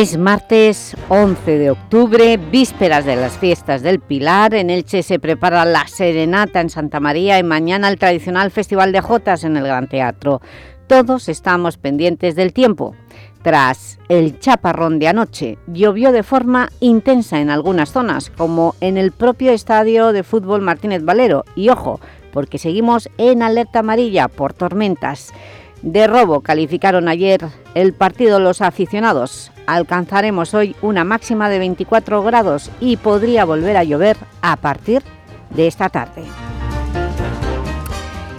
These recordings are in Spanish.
Es martes 11 de octubre, vísperas de las fiestas del Pilar. En Elche se prepara la serenata en Santa María y mañana el tradicional Festival de Jotas en el Gran Teatro. Todos estamos pendientes del tiempo. Tras el chaparrón de anoche, llovió de forma intensa en algunas zonas, como en el propio estadio de fútbol Martínez Valero. Y ojo, porque seguimos en alerta amarilla por tormentas. De robo calificaron ayer el partido los aficionados. Alcanzaremos hoy una máxima de 24 grados y podría volver a llover a partir de esta tarde.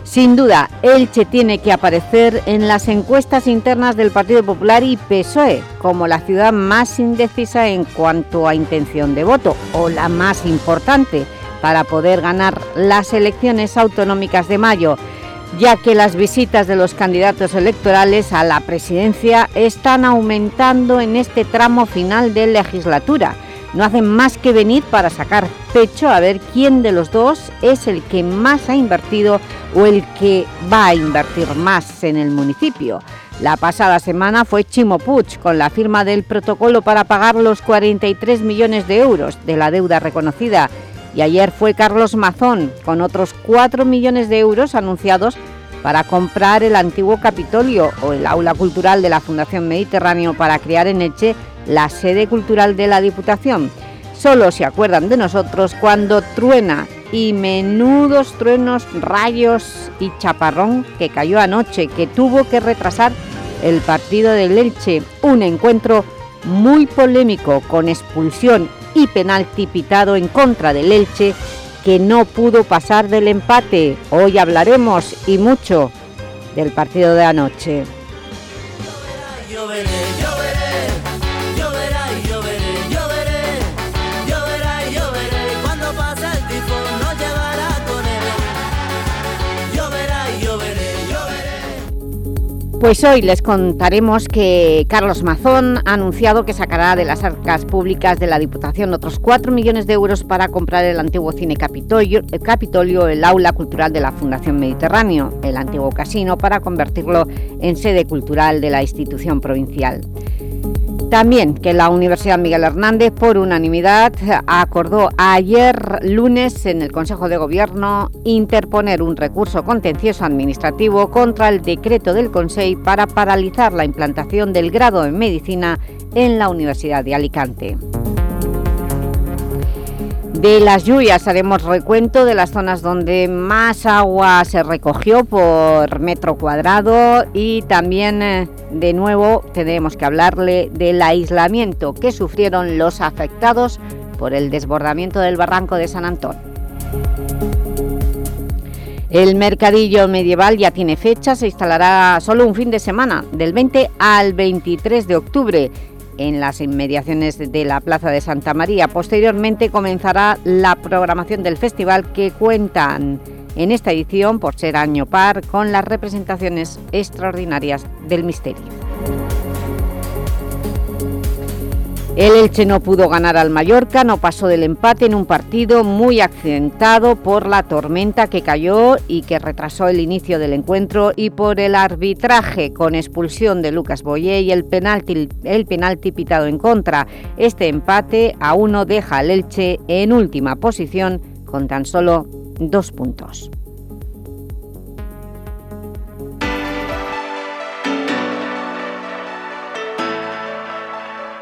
Sin duda, Elche tiene que aparecer en las encuestas internas del Partido Popular y PSOE como la ciudad más indecisa en cuanto a intención de voto, o la más importante para poder ganar las elecciones autonómicas de mayo ya que las visitas de los candidatos electorales a la presidencia están aumentando en este tramo final de legislatura. No hacen más que venir para sacar pecho a ver quién de los dos es el que más ha invertido o el que va a invertir más en el municipio. La pasada semana fue Chimo Puig con la firma del protocolo para pagar los 43 millones de euros de la deuda reconocida y ayer fue Carlos Mazón, con otros 4 millones de euros anunciados para comprar el antiguo Capitolio o el aula cultural de la Fundación Mediterráneo para crear en Eche la sede cultural de la Diputación. Solo se acuerdan de nosotros cuando truena y menudos truenos, rayos y chaparrón que cayó anoche, que tuvo que retrasar el partido del Elche, un encuentro muy polémico con expulsión y penalti pitado en contra del Elche que no pudo pasar del empate. Hoy hablaremos y mucho del partido de anoche. Pues hoy les contaremos que Carlos Mazón ha anunciado que sacará de las arcas públicas de la Diputación otros 4 millones de euros para comprar el antiguo Cine Capitolio, el Capitolio, el aula cultural de la Fundación Mediterráneo, el antiguo casino, para convertirlo en sede cultural de la institución provincial. También que la Universidad Miguel Hernández, por unanimidad, acordó ayer lunes en el Consejo de Gobierno interponer un recurso contencioso administrativo contra el decreto del Consejo para paralizar la implantación del grado en Medicina en la Universidad de Alicante. De las lluvias haremos recuento de las zonas donde más agua se recogió por metro cuadrado y también eh, de nuevo tenemos que hablarle del aislamiento que sufrieron los afectados por el desbordamiento del barranco de San Antón. El mercadillo medieval ya tiene fecha, se instalará solo un fin de semana, del 20 al 23 de octubre en las inmediaciones de la Plaza de Santa María. Posteriormente comenzará la programación del festival que cuentan en esta edición, por ser año par, con las representaciones extraordinarias del misterio. El Elche no pudo ganar al Mallorca, no pasó del empate en un partido muy accidentado por la tormenta que cayó y que retrasó el inicio del encuentro y por el arbitraje con expulsión de Lucas Boyé y el penalti, el penalti pitado en contra. Este empate a uno deja al Elche en última posición con tan solo dos puntos.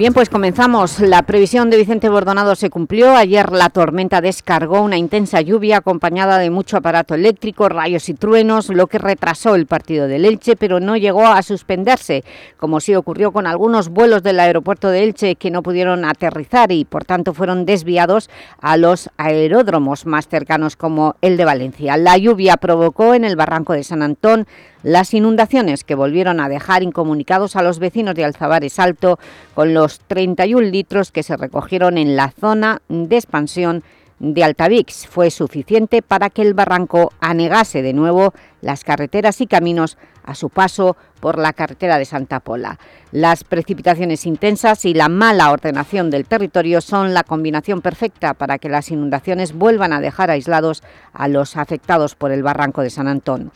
Bien, pues comenzamos. La previsión de Vicente Bordonado se cumplió. Ayer la tormenta descargó una intensa lluvia acompañada de mucho aparato eléctrico, rayos y truenos, lo que retrasó el partido de Elche, pero no llegó a suspenderse, como sí ocurrió con algunos vuelos del aeropuerto de Elche que no pudieron aterrizar y, por tanto, fueron desviados a los aeródromos más cercanos como el de Valencia. La lluvia provocó en el barranco de San Antón las inundaciones que volvieron a dejar incomunicados a los vecinos de Alzabares Alto con los 31 litros que se recogieron en la zona de expansión de Altavix fue suficiente para que el barranco anegase de nuevo las carreteras y caminos a su paso por la carretera de Santa Pola. Las precipitaciones intensas y la mala ordenación del territorio son la combinación perfecta para que las inundaciones vuelvan a dejar aislados a los afectados por el barranco de San Antón.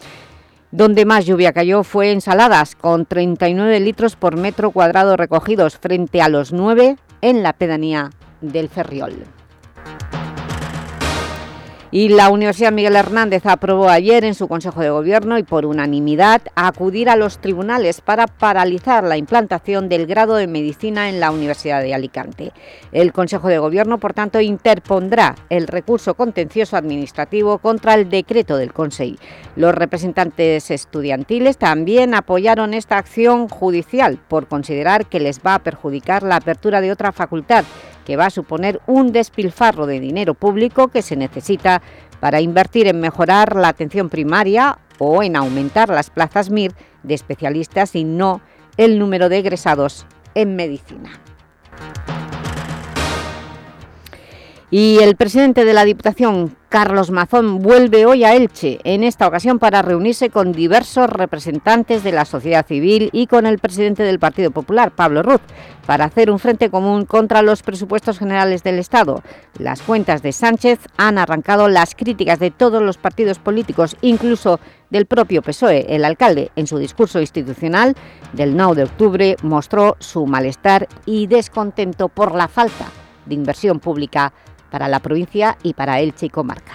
Donde más lluvia cayó fue en Saladas, con 39 litros por metro cuadrado recogidos frente a los 9 en la pedanía del Ferriol. Y la Universidad Miguel Hernández aprobó ayer en su Consejo de Gobierno y por unanimidad acudir a los tribunales para paralizar la implantación del grado de Medicina en la Universidad de Alicante. El Consejo de Gobierno, por tanto, interpondrá el recurso contencioso administrativo contra el decreto del Consejo. Los representantes estudiantiles también apoyaron esta acción judicial por considerar que les va a perjudicar la apertura de otra facultad que va a suponer un despilfarro de dinero público que se necesita para invertir en mejorar la atención primaria o en aumentar las plazas MIR de especialistas y no el número de egresados en medicina. Y el presidente de la Diputación, Carlos Mazón, vuelve hoy a Elche, en esta ocasión para reunirse con diversos representantes de la sociedad civil y con el presidente del Partido Popular, Pablo Ruz, para hacer un frente común contra los presupuestos generales del Estado. Las cuentas de Sánchez han arrancado las críticas de todos los partidos políticos, incluso del propio PSOE. El alcalde, en su discurso institucional del 9 de octubre, mostró su malestar y descontento por la falta de inversión pública para la provincia y para Elche y comarca.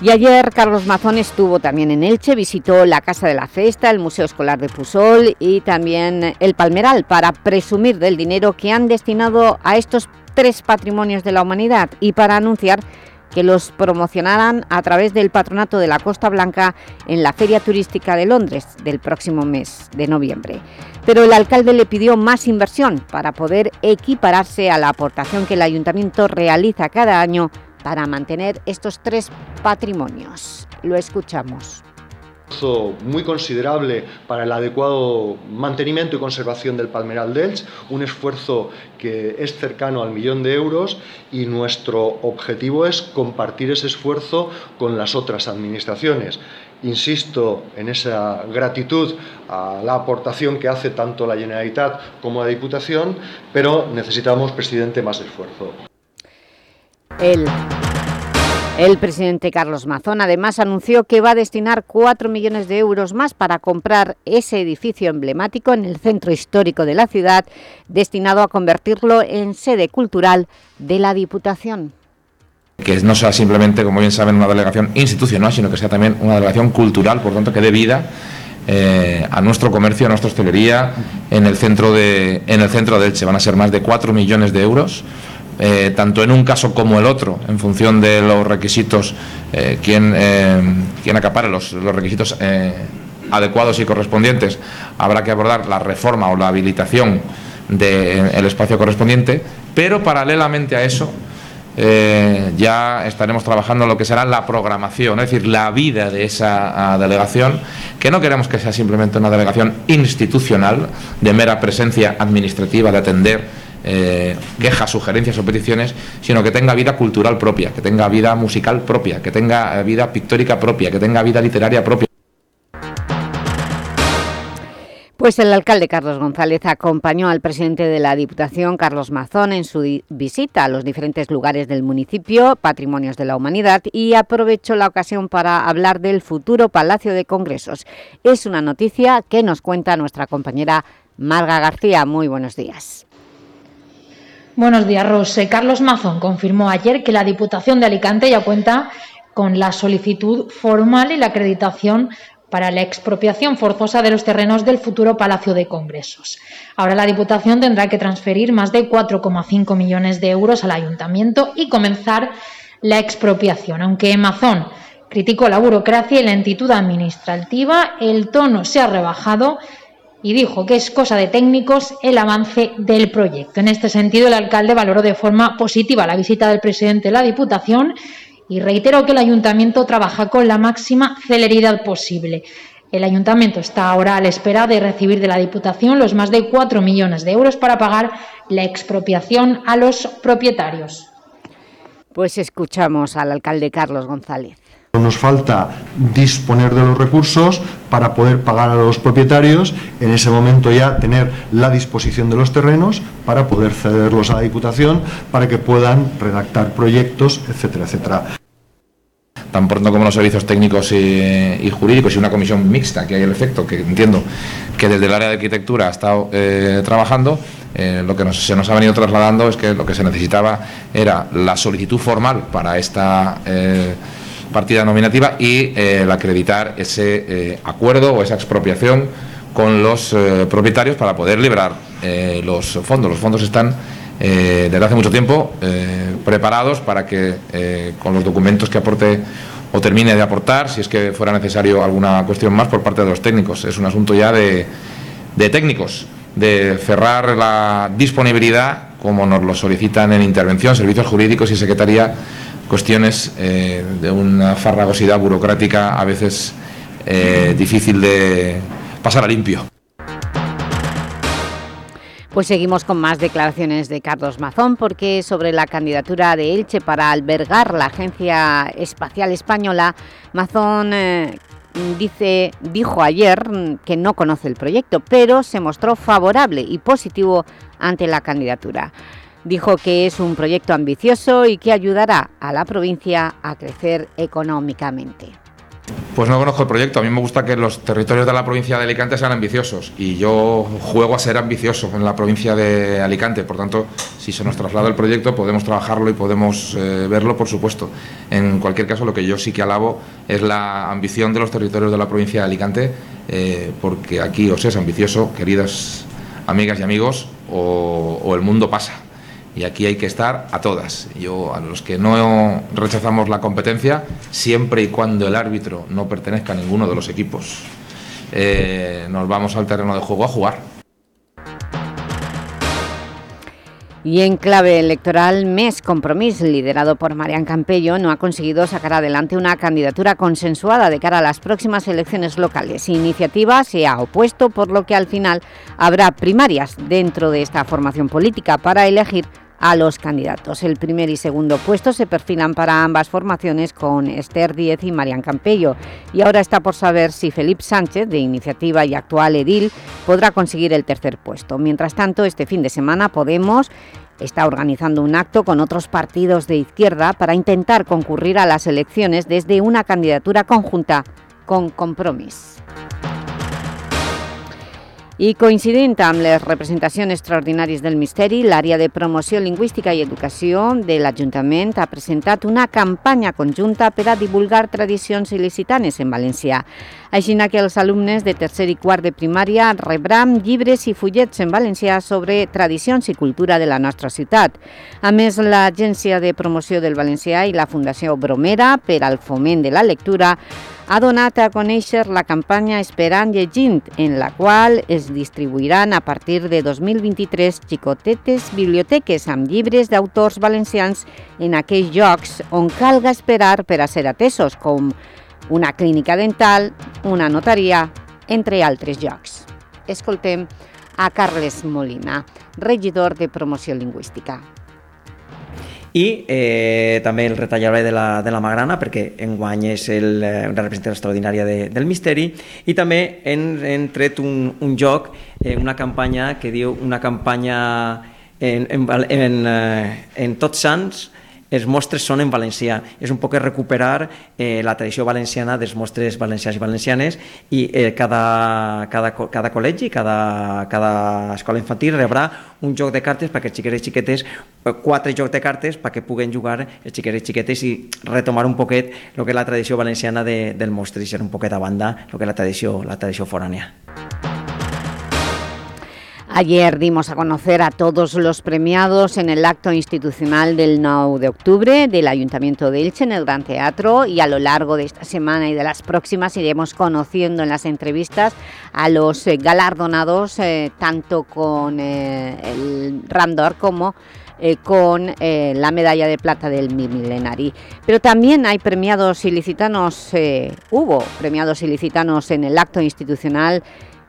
Y ayer Carlos Mazón estuvo también en Elche, visitó la Casa de la Festa, el Museo Escolar de Pusol y también el Palmeral para presumir del dinero que han destinado a estos tres patrimonios de la humanidad y para anunciar que los promocionarán a través del Patronato de la Costa Blanca en la Feria Turística de Londres del próximo mes de noviembre. Pero el alcalde le pidió más inversión para poder equipararse a la aportación que el Ayuntamiento realiza cada año para mantener estos tres patrimonios. Lo escuchamos muy considerable para el adecuado mantenimiento y conservación del Palmeral de un esfuerzo que es cercano al millón de euros y nuestro objetivo es compartir ese esfuerzo con las otras administraciones. Insisto en esa gratitud a la aportación que hace tanto la Generalitat como la Diputación, pero necesitamos, presidente, más esfuerzo. El el presidente Carlos Mazón además anunció que va a destinar 4 millones de euros más para comprar ese edificio emblemático en el centro histórico de la ciudad, destinado a convertirlo en sede cultural de la Diputación que no sea simplemente, como bien saben, una delegación institucional, sino que sea también una delegación cultural, por tanto que dé vida eh, a nuestro comercio, a nuestra hostelería en el centro de en el centro de Elche. Van a ser más de 4 millones de euros eh, tanto en un caso como el otro, en función de los requisitos, eh, quien, eh, acapare los, los requisitos adecuados y correspondientes, habrá que abordar la reforma o la habilitación del espacio correspondiente, pero paralelamente a eso, ya estaremos trabajando lo que será la programación, es decir, la vida de esa delegación, que no queremos que sea simplemente una delegación institucional de mera presencia administrativa, de atender eh, quejas, sugerencias o peticiones, sino que tenga vida cultural propia, que tenga vida musical propia, que tenga eh, vida pictórica propia, que tenga vida literaria propia. Pues el alcalde Carlos González acompañó al presidente de la Diputación, Carlos Mazón, en su visita a los diferentes lugares del municipio, Patrimonios de la Humanidad, y aprovechó la ocasión para hablar del futuro Palacio de Congresos. Es una noticia que nos cuenta nuestra compañera Marga García. Muy buenos días. Buenos días, Rose. Carlos Mazón confirmó ayer que la Diputación de Alicante ya cuenta con la solicitud formal y la acreditación para la expropiación forzosa de los terrenos del futuro Palacio de Congresos. Ahora la Diputación tendrá que transferir más de 4,5 millones de euros al Ayuntamiento y comenzar la expropiación. Aunque Mazón criticó la burocracia y la lentitud administrativa, el tono se ha rebajado y dijo que es cosa de técnicos el avance del proyecto. En este sentido, el alcalde valoró de forma positiva la visita del presidente de la Diputación y reitero que el ayuntamiento trabaja con la máxima celeridad posible. El ayuntamiento está ahora a la espera de recibir de la Diputación los más de 4 millones de euros para pagar la expropiación a los propietarios. Pues escuchamos al alcalde Carlos González. Nos falta disponer de los recursos para poder pagar a los propietarios, en ese momento ya tener la disposición de los terrenos para poder cederlos a la Diputación para que puedan redactar proyectos, etcétera, etcétera. Tan pronto como los servicios técnicos y, jurídicos y una comisión mixta, que hay el efecto, que entiendo que desde el área de arquitectura ha estado eh, trabajando, eh, lo que se nos ha venido trasladando es que lo que se necesitaba era la solicitud formal para esta eh, partida nominativa y el acreditar ese acuerdo o esa expropiación con los propietarios para poder librar los fondos. Los fondos están eh, desde hace mucho tiempo eh, preparados para que eh, con los documentos que aporte o termine de aportar, si es que fuera necesario alguna cuestión más por parte de los técnicos. Es un asunto ya de, técnicos, de cerrar la disponibilidad, como nos lo solicitan en intervención, servicios jurídicos y secretaría, cuestiones de una farragosidad burocrática a veces difícil de pasar a limpio. Pues seguimos con más declaraciones de Carlos Mazón, porque sobre la candidatura de Elche para albergar la Agencia Espacial Española, Mazón eh, dice, dijo ayer que no conoce el proyecto, pero se mostró favorable y positivo ante la candidatura. Dijo que es un proyecto ambicioso y que ayudará a la provincia a crecer económicamente. Pues no conozco el proyecto. A mí me gusta que los territorios de la provincia de Alicante sean ambiciosos y yo juego a ser ambicioso en la provincia de Alicante. Por tanto, si se nos traslada el proyecto, podemos trabajarlo y podemos eh, verlo, por supuesto. En cualquier caso, lo que yo sí que alabo es la ambición de los territorios de la provincia de Alicante, eh, porque aquí os es ambicioso, queridas amigas y amigos, o el mundo pasa y aquí hay que estar a todas. Yo, a los que no rechazamos la competencia, siempre y cuando el árbitro no pertenezca a ninguno de los equipos, eh, nos vamos al terreno de juego a jugar. Y en clave electoral, MES Compromís, liderado por Marian Campello, no ha conseguido sacar adelante una candidatura consensuada de cara a las próximas elecciones locales. Iniciativa se ha opuesto, por lo que al final habrá primarias dentro de esta formación política para elegir a los candidatos. El primer y segundo puesto se perfilan para ambas formaciones con Esther Díez y Marian Campello. Y ahora está por saber si Felipe Sánchez, de Iniciativa y actual edil, podrá conseguir el tercer puesto. Mientras tanto, este fin de semana Podemos está organizando un acto con otros partidos de izquierda para intentar concurrir a las elecciones desde una candidatura conjunta con Compromís. I coincidint amb les representacions extraordinàries del misteri, l'àrea de promoció lingüística i educació de l'Ajuntament ha presentat una campanya conjunta per a divulgar tradicions il·licitanes en valencià. Així que els alumnes de tercer i quart de primària rebran llibres i fullets en valencià sobre tradicions i cultura de la nostra ciutat. A més, l'Agència de Promoció del Valencià i la Fundació Bromera per al foment de la lectura ha donat a conèixer la campanya Esperant llegint, en la qual es distribuiran a partir de 2023 xicotetes biblioteques amb llibres d'autors valencians en aquells llocs on calga esperar per a ser atesos, com una clínica dental, una notaria, entre altres llocs. Escoltem a Carles Molina, regidor de Promoció Lingüística i eh, també el retallable de la, de la Magrana perquè enguany és el, eh, una representació extraordinària de, del misteri. I també hem, hem tret un, un joc, eh, una campanya que diu una campanya en, en, en, eh, en tots sants els mostres són en valencià. És un poc recuperar eh, la tradició valenciana dels mostres valencians i valencianes i eh, cada, cada, cada col·legi, cada, cada escola infantil rebrà un joc de cartes perquè els xiquets i xiquetes, eh, quatre jocs de cartes perquè puguen jugar els xiquets i xiquetes i retomar un poquet el que és la tradició valenciana de, del mostre i ser un poquet a banda el que és la tradició, la tradició forània. Ayer dimos a conocer a todos los premiados en el acto institucional del 9 de octubre del Ayuntamiento de Elche en el Gran Teatro y a lo largo de esta semana y de las próximas iremos conociendo en las entrevistas a los eh, galardonados eh, tanto con eh, el Randor como con la medalla de plata del Milenari. Pero también hay premiados ilicitanos, hubo premiados ilicitanos en el acto institucional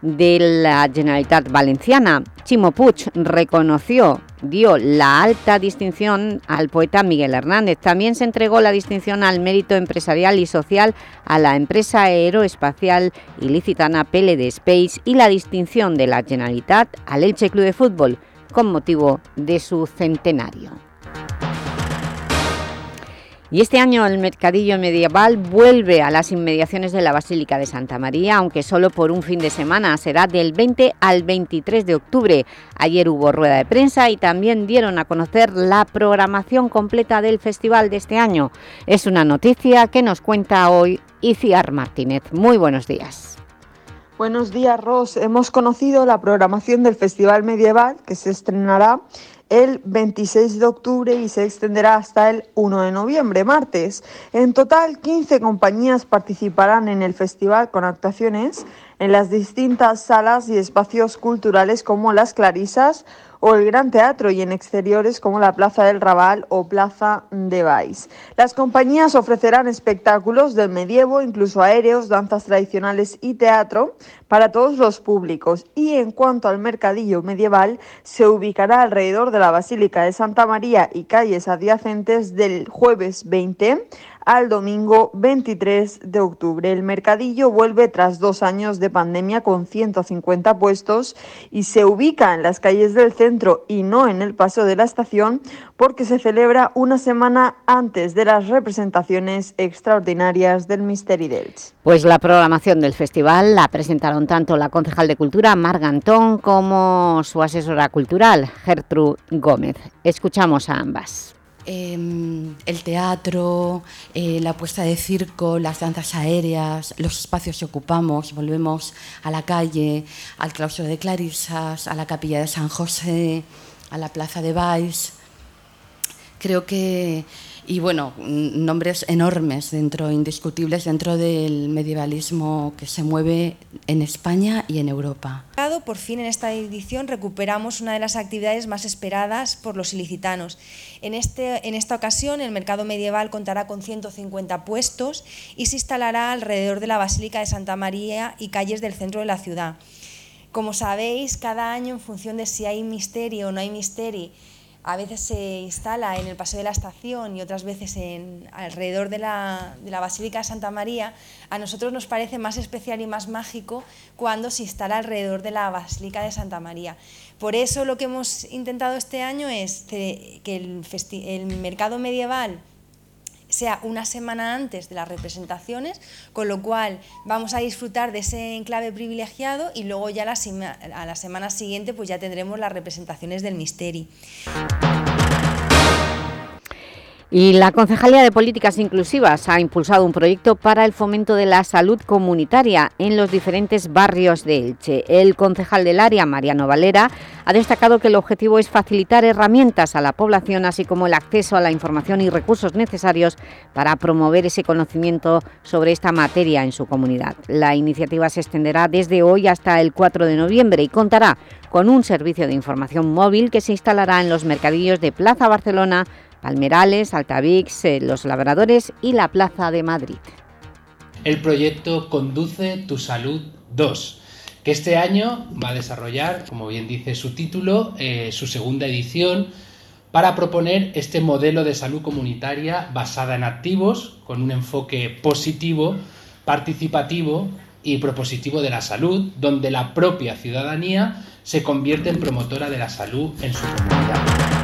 de la Generalitat Valenciana. Chimo Puig reconoció, dio la alta distinción al poeta Miguel Hernández. También se entregó la distinción al mérito empresarial y social a la empresa aeroespacial ilicitana PLD Space y la distinción de la Generalitat al Elche Club de Fútbol con motivo de su centenario. Y este año el Mercadillo Medieval vuelve a las inmediaciones de la Basílica de Santa María, aunque solo por un fin de semana. Será del 20 al 23 de octubre. Ayer hubo rueda de prensa y también dieron a conocer la programación completa del festival de este año. Es una noticia que nos cuenta hoy Iciar Martínez. Muy buenos días. Buenos días, Ros. Hemos conocido la programación del Festival Medieval, que se estrenará el 26 de octubre y se extenderá hasta el 1 de noviembre, martes. En total, 15 compañías participarán en el festival con actuaciones en las distintas salas y espacios culturales como las Clarisas o el Gran Teatro y en exteriores como la Plaza del Raval o Plaza de Baix. Las compañías ofrecerán espectáculos del medievo, incluso aéreos, danzas tradicionales y teatro para todos los públicos. Y en cuanto al mercadillo medieval, se ubicará alrededor de la Basílica de Santa María y calles adyacentes del jueves 20 al domingo 23 de octubre. El mercadillo vuelve tras dos años de pandemia con 150 puestos y se ubica en las calles del centro y no en el paso de la estación porque se celebra una semana antes de las representaciones extraordinarias del Misteri d'Elx. Pues la programación del festival la presentaron tanto la concejal de Cultura, Marga Antón, como su asesora cultural, Gertrude Gómez. Escuchamos a ambas. Em, el teatro, eh, la puesta de circo, las danzas aéreas, los espacios que ocupamos, volvemos a la calle, al claustro de Clarisas, a la capilla de San José, a la plaza de Baix. Creo que y bueno, nombres enormes dentro, indiscutibles dentro del medievalismo que se mueve en España y en Europa. Por fin en esta edición recuperamos una de las actividades más esperadas por los ilicitanos. En, este, en esta ocasión el mercado medieval contará con 150 puestos y se instalará alrededor de la Basílica de Santa María y calles del centro de la ciudad. Como sabéis, cada año en función de si hay misterio o no hay misterio, a veces se instala en el Paseo de la Estación y otras veces en, alrededor de la, de la, Basílica de Santa María, a nosotros nos parece más especial y más mágico cuando se instala alrededor de la Basílica de Santa María. Por eso lo que hemos intentado este año es que el, el mercado medieval sea una semana antes de las representaciones, con lo cual vamos a disfrutar de ese enclave privilegiado y luego ya a la semana siguiente pues ya tendremos las representaciones del Misteri. Y la Concejalía de Políticas Inclusivas ha impulsado un proyecto para el fomento de la salud comunitaria en los diferentes barrios de Elche. El concejal del área, Mariano Valera, ha destacado que el objetivo es facilitar herramientas a la población, así como el acceso a la información y recursos necesarios para promover ese conocimiento sobre esta materia en su comunidad. La iniciativa se extenderá desde hoy hasta el 4 de noviembre y contará con un servicio de información móvil que se instalará en los mercadillos de Plaza Barcelona, Palmerales, Altavix, eh, Los Labradores y la Plaza de Madrid. El proyecto Conduce tu Salud 2, que este año va a desarrollar, como bien dice su título, eh, su segunda edición para proponer este modelo de salud comunitaria basada en activos, con un enfoque positivo, participativo y propositivo de la salud, donde la propia ciudadanía se convierte en promotora de la salud en su comunidad.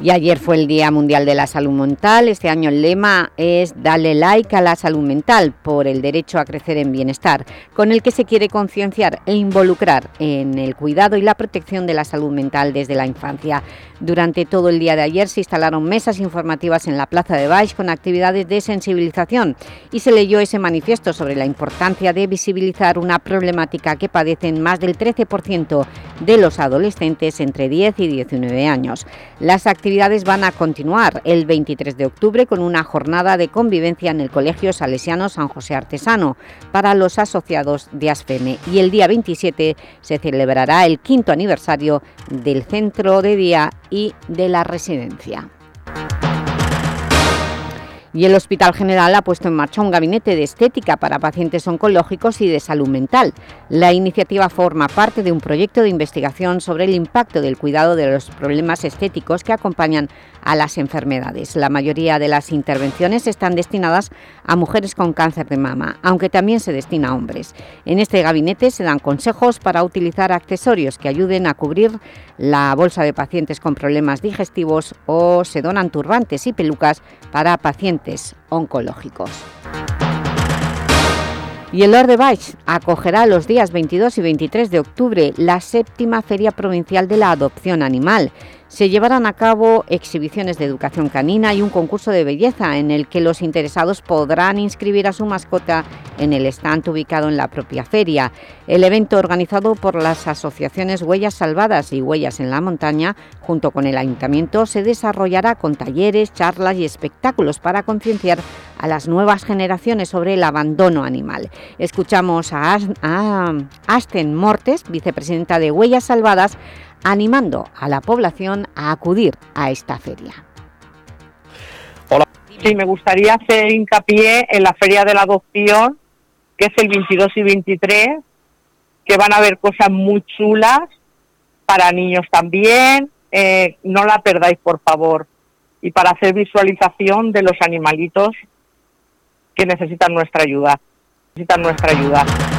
Y ayer fue el Día Mundial de la Salud Mental. Este año el lema es Dale like a la salud mental por el derecho a crecer en bienestar, con el que se quiere concienciar e involucrar en el cuidado y la protección de la salud mental desde la infancia. Durante todo el día de ayer se instalaron mesas informativas en la Plaza de Baix con actividades de sensibilización y se leyó ese manifiesto sobre la importancia de visibilizar una problemática que padecen más del 13% de los adolescentes entre 10 y 19 años. Las actividades van a continuar el 23 de octubre con una jornada de convivencia en el Colegio Salesiano San José Artesano para los asociados de ASFEME y el día 27 se celebrará el quinto aniversario del Centro de Día y de la Residencia. Y el Hospital General ha puesto en marcha un gabinete de estética para pacientes oncológicos y de salud mental. La iniciativa forma parte de un proyecto de investigación sobre el impacto del cuidado de los problemas estéticos que acompañan a las enfermedades. La mayoría de las intervenciones están destinadas a mujeres con cáncer de mama, aunque también se destina a hombres. En este gabinete se dan consejos para utilizar accesorios que ayuden a cubrir la bolsa de pacientes con problemas digestivos o se donan turbantes y pelucas para pacientes oncológicos. Y el Lord de Baix acogerá los días 22 y 23 de octubre la séptima Feria Provincial de la Adopción Animal se llevarán a cabo exhibiciones de educación canina y un concurso de belleza en el que los interesados podrán inscribir a su mascota en el stand ubicado en la propia feria. El evento organizado por las asociaciones Huellas Salvadas y Huellas en la Montaña, junto con el Ayuntamiento, se desarrollará con talleres, charlas y espectáculos para concienciar a las nuevas generaciones sobre el abandono animal. Escuchamos a, Asten Mortes, vicepresidenta de Huellas Salvadas, animando a la población a acudir a esta feria. Hola. Sí, me gustaría hacer hincapié en la Feria de la Adopción, que es el 22 y 23, que van a haber cosas muy chulas para niños también. Eh, no la perdáis, por favor. Y para hacer visualización de los animalitos que necesitan nuestra ayuda. Necesitan nuestra ayuda.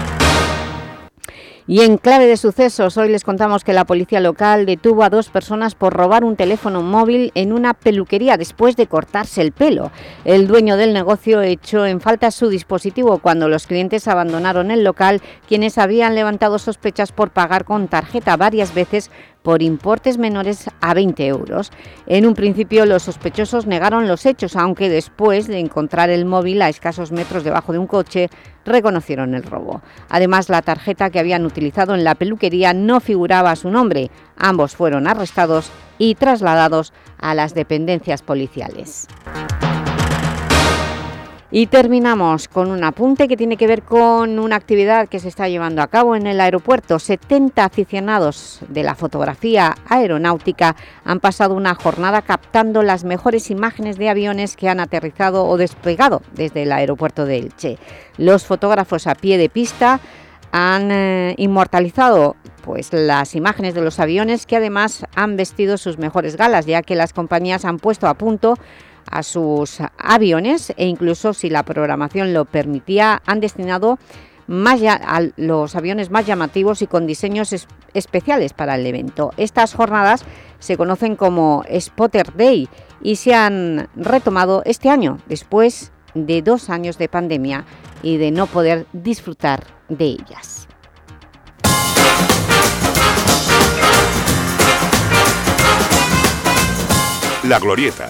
Y en clave de sucesos, hoy les contamos que la policía local detuvo a dos personas por robar un teléfono móvil en una peluquería después de cortarse el pelo. El dueño del negocio echó en falta su dispositivo cuando los clientes abandonaron el local, quienes habían levantado sospechas por pagar con tarjeta varias veces por importes menores a 20 euros. En un principio los sospechosos negaron los hechos, aunque después de encontrar el móvil a escasos metros debajo de un coche, reconocieron el robo. Además, la tarjeta que habían utilizado en la peluquería no figuraba su nombre. Ambos fueron arrestados y trasladados a las dependencias policiales. Y terminamos con un apunte que tiene que ver con una actividad que se está llevando a cabo en el aeropuerto. 70 aficionados de la fotografía aeronáutica han pasado una jornada captando las mejores imágenes de aviones que han aterrizado o despegado desde el aeropuerto de Elche. Los fotógrafos a pie de pista han eh, inmortalizado pues, las imágenes de los aviones que además han vestido sus mejores galas, ya que las compañías han puesto a punto a sus aviones e incluso si la programación lo permitía han destinado más a los aviones más llamativos y con diseños especiales para el evento. Estas jornadas se conocen como Spotter Day y se han retomado este año, después de dos años de pandemia y de no poder disfrutar de ellas. La Glorieta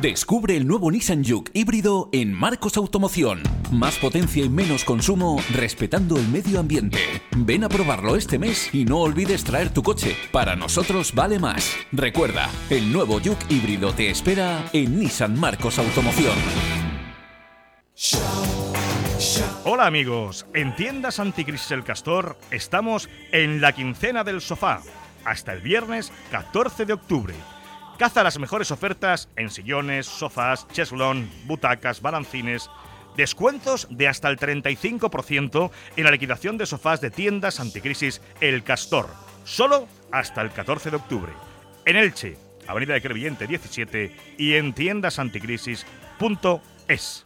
Descubre el nuevo Nissan Juke híbrido en Marcos Automoción. Más potencia y menos consumo respetando el medio ambiente. Ven a probarlo este mes y no olvides traer tu coche. Para nosotros vale más. Recuerda, el nuevo Juke híbrido te espera en Nissan Marcos Automoción. Hola amigos, en tiendas Anticrisis El Castor estamos en la quincena del sofá hasta el viernes 14 de octubre Caza las mejores ofertas en sillones, sofás, cheslón, butacas, balancines Descuentos de hasta el 35% en la liquidación de sofás de tiendas anticrisis El Castor, solo hasta el 14 de octubre. En Elche, Avenida de Crevillente 17 y en tiendasanticrisis.es.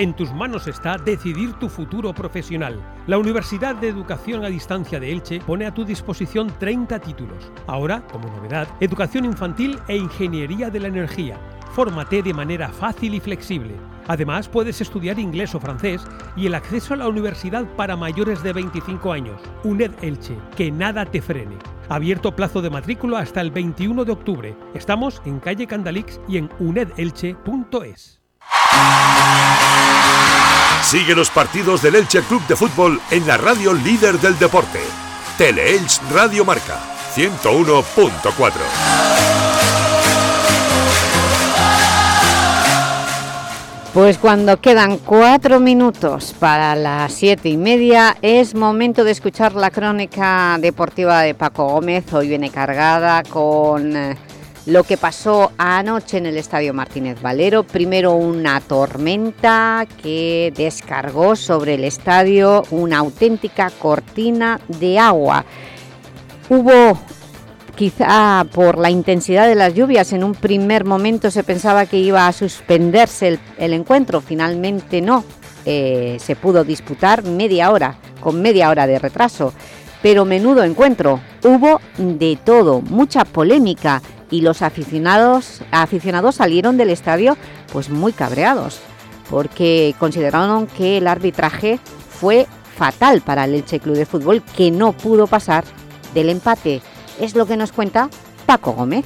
En tus manos está decidir tu futuro profesional. La Universidad de Educación a Distancia de Elche pone a tu disposición 30 títulos. Ahora, como novedad, Educación Infantil e Ingeniería de la Energía. Fórmate de manera fácil y flexible. Además, puedes estudiar inglés o francés y el acceso a la universidad para mayores de 25 años. UNED Elche, que nada te frene. Abierto plazo de matrícula hasta el 21 de octubre. Estamos en calle Candalix y en unedelche.es. Sigue los partidos del Elche Club de Fútbol en la radio líder del deporte. Teleelch Radio Marca 101.4. Pues cuando quedan cuatro minutos para las siete y media es momento de escuchar la crónica deportiva de Paco Gómez. Hoy viene cargada con eh, lo que pasó anoche en el Estadio Martínez Valero. Primero una tormenta que descargó sobre el estadio una auténtica cortina de agua. Hubo quizá por la intensidad de las lluvias, en un primer momento se pensaba que iba a suspenderse el, encuentro, finalmente no, eh, se pudo disputar media hora, con media hora de retraso, pero menudo encuentro, hubo de todo, mucha polémica y los aficionados, aficionados salieron del estadio pues muy cabreados, porque consideraron que el arbitraje fue fatal para el Elche Club de Fútbol, que no pudo pasar del empate es lo que nos cuenta Paco Gómez.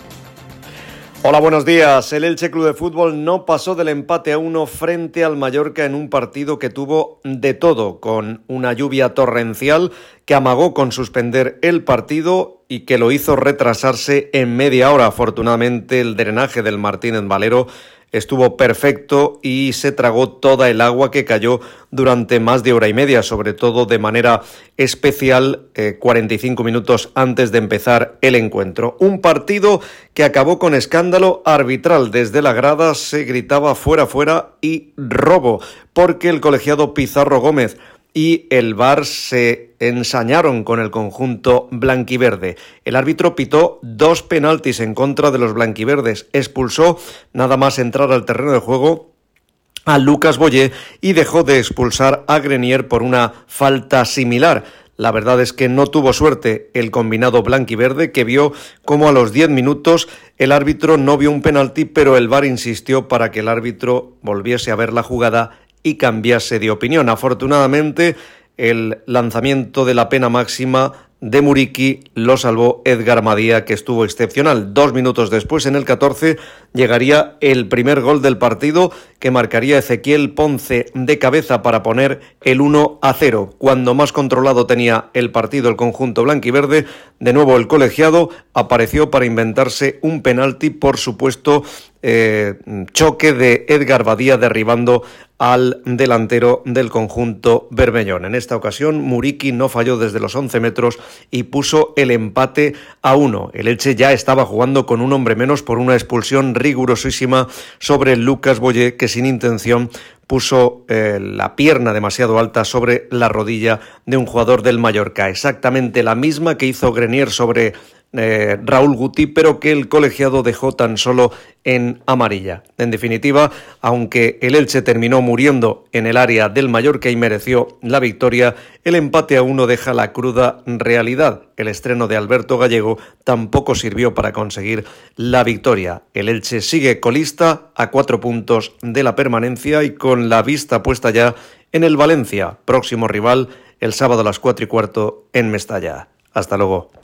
Hola, buenos días. El Elche Club de Fútbol no pasó del empate a uno frente al Mallorca en un partido que tuvo de todo, con una lluvia torrencial que amagó con suspender el partido y que lo hizo retrasarse en media hora. Afortunadamente, el drenaje del Martínez Valero estuvo perfecto y se tragó toda el agua que cayó durante más de hora y media, sobre todo de manera especial 45 eh, minutos antes de empezar el encuentro. Un partido que acabó con escándalo arbitral. Desde la grada se gritaba fuera, fuera y robo, porque el colegiado Pizarro Gómez y el VAR se ensañaron con el conjunto blanquiverde. El árbitro pitó dos penaltis en contra de los blanquiverdes, expulsó nada más entrar al terreno de juego a Lucas Boyé y dejó de expulsar a Grenier por una falta similar. La verdad es que no tuvo suerte el combinado blanquiverde que vio como a los 10 minutos el árbitro no vio un penalti, pero el VAR insistió para que el árbitro volviese a ver la jugada y cambiase de opinión. Afortunadamente, el lanzamiento de la pena máxima de Muriqui lo salvó Edgar Madía, que estuvo excepcional. Dos minutos después, en el 14, llegaría el primer gol del partido que marcaría Ezequiel Ponce de cabeza para poner el 1 a 0. Cuando más controlado tenía el partido el conjunto blanquiverde, de nuevo el colegiado apareció para inventarse un penalti por supuesto eh, choque de Edgar Badía derribando al delantero del conjunto Bermellón. En esta ocasión, Muriqui no falló desde los 11 metros y puso el empate a uno. El Elche ya estaba jugando con un hombre menos por una expulsión rigurosísima sobre Lucas Boyé, que sin intención puso eh, la pierna demasiado alta sobre la rodilla de un jugador del Mallorca, exactamente la misma que hizo Grenier sobre eh, Raúl Guti, pero que el colegiado dejó tan solo en amarilla. En definitiva, aunque el Elche terminó muriendo en el área del Mallorca y mereció la victoria, el empate a uno deja la cruda realidad. El estreno de Alberto Gallego tampoco sirvió para conseguir la victoria. El Elche sigue colista a cuatro puntos de la permanencia y con la vista puesta ya en el Valencia, próximo rival, el sábado a las cuatro y cuarto en Mestalla. Hasta luego.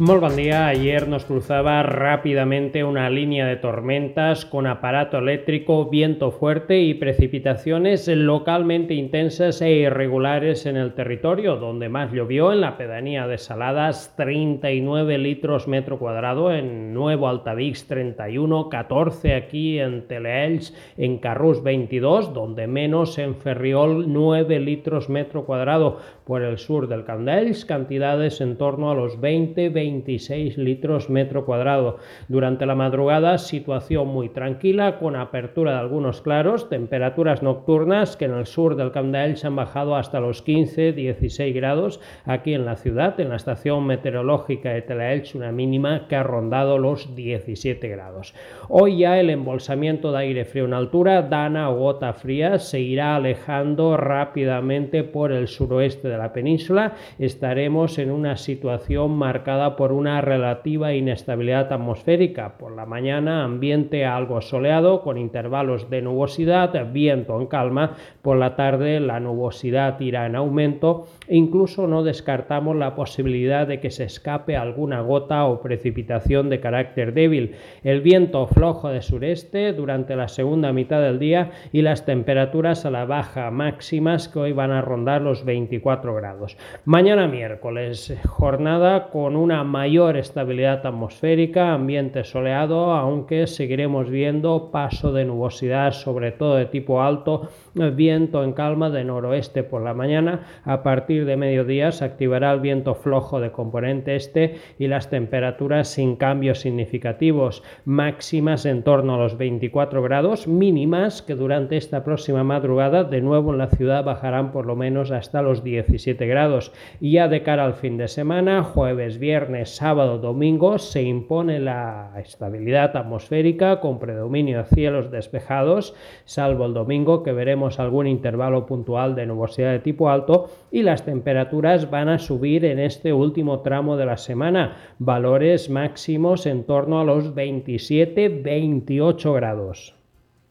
Muy buen día. Ayer nos cruzaba rápidamente una línea de tormentas con aparato eléctrico, viento fuerte y precipitaciones localmente intensas e irregulares en el territorio, donde más llovió en la pedanía de Saladas, 39 litros metro cuadrado, en Nuevo Altavix 31, 14 aquí en Teleelch, en Carrús 22, donde menos en Ferriol 9 litros metro cuadrado por el sur del Candells, cantidades en torno a los 20-26 litros metro cuadrado. Durante la madrugada, situación muy tranquila, con apertura de algunos claros, temperaturas nocturnas que en el sur del Candells han bajado hasta los 15-16 grados. Aquí en la ciudad, en la estación meteorológica de Telaelch, una mínima que ha rondado los 17 grados. Hoy ya el embolsamiento de aire frío en altura, dana o gota fría, se irá alejando rápidamente por el suroeste de la península, estaremos en una situación marcada por una relativa inestabilidad atmosférica. Por la mañana, ambiente algo soleado con intervalos de nubosidad, viento en calma. Por la tarde, la nubosidad irá en aumento. Incluso no descartamos la posibilidad de que se escape alguna gota o precipitación de carácter débil. El viento flojo de sureste durante la segunda mitad del día y las temperaturas a la baja máximas que hoy van a rondar los 24 grados. Mañana miércoles, jornada con una mayor estabilidad atmosférica, ambiente soleado, aunque seguiremos viendo paso de nubosidad, sobre todo de tipo alto, viento en calma de noroeste por la mañana. A partir de mediodía se activará el viento flojo de componente este y las temperaturas sin cambios significativos, máximas en torno a los 24 grados, mínimas que durante esta próxima madrugada de nuevo en la ciudad bajarán por lo menos hasta los 17 grados. Y ya de cara al fin de semana, jueves, viernes, sábado, domingo, se impone la estabilidad atmosférica con predominio de cielos despejados, salvo el domingo que veremos algún intervalo puntual de nubosidad de tipo alto y las temperaturas van a subir en este último tramo de la semana, valores máximos en torno a los 27-28 grados.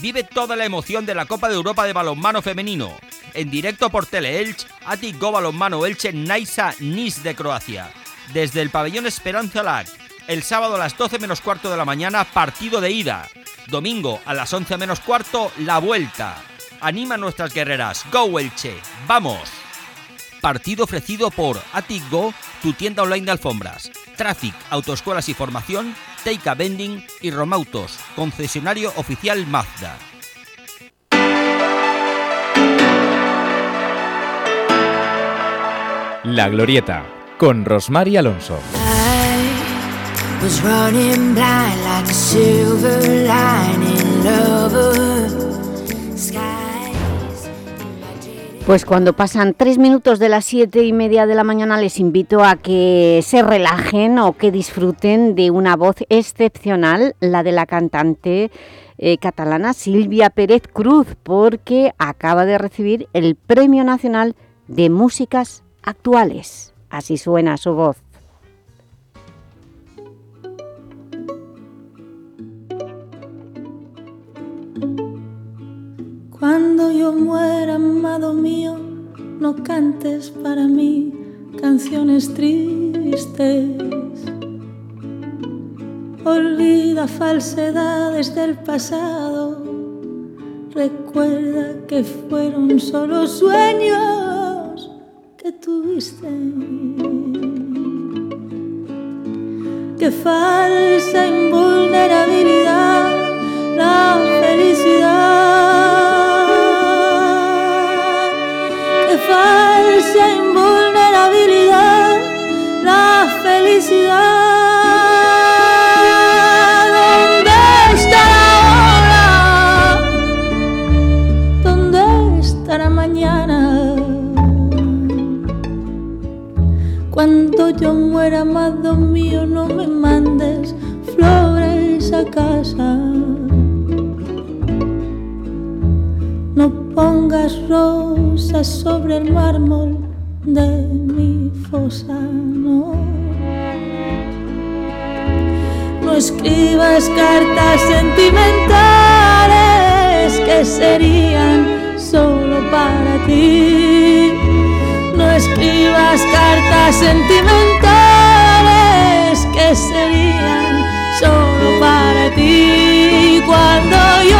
Vive toda la emoción de la Copa de Europa de balonmano femenino. En directo por Teleelch, Atic Go Balonmano Elche Naisa Nis de Croacia. Desde el pabellón Esperanza Lag. El sábado a las 12 menos cuarto de la mañana, partido de ida. Domingo a las 11 menos cuarto, la vuelta. Anima a nuestras guerreras. Go Elche. ¡Vamos! Partido ofrecido por Atic Go, tu tienda online de alfombras. Traffic, autoescuelas y formación Teika Bending y Romautos, concesionario oficial Mazda. La Glorieta, con Rosmar Alonso. Pues cuando pasan tres minutos de las siete y media de la mañana les invito a que se relajen o que disfruten de una voz excepcional, la de la cantante eh, catalana Silvia Pérez Cruz, porque acaba de recibir el Premio Nacional de Músicas Actuales. Así suena su voz. Cuando yo muera, amado mío, no cantes para mí, canciones tristes. Olvida falsedades del pasado. Recuerda que fueron solo sueños que tuviste. Que falsa invulnerabilidad la felicidad. Falsa invulnerabilidad la felicidad. ¿Dónde estará ahora? ¿Dónde estará mañana? Cuando yo muera, amado mío, no me mandes flores a casa. No pongas sobre el mármol de mi fosa, no. No escribas cartas sentimentales que serían solo para ti. No escribas cartas sentimentales que serían solo para ti. Cuando yo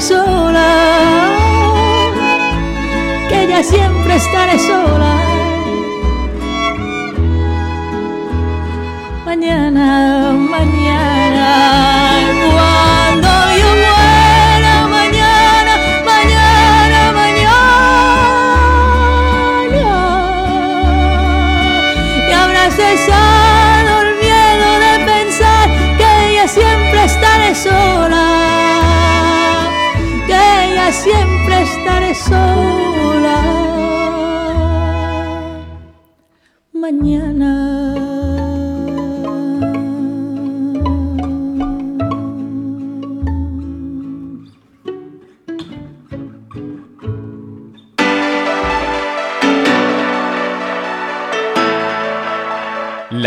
sola. Que ya siempre estaré sola.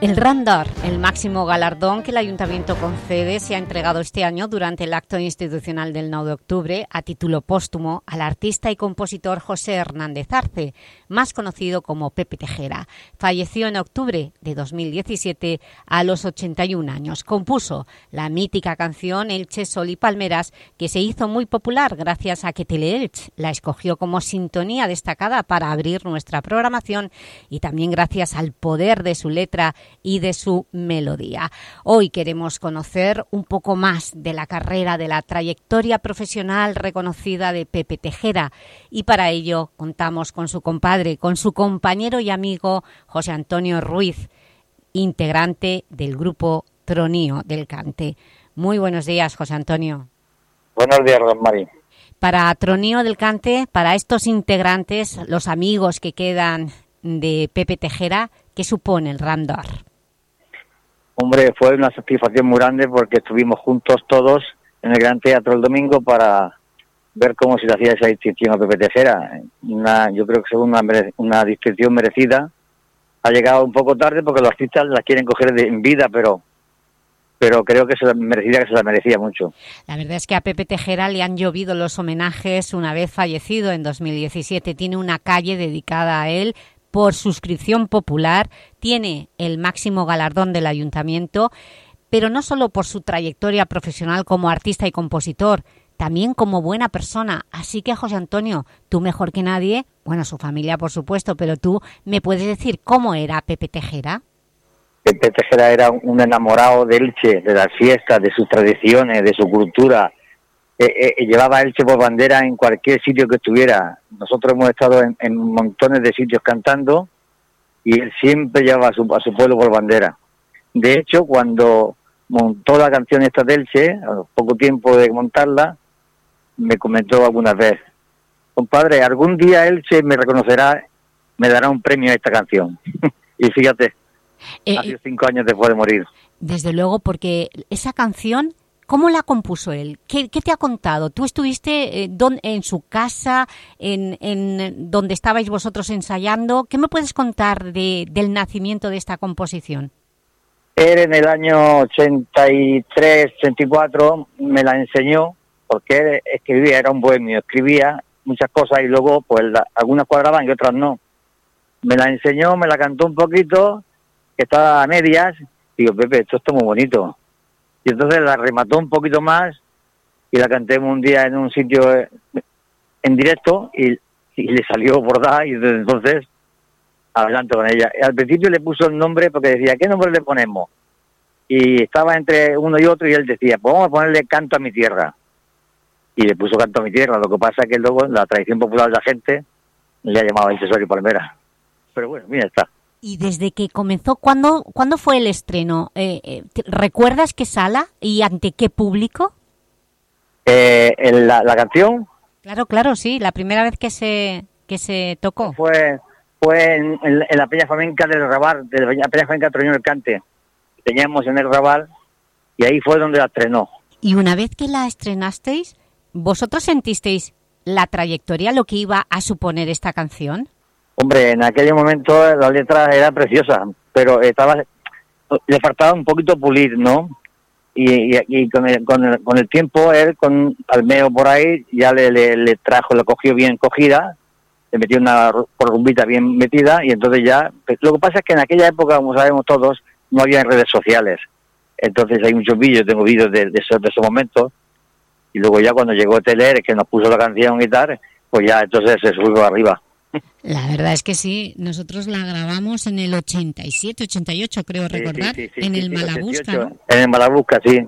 El Randar, el máximo galardón que el Ayuntamiento concede, se ha entregado este año durante el acto institucional del 9 de octubre a título póstumo al artista y compositor José Hernández Arce, más conocido como Pepe Tejera. Falleció en octubre de 2017 a los 81 años. Compuso la mítica canción Elche, Sol y Palmeras, que se hizo muy popular gracias a que Teleelch la escogió como sintonía destacada para abrir nuestra programación y también gracias al poder de su letra y de su melodía. Hoy queremos conocer un poco más de la carrera, de la trayectoria profesional reconocida de Pepe Tejera y para ello contamos con su compadre, con su compañero y amigo José Antonio Ruiz, integrante del grupo Tronío del Cante. Muy buenos días, José Antonio. Buenos días, Rosmari. Para Tronío del Cante, para estos integrantes, los amigos que quedan de Pepe Tejera, ¿qué supone el Ramdar? Hombre, fue una satisfacción muy grande porque estuvimos juntos todos en el Gran Teatro el domingo para ver cómo se le hacía esa distinción a Pepe Tejera. Una, yo creo que es una, una distinción merecida. Ha llegado un poco tarde porque los artistas la quieren coger de, en vida, pero pero creo que se la merecía, que se la merecía mucho. La verdad es que a Pepe Tejera le han llovido los homenajes una vez fallecido en 2017. Tiene una calle dedicada a él por suscripción popular, tiene el máximo galardón del ayuntamiento, pero no solo por su trayectoria profesional como artista y compositor, también como buena persona. Así que, José Antonio, tú mejor que nadie, bueno, su familia por supuesto, pero tú me puedes decir cómo era Pepe Tejera. Pepe Tejera era un enamorado de Elche, de las fiestas, de sus tradiciones, de su cultura. Eh, eh, llevaba a Elche por bandera en cualquier sitio que estuviera. Nosotros hemos estado en, en montones de sitios cantando y él siempre llevaba a su, a su pueblo por bandera. De hecho, cuando montó la canción esta de Elche, a poco tiempo de montarla, me comentó alguna vez, compadre, algún día Elche me reconocerá, me dará un premio a esta canción. y fíjate, Eh, Hace cinco años después de morir. Desde luego, porque esa canción, ¿cómo la compuso él? ¿Qué, qué te ha contado? ¿Tú estuviste eh, don- en su casa, en, en donde estabais vosotros ensayando? ¿Qué me puedes contar de, del nacimiento de esta composición? Él en el año 83, 84 me la enseñó porque él escribía, era un bohemio, escribía muchas cosas y luego pues la- algunas cuadraban y otras no. Me la enseñó, me la cantó un poquito, estaba a medias, y digo, Pepe, esto está muy bonito. Y entonces la remató un poquito más y la canté un día en un sitio eh, en directo y, y le salió bordada y desde entonces adelante con ella. Al principio le puso el nombre porque decía, ¿qué nombre le ponemos? Y estaba entre uno y otro y él decía, pues vamos a ponerle Canto a mi tierra. Y le puso Canto a mi tierra. Lo que pasa es que luego la tradición popular de la gente le ha llamado y Palmera. Pero bueno, mira está. Y desde que comenzó, ¿cuándo, ¿cuándo fue el estreno? Eh, eh, ¿te- ¿Recuerdas qué sala y ante qué público? Eh, en la, la canción Claro, claro, sí, la primera vez que se, que se tocó. fue fue en, en- en la Peña Flamenca del Raval, de la Peña Flamenca del Cante. Teníamos en el Raval y ahí fue donde la estrenó. Y una vez que la estrenasteis, ¿vosotros sentisteis la trayectoria, lo que iba a suponer esta canción? Hombre, en aquel momento la letra era preciosa, pero estaba le faltaba un poquito pulir, ¿no? Y, y- y con, el, con, el, con el tiempo él, con Almeo por ahí, ya le, le, le trajo, le cogió bien cogida, le metió una ru- rumbita bien metida y entonces ya... pues, Lo que pasa es que en aquella época, como sabemos todos, no había redes sociales. Entonces hay muchos vídeos, tengo vídeos de, de, esos, de esos momentos. Y luego ya cuando llegó Teler, que nos puso la canción y tal, pues ya entonces se subió arriba. La verdad es que sí, nosotros la grabamos en el 87, 88 creo recordar, sí, sí, en sí, el sí, Malabusca, 88, ¿no? En el Malabusca, sí.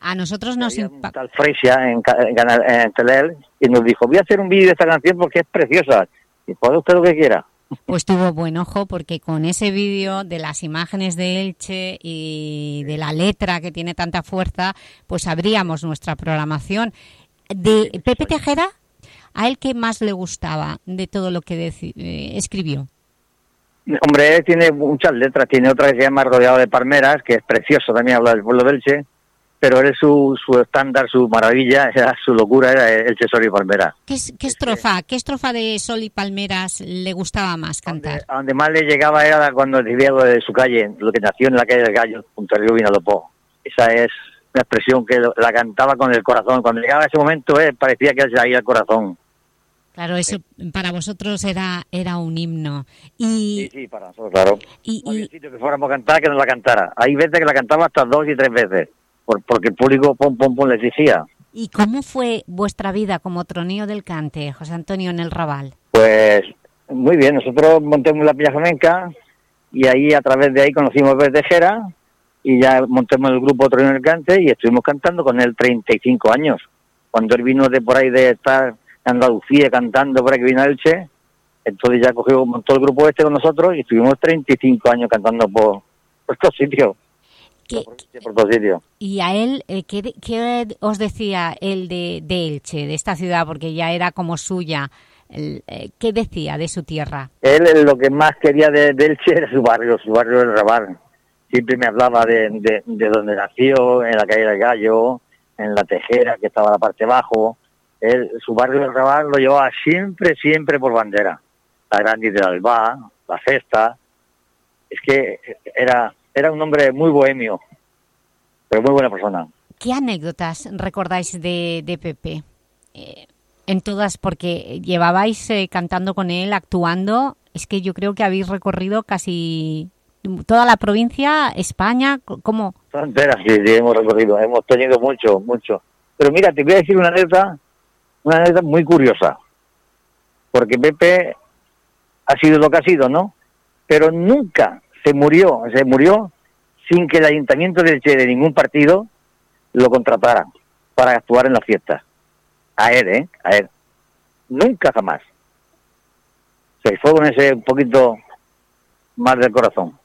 A nosotros nos impactó. Tal Fresia en, en, en Teler y nos dijo, voy a hacer un vídeo de esta canción porque es preciosa. Y puede usted lo que quiera. Pues tuvo buen ojo porque con ese vídeo de las imágenes de Elche y de la letra que tiene tanta fuerza, pues abríamos nuestra programación. De Pepe Tejera, ¿a él qué más le gustaba de todo lo que eh, escribió? Hombre, él tiene muchas letras. Tiene otra que se llama Rodeado de Palmeras, que es precioso también, habla del pueblo de Elche. Pero él, su, su estándar, su maravilla, era, su locura era Elche, Sol y Palmera. ¿Qué, es- qué estrofa, ¿Qué estrofa de Sol y Palmeras le gustaba más cantar? A donde más le llegaba era cuando escribía lo de su calle, lo que nació en la calle del Gallo, junto al río Vinalopó. Esa es una expresión que la cantaba con el corazón. Cuando llegaba ese momento, eh, parecía que se iba al corazón. Claro, eso para vosotros era, era un himno. Y, Sí, sí, para nosotros, claro. y, había sitio que fuéramos a cantar que no la cantara. Hay veces que la cantaba hasta dos y tres veces, por- porque el público pum, pum, pum le exigía. ¿Y cómo fue vuestra vida como tronío del cante, José Antonio, en el Raval? Pues muy bien, nosotros montamos la Pilla Flamenca y ahí a través de ahí conocimos a Tejera y ya montamos el grupo Trono del Cante y estuvimos cantando con él 35 años. Cuando él vino de por ahí de estar Andalucía cantando por aquí vino Elche, entonces ya cogió, montó el grupo este con nosotros y estuvimos 35 años cantando por, por estos sitios. Por todos sitios. ¿Y a él eh, ¿qué, qué os decía él de, de Elche, de esta ciudad, porque ya era como suya? El, eh, ¿Qué decía de su tierra? Él lo que más quería de, de Elche era su barrio, su barrio del Raval. Siempre me hablaba de, de, de donde nació, en la calle del Gallo, en la Tejera, que estaba en la parte bajo. Él, su barrio del Raval lo llevaba siempre, siempre por bandera. La Grandi del Alba, la Cesta. Es que era, era un hombre muy bohemio, pero muy buena persona. ¿Qué anécdotas recordáis de, de Pepe? Eh, en todas, porque llevabais eh, cantando con él, actuando. Es que yo creo que habéis recorrido casi toda la provincia, España. ¿Cómo? Fronteras, sí, sí, hemos recorrido, hemos tenido mucho, mucho. Pero mira, te voy a decir una anécdota, una anécdota muy curiosa. Porque Pepe ha sido lo que ha sido, ¿no? Pero nunca se murió, se murió sin que el ayuntamiento de, de ningún partido lo contratara para actuar en las fiestas. A él, ¿eh? A él. Nunca jamás. Se fue con ese un poquito más del corazón.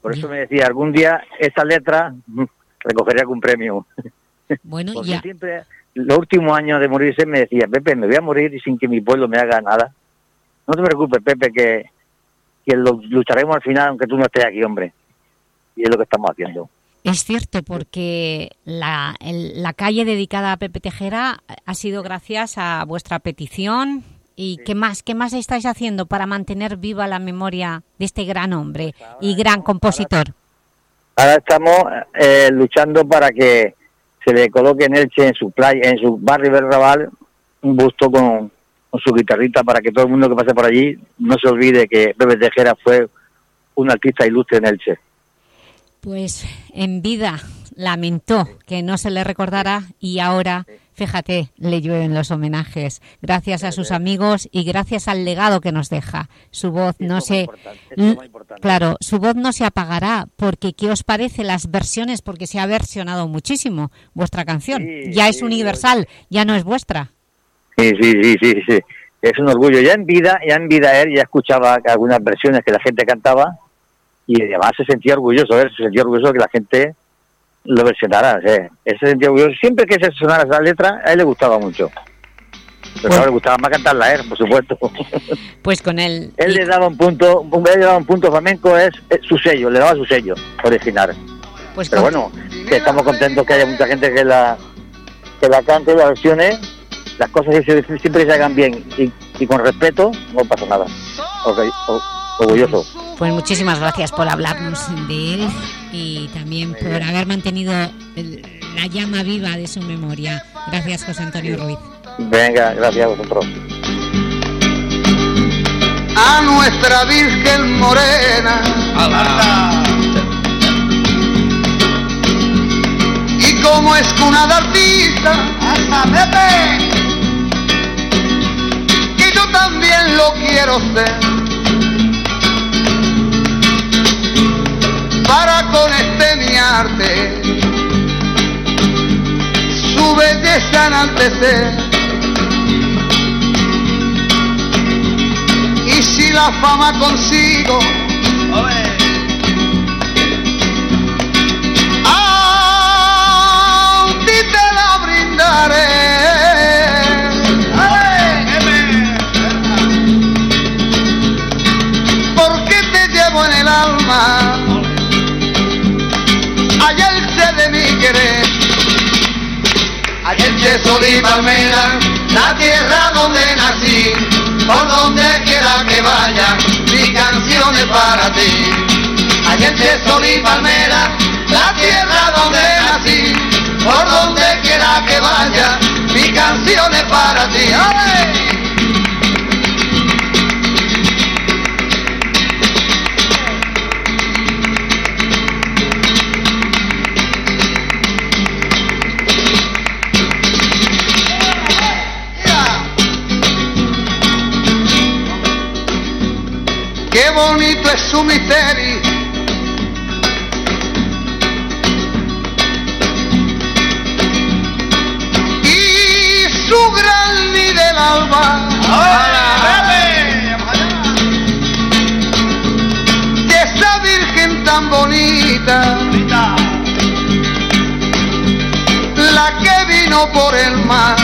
Por eso me decía, algún día esta letra recogería algún premio. Bueno, Porque ya. siempre, los últimos años de morirse, me decía, Pepe, me voy a morir sin que mi pueblo me haga nada. No te preocupes, Pepe, que que lo lucharemos al final aunque tú no estés aquí, hombre. Y es lo que estamos haciendo. Es cierto, porque la, la calle dedicada a Pepe Tejera ha sido gracias a vuestra petición. ¿Y qué más qué más estáis haciendo para mantener viva la memoria de este gran hombre y gran compositor? Ahora estamos eh, luchando para que se le coloque en Elche, en su playa, en su barrio Berraval, un busto con, con su guitarrita para que todo el mundo que pase por allí no se olvide que Pepe Tejera fue un artista ilustre en Elche. Pues en vida lamentó que no se le recordara y ahora, fíjate, le llueven los homenajes. Gracias a sus amigos y gracias al legado que nos deja. Su voz no se... Claro, su voz no se apagará porque ¿qué os parece las versiones? Porque se ha versionado muchísimo vuestra canción. ya es universal, ya no es vuestra. Sí, sí, sí, sí, sí. Es un orgullo. Ya en vida, ya en vida él ya escuchaba algunas versiones que la gente cantaba y además se sentía orgulloso, ¿eh? se sentía orgulloso que la gente lo versionara. ¿eh? se sentía orgulloso. Siempre que se sonara esa letra, a él le gustaba mucho. Pero claro, le gustaba más cantarla a él, por supuesto. Pues con él... Él le daba un punto, él le daba un punto flamenco, es, es su sello, le daba su sello original. Pues Pero bueno, que estamos contentos que haya mucha gente que la que la cante y la versione. Las cosas que se- siempre se hagan bien y, y con respeto, no pasa nada. Orgulloso. Pues muchísimas gracias por hablarnos de él y también por haber mantenido el- la llama viva de su memoria. Gracias, José Antonio Ruiz. Venga, gracias a vosotros. a nuestra Virgen Morena. Y como es cuna de artista, que yo también lo quiero ser. Para con este mi arte, su belleza enaltecer. Y si la fama consigo, a ti te la brindaré. Che sol y palmera, la tierra donde nací, por donde quiera que vaya, mi canción es para ti. Che sol y palmera, la tierra donde nací, por donde quiera que vaya, mi canción es para ti. ¡Ale! Qué bonito es su misterio. Y su gran ni del alba. Y esa virgen tan bonita. La que vino por el mar.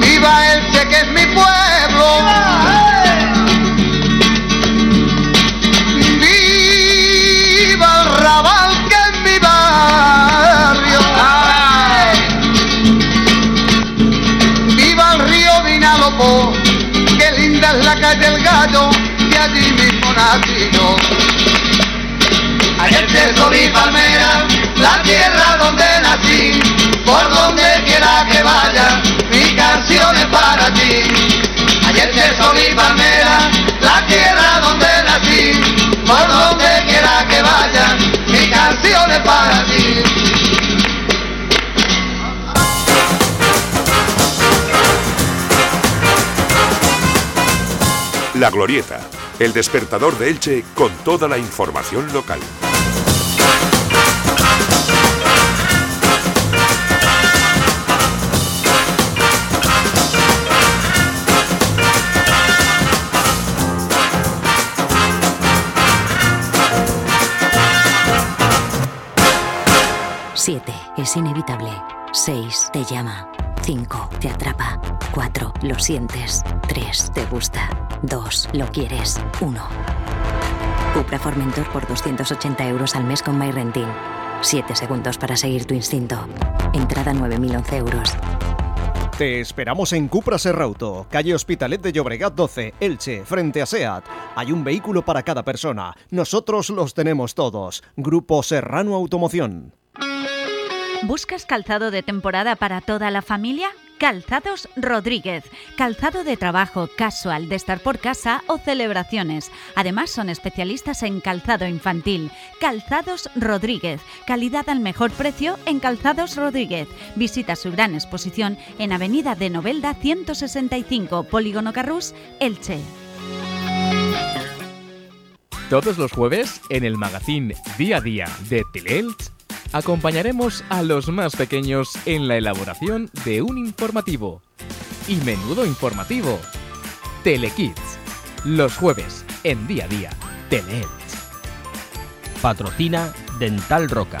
Viva pueblo. El Raval que es mi barrio. Viva el río Vinalopó, que vaya, mi palmera, la tierra donde nací, por donde quiera que vaya, mi canción es para ti. La Glorieta, el despertador de Elche con toda la información local. Es inevitable. 6 Te llama. 5. Te atrapa. 4. Lo sientes. 3. Te gusta. 2. Lo quieres. 1. Cupra Formentor por 280 euros al mes con MyRenting. 7 segundos para seguir tu instinto. Entrada 9.011 euros. Te esperamos en Cupra Serrauto, calle Hospitalet de Llobregat 12, Elche, frente a SEAT. Hay un vehículo para cada persona. Nosotros los tenemos todos. Grupo Serrano Automoción. ¿Buscas calzado de temporada para toda la familia? Calzados Rodríguez. Calzado de trabajo, casual, de estar por casa o celebraciones. Además son especialistas en calzado infantil. Calzados Rodríguez. Calidad al mejor precio en Calzados Rodríguez. Visita su gran exposición en Avenida de Novelda 165, Polígono Carrús, Elche. Todos los jueves, en el magazine Día a Día de Teleelch, acompañaremos a los más pequeños en la elaboración de un informativo. Y menudo informativo. Telekids. Los jueves, en Día a Día, Teleelch. Patrocina Dental Roca.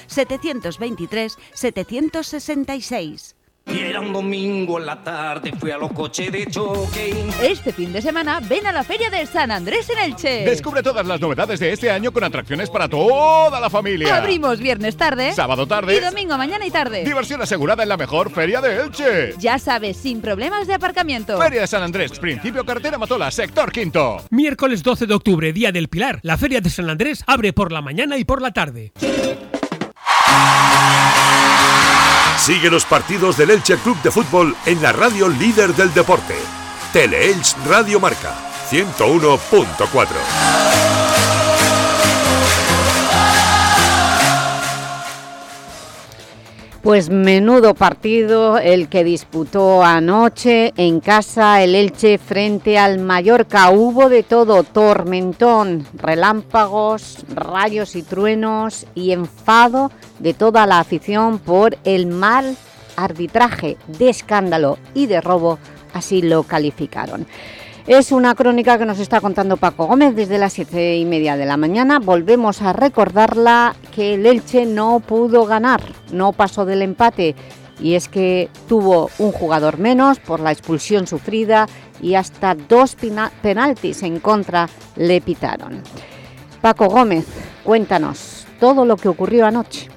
723 766. Y era un domingo en la tarde, fui a los coches de choque. Este fin de semana ven a la Feria de San Andrés en Elche. Descubre todas las novedades de este año con atracciones para toda la familia. Abrimos viernes tarde, sábado tarde y domingo mañana y tarde. Diversión asegurada en la mejor feria de Elche. Ya sabes, sin problemas de aparcamiento. Feria de San Andrés, principio carretera Matola, sector quinto. Miércoles 12 de octubre, Día del Pilar, la Feria de San Andrés abre por la mañana y por la tarde. Sigue los partidos del Elche Club de Fútbol en la radio líder del deporte. Teleelch Radio Marca 101.4. Pues menudo partido el que disputó anoche en casa el Elche frente al Mallorca. Hubo de todo, tormentón, relámpagos, rayos y truenos y enfado de toda la afición por el mal arbitraje de escándalo y de robo, así lo calificaron. Es una crónica que nos está contando Paco Gómez desde las siete y media de la mañana. Volvemos a recordarla que el Elche no pudo ganar, no pasó del empate y es que tuvo un jugador menos por la expulsión sufrida y hasta dos penaltis en contra le pitaron. Paco Gómez, cuéntanos todo lo que ocurrió anoche.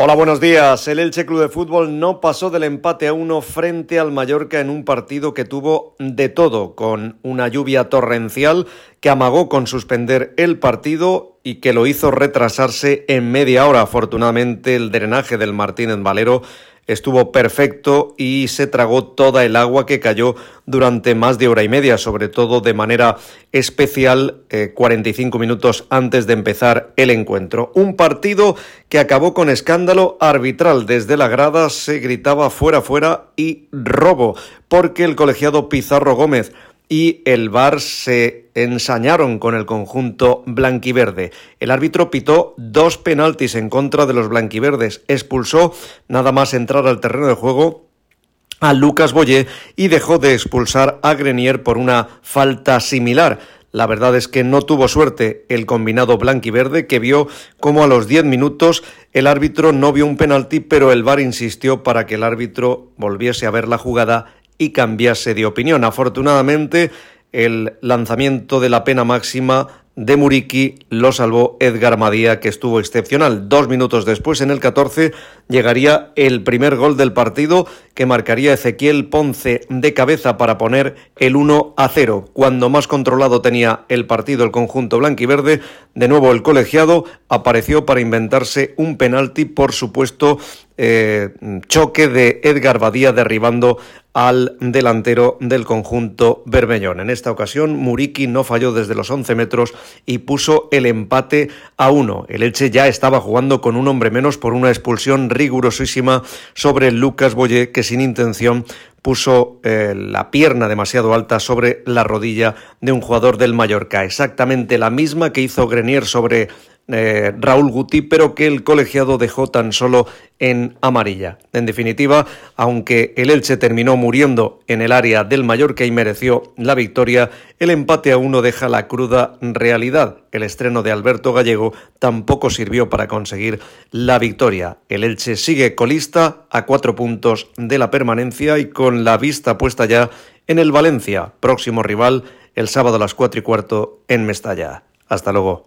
Hola, buenos días. El Elche Club de Fútbol no pasó del empate a uno frente al Mallorca en un partido que tuvo de todo, con una lluvia torrencial que amagó con suspender el partido y que lo hizo retrasarse en media hora. Afortunadamente, el drenaje del Martínez Valero estuvo perfecto y se tragó toda el agua que cayó durante más de hora y media, sobre todo de manera especial 45 eh, minutos antes de empezar el encuentro. Un partido que acabó con escándalo arbitral. Desde la grada se gritaba fuera, fuera y robo, porque el colegiado Pizarro Gómez y el VAR se ensañaron con el conjunto blanquiverde. El árbitro pitó dos penaltis en contra de los blanquiverdes, expulsó nada más entrar al terreno de juego a Lucas Boyé y dejó de expulsar a Grenier por una falta similar. La verdad es que no tuvo suerte el combinado blanquiverde que vio como a los 10 minutos el árbitro no vio un penalti, pero el VAR insistió para que el árbitro volviese a ver la jugada y cambiase de opinión. Afortunadamente, el lanzamiento de la pena máxima de Muriqui lo salvó Edgar Madía, que estuvo excepcional. Dos minutos después, en el 14, llegaría el primer gol del partido que marcaría Ezequiel Ponce de cabeza para poner el 1 a 0. Cuando más controlado tenía el partido el conjunto blanquiverde, de nuevo el colegiado apareció para inventarse un penalti por supuesto eh, choque de Edgar Badía derribando al delantero del conjunto Bermellón. En esta ocasión, Muriqui no falló desde los 11 metros y puso el empate a uno. El Elche ya estaba jugando con un hombre menos por una expulsión rigurosísima sobre Lucas Boyé, que sin intención puso eh, la pierna demasiado alta sobre la rodilla de un jugador del Mallorca, exactamente la misma que hizo Grenier sobre eh, Raúl Guti, pero que el colegiado dejó tan solo en amarilla. En definitiva, aunque el Elche terminó muriendo en el área del Mallorca y mereció la victoria, el empate a uno deja la cruda realidad. El estreno de Alberto Gallego tampoco sirvió para conseguir la victoria. El Elche sigue colista a cuatro puntos de la permanencia y con la vista puesta ya en el Valencia, próximo rival, el sábado a las cuatro y cuarto en Mestalla. Hasta luego.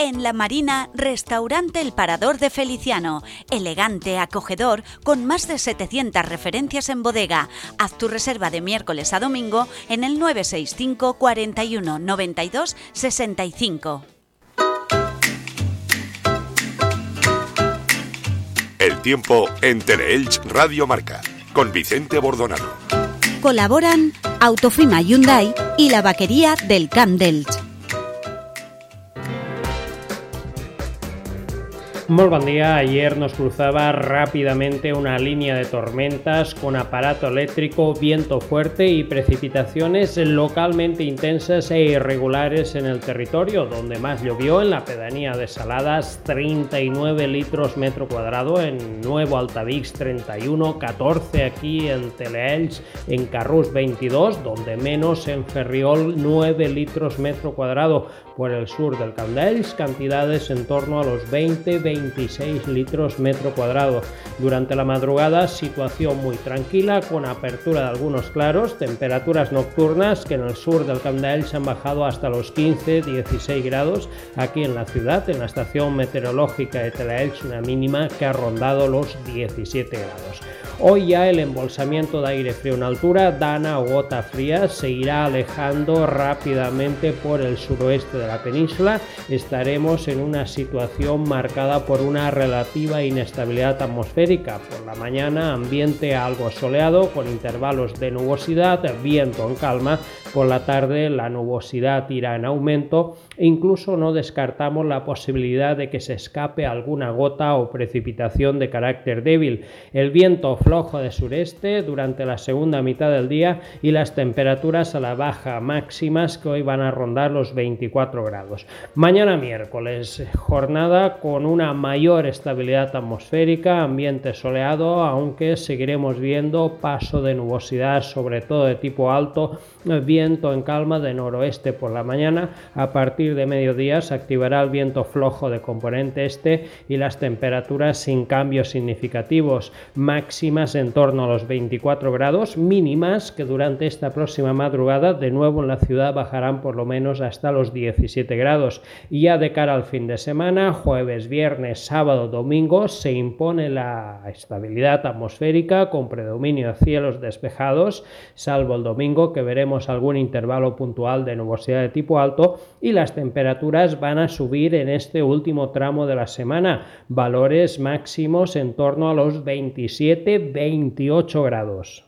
En La Marina, restaurante El Parador de Feliciano. Elegante, acogedor, con más de 700 referencias en bodega. Haz tu reserva de miércoles a domingo en el 965 41 92 65. El tiempo en Teleelch Radio Marca, con Vicente Bordonano. Colaboran Autofima Hyundai y la vaquería del Camp d'Elx. Muy buen día. Ayer nos cruzaba rápidamente una línea de tormentas con aparato eléctrico, viento fuerte y precipitaciones localmente intensas e irregulares en el territorio, donde más llovió en la pedanía de Saladas, 39 litros metro cuadrado, en Nuevo Altavix 31, 14 aquí en Teleelch, en Carrús 22, donde menos en Ferriol 9 litros metro cuadrado por el sur del Camp d'Elx, cantidades en torno a los 20-26 litros metro cuadrado. Durante la madrugada, situación muy tranquila, con apertura de algunos claros, temperaturas nocturnas que en el sur del Camp d'Elx han bajado hasta los 15-16 grados. Aquí en la ciudad, en la estación meteorológica de Telaelch, una mínima que ha rondado los 17 grados. Hoy ya el embolsamiento de aire frío en altura, dana o gota fría, se irá alejando rápidamente por el suroeste de la península. Estaremos en una situación marcada por una relativa inestabilidad atmosférica. Por la mañana ambiente algo soleado con intervalos de nubosidad, viento en calma. Por la tarde la nubosidad irá en aumento e incluso no descartamos la posibilidad de que se escape alguna gota o precipitación de carácter débil. El viento flojo de sureste durante la segunda mitad del día y las temperaturas a la baja máximas que hoy van a rondar los 24 grados. Mañana miércoles, jornada con una mayor estabilidad atmosférica, ambiente soleado, aunque seguiremos viendo paso de nubosidad, sobre todo de tipo alto, viento en calma de noroeste por la mañana. A partir de mediodía se activará el viento flojo de componente este y las temperaturas sin cambios significativos. Máxima máximas en torno a los 24 grados, mínimas que durante esta próxima madrugada de nuevo en la ciudad bajarán por lo menos hasta los 17 grados. Y ya de cara al fin de semana, jueves, viernes, sábado, domingo, se impone la estabilidad atmosférica con predominio de cielos despejados, salvo el domingo que veremos algún intervalo puntual de nubosidad de tipo alto y las temperaturas van a subir en este último tramo de la semana, valores máximos en torno a los 27-28 grados.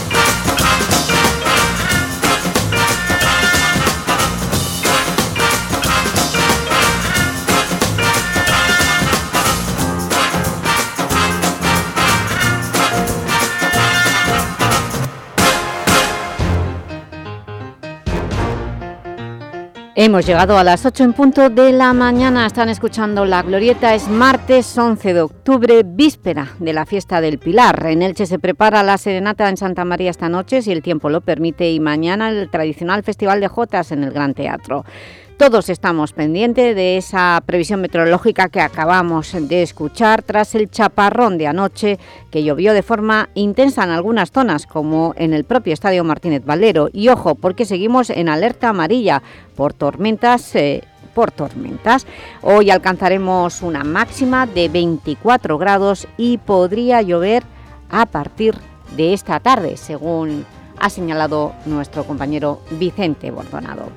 Hemos llegado a las 8 en punto de la mañana. Están escuchando La Glorieta. Es martes 11 de octubre, víspera de la fiesta del Pilar. En Elche se prepara la serenata en Santa María esta noche, si el tiempo lo permite, y mañana el tradicional Festival de Jotas en el Gran Teatro. Todos estamos pendientes de esa previsión meteorológica que acabamos de escuchar tras el chaparrón de anoche que llovió de forma intensa en algunas zonas como en el propio Estadio Martínez Valero. Y ojo, porque seguimos en alerta amarilla por tormentas eh, por tormentas. Hoy alcanzaremos una máxima de 24 grados y podría llover a partir de esta tarde, según ha señalado nuestro compañero Vicente Bordonado.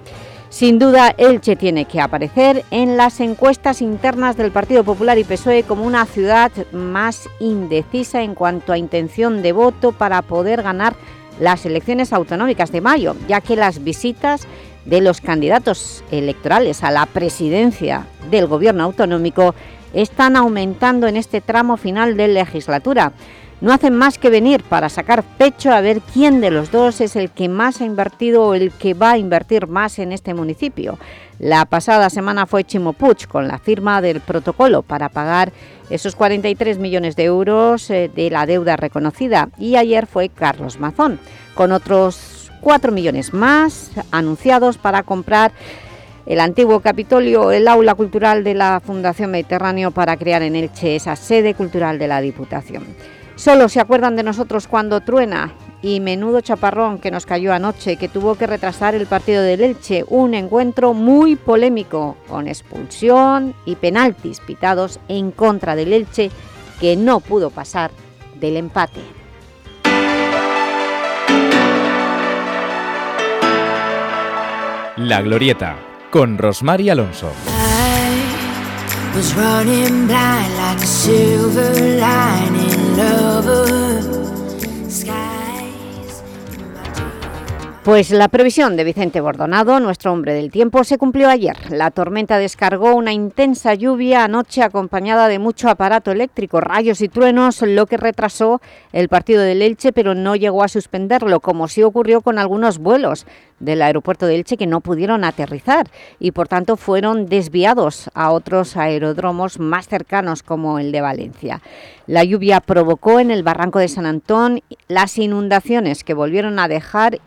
Sin duda, Elche tiene que aparecer en las encuestas internas del Partido Popular y PSOE como una ciudad más indecisa en cuanto a intención de voto para poder ganar las elecciones autonómicas de mayo, ya que las visitas de los candidatos electorales a la presidencia del Gobierno autonómico están aumentando en este tramo final de legislatura no hacen más que venir para sacar pecho a ver quién de los dos es el que más ha invertido o el que va a invertir más en este municipio. La pasada semana fue Chimo Puig con la firma del protocolo para pagar esos 43 millones de euros eh, de la deuda reconocida y ayer fue Carlos Mazón con otros 4 millones más anunciados para comprar el antiguo Capitolio, el aula cultural de la Fundación Mediterráneo para crear en Elche esa sede cultural de la Diputación. Solo se acuerdan de nosotros cuando truena y menudo chaparrón que nos cayó anoche, que tuvo que retrasar el partido del Elche, un encuentro muy polémico, con expulsión y penaltis pitados en contra del Elche, que no pudo pasar del empate. La Glorieta, con Rosmar y Alonso. another sky. Pues la previsión de Vicente Bordonado, nuestro hombre del tiempo, se cumplió ayer. La tormenta descargó una intensa lluvia anoche acompañada de mucho aparato eléctrico, rayos y truenos, lo que retrasó el partido del Elche, pero no llegó a suspenderlo, como sí ocurrió con algunos vuelos del aeropuerto de Elche que no pudieron aterrizar y por tanto fueron desviados a otros aeródromos más cercanos como el de Valencia. La lluvia provocó en el barranco de San Antón las inundaciones que volvieron a dejar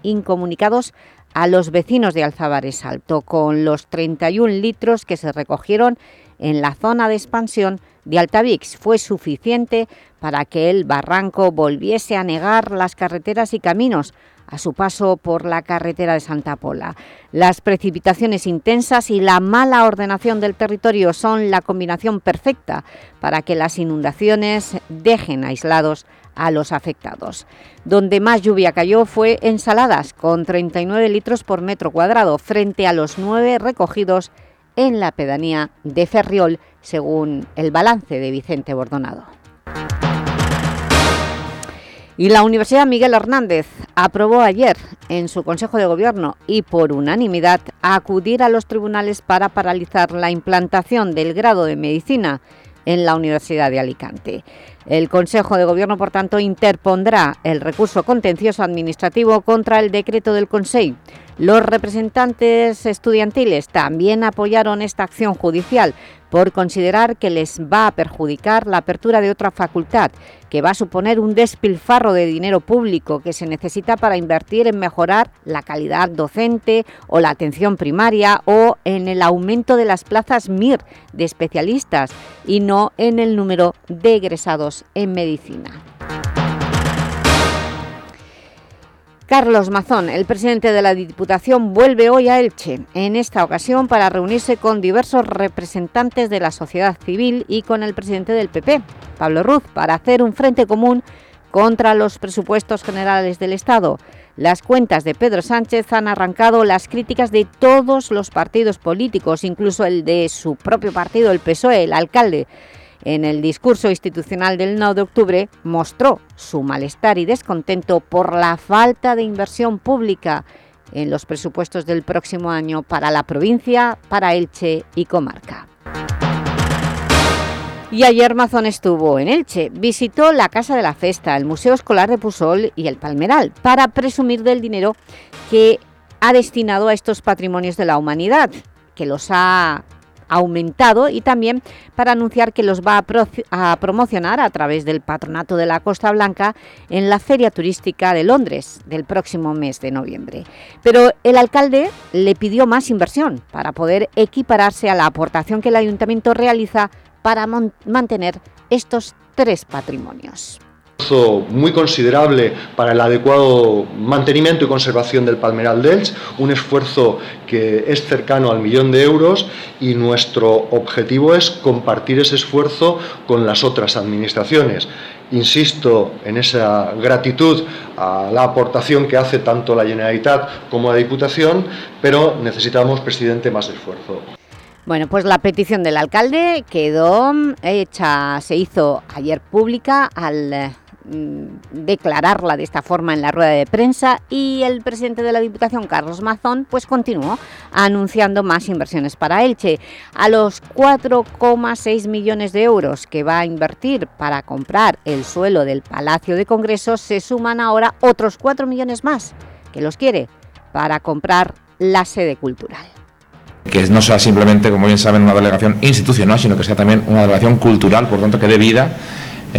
incomunicados a los vecinos de Alzabares Alto, con los 31 litros que se recogieron en la zona de expansión de Altavix. Fue suficiente para que el barranco volviese a negar las carreteras y caminos a su paso por la carretera de Santa Pola. Las precipitaciones intensas y la mala ordenación del territorio son la combinación perfecta para que las inundaciones dejen aislados a los afectados. Donde más lluvia cayó fue en Saladas, con 39 litros por metro cuadrado, frente a los 9 recogidos en la pedanía de Ferriol, según el balance de Vicente Bordonado. Y la Universidad Miguel Hernández aprobó ayer en su Consejo de Gobierno y por unanimidad acudir a los tribunales para paralizar la implantación del grado de Medicina en la Universidad de Alicante. El Consejo de Gobierno, por tanto, interpondrá el recurso contencioso administrativo contra el decreto del Consejo. Los representantes estudiantiles también apoyaron esta acción judicial por considerar que les va a perjudicar la apertura de otra facultad, que va a suponer un despilfarro de dinero público que se necesita para invertir en mejorar la calidad docente o la atención primaria o en el aumento de las plazas MIR de especialistas y no en el número de egresados en medicina. Carlos Mazón, el presidente de la Diputación, vuelve hoy a Elche, en esta ocasión para reunirse con diversos representantes de la sociedad civil y con el presidente del PP, Pablo Ruz, para hacer un frente común contra los presupuestos generales del Estado. Las cuentas de Pedro Sánchez han arrancado las críticas de todos los partidos políticos, incluso el de su propio partido, el PSOE, el alcalde, en el discurso institucional del 9 de octubre mostró su malestar y descontento por la falta de inversión pública en los presupuestos del próximo año para la provincia, para Elche y comarca. Y ayer Mazón estuvo en Elche, visitó la Casa de la Festa, el Museo Escolar de Pusol y el Palmeral para presumir del dinero que ha destinado a estos patrimonios de la humanidad, que los ha aumentado y también para anunciar que los va a, promocionar a través del Patronato de la Costa Blanca en la Feria Turística de Londres del próximo mes de noviembre. Pero el alcalde le pidió más inversión para poder equipararse a la aportación que el Ayuntamiento realiza para mantener estos tres patrimonios muy considerable para el adecuado mantenimiento y conservación del Palmeral de un esfuerzo que es cercano al millón de euros y nuestro objetivo es compartir ese esfuerzo con las otras administraciones. Insisto en esa gratitud a la aportación que hace tanto la Generalitat como la Diputación, pero necesitamos, presidente, más esfuerzo. Bueno, pues la petición del alcalde quedó hecha, se hizo ayer pública al declararla de esta forma en la rueda de prensa y el presidente de la Diputación, Carlos Mazón, pues continuó anunciando más inversiones para Elche. A los 4,6 millones de euros que va a invertir para comprar el suelo del Palacio de Congresos se suman ahora otros 4 millones más, que los quiere, para comprar la sede cultural que no sea simplemente, como bien saben, una delegación institucional, sino que sea también una delegación cultural, por tanto que dé vida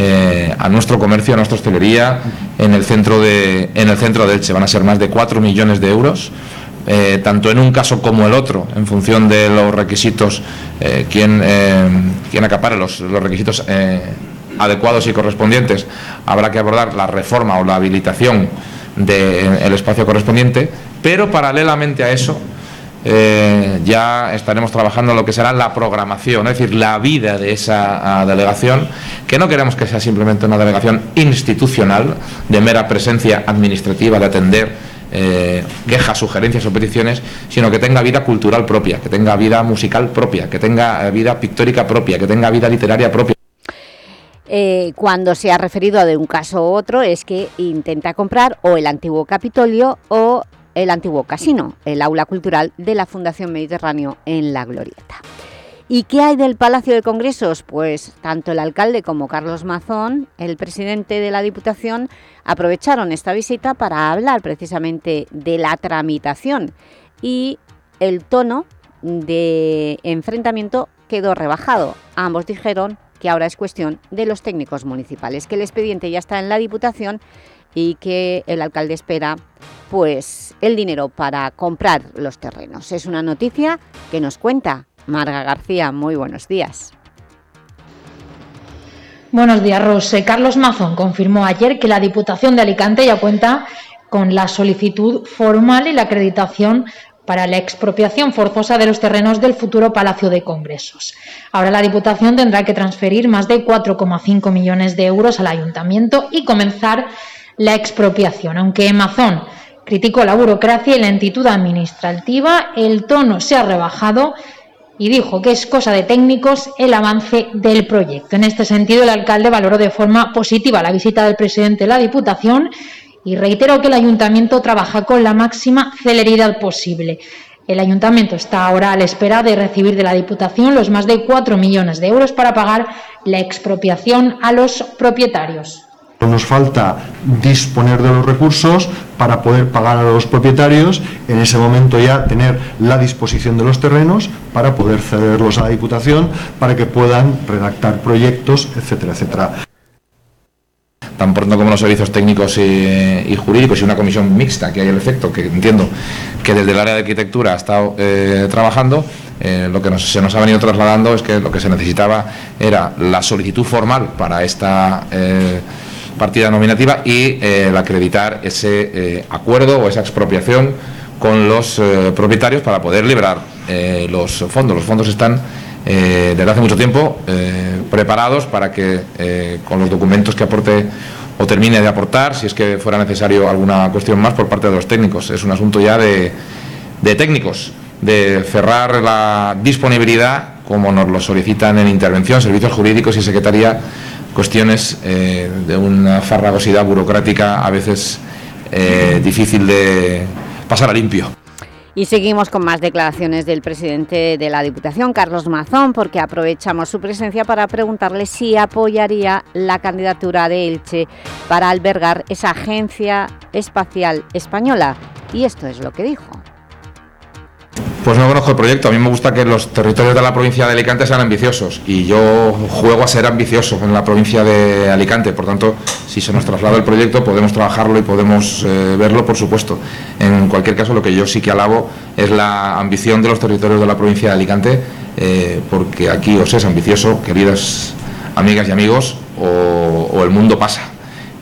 eh, a nuestro comercio, a nuestra hostelería en el centro de, en el centro de Elche. Van a ser más de 4 millones de euros. Eh, tanto en un caso como el otro, en función de los requisitos, eh, quien, quien acapare los, los requisitos adecuados y correspondientes, habrá que abordar la reforma o la habilitación del espacio correspondiente, pero paralelamente a eso, eh, ya estaremos trabajando lo que será la programación, es decir, la vida de esa delegación, que no queremos que sea simplemente una delegación institucional de mera presencia administrativa, de atender eh, quejas, sugerencias o peticiones, sino que tenga vida cultural propia, que tenga vida musical propia, que tenga eh, vida pictórica propia, que tenga vida literaria propia. cuando se ha referido de un caso u otro es que intenta comprar o el antiguo Capitolio o el antiguo casino, el aula cultural de la Fundación Mediterráneo en La Glorieta. ¿Y qué hay del Palacio de Congresos? Pues tanto el alcalde como Carlos Mazón, el presidente de la Diputación, aprovecharon esta visita para hablar precisamente de la tramitación y el tono de enfrentamiento quedó rebajado. Ambos dijeron que ahora es cuestión de los técnicos municipales, que el expediente ya está en la Diputación y que el alcalde espera pues el dinero para comprar los terrenos. Es una noticia que nos cuenta Marga García. Muy buenos días. Buenos días, Rose. Carlos Mazón confirmó ayer que la Diputación de Alicante ya cuenta con la solicitud formal y la acreditación para la expropiación forzosa de los terrenos del futuro Palacio de Congresos. Ahora la Diputación tendrá que transferir más de 4,5 millones de euros al Ayuntamiento y comenzar la expropiación. Aunque Mazón criticó la burocracia y la lentitud administrativa, el tono se ha rebajado y dijo que es cosa de técnicos el avance del proyecto. En este sentido, el alcalde valoró de forma positiva la visita del presidente de la Diputación y reiteró que el ayuntamiento trabaja con la máxima celeridad posible. El ayuntamiento está ahora a la espera de recibir de la Diputación los más de 4 millones de euros para pagar la expropiación a los propietarios. Nos falta disponer de los recursos para poder pagar a los propietarios, en ese momento ya tener la disposición de los terrenos para poder cederlos a la Diputación para que puedan redactar proyectos, etcétera, etcétera. Tan pronto como los servicios técnicos y, jurídicos y una comisión mixta que hay el efecto, que entiendo que desde el área de arquitectura ha estado eh, trabajando, eh, lo que se nos ha venido trasladando es que lo que se necesitaba era la solicitud formal para esta eh, partida nominativa y el acreditar ese acuerdo o esa expropiación con los propietarios para poder liberar los fondos. Los fondos están desde hace mucho tiempo preparados para que con los documentos que aporte o termine de aportar, si es que fuera necesario alguna cuestión más por parte de los técnicos. Es un asunto ya de, técnicos, de cerrar la disponibilidad, como nos lo solicitan en intervención, servicios jurídicos y secretaría, cuestiones eh, de una farragosidad burocrática a veces eh, difícil de pasar a limpio. Y seguimos con más declaraciones del presidente de la Diputación, Carlos Mazón, porque aprovechamos su presencia para preguntarle si apoyaría la candidatura de Elche para albergar esa agencia espacial española. Y esto es lo que dijo. Pues no conozco el proyecto. A mí me gusta que los territorios de la provincia de Alicante sean ambiciosos y yo juego a ser ambicioso en la provincia de Alicante. Por tanto, si se nos traslada el proyecto, podemos trabajarlo y podemos eh, verlo, por supuesto. En cualquier caso, lo que yo sí que alabo es la ambición de los territorios de la provincia de Alicante, eh, porque aquí os es ambicioso, queridas amigas y amigos, o el mundo pasa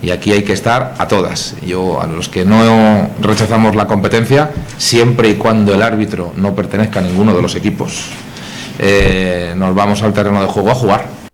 y aquí hay que estar a todas. Yo, a los que no rechazamos la competencia, siempre y cuando el árbitro no pertenezca a ninguno de los equipos, eh, nos vamos al terreno de juego a jugar.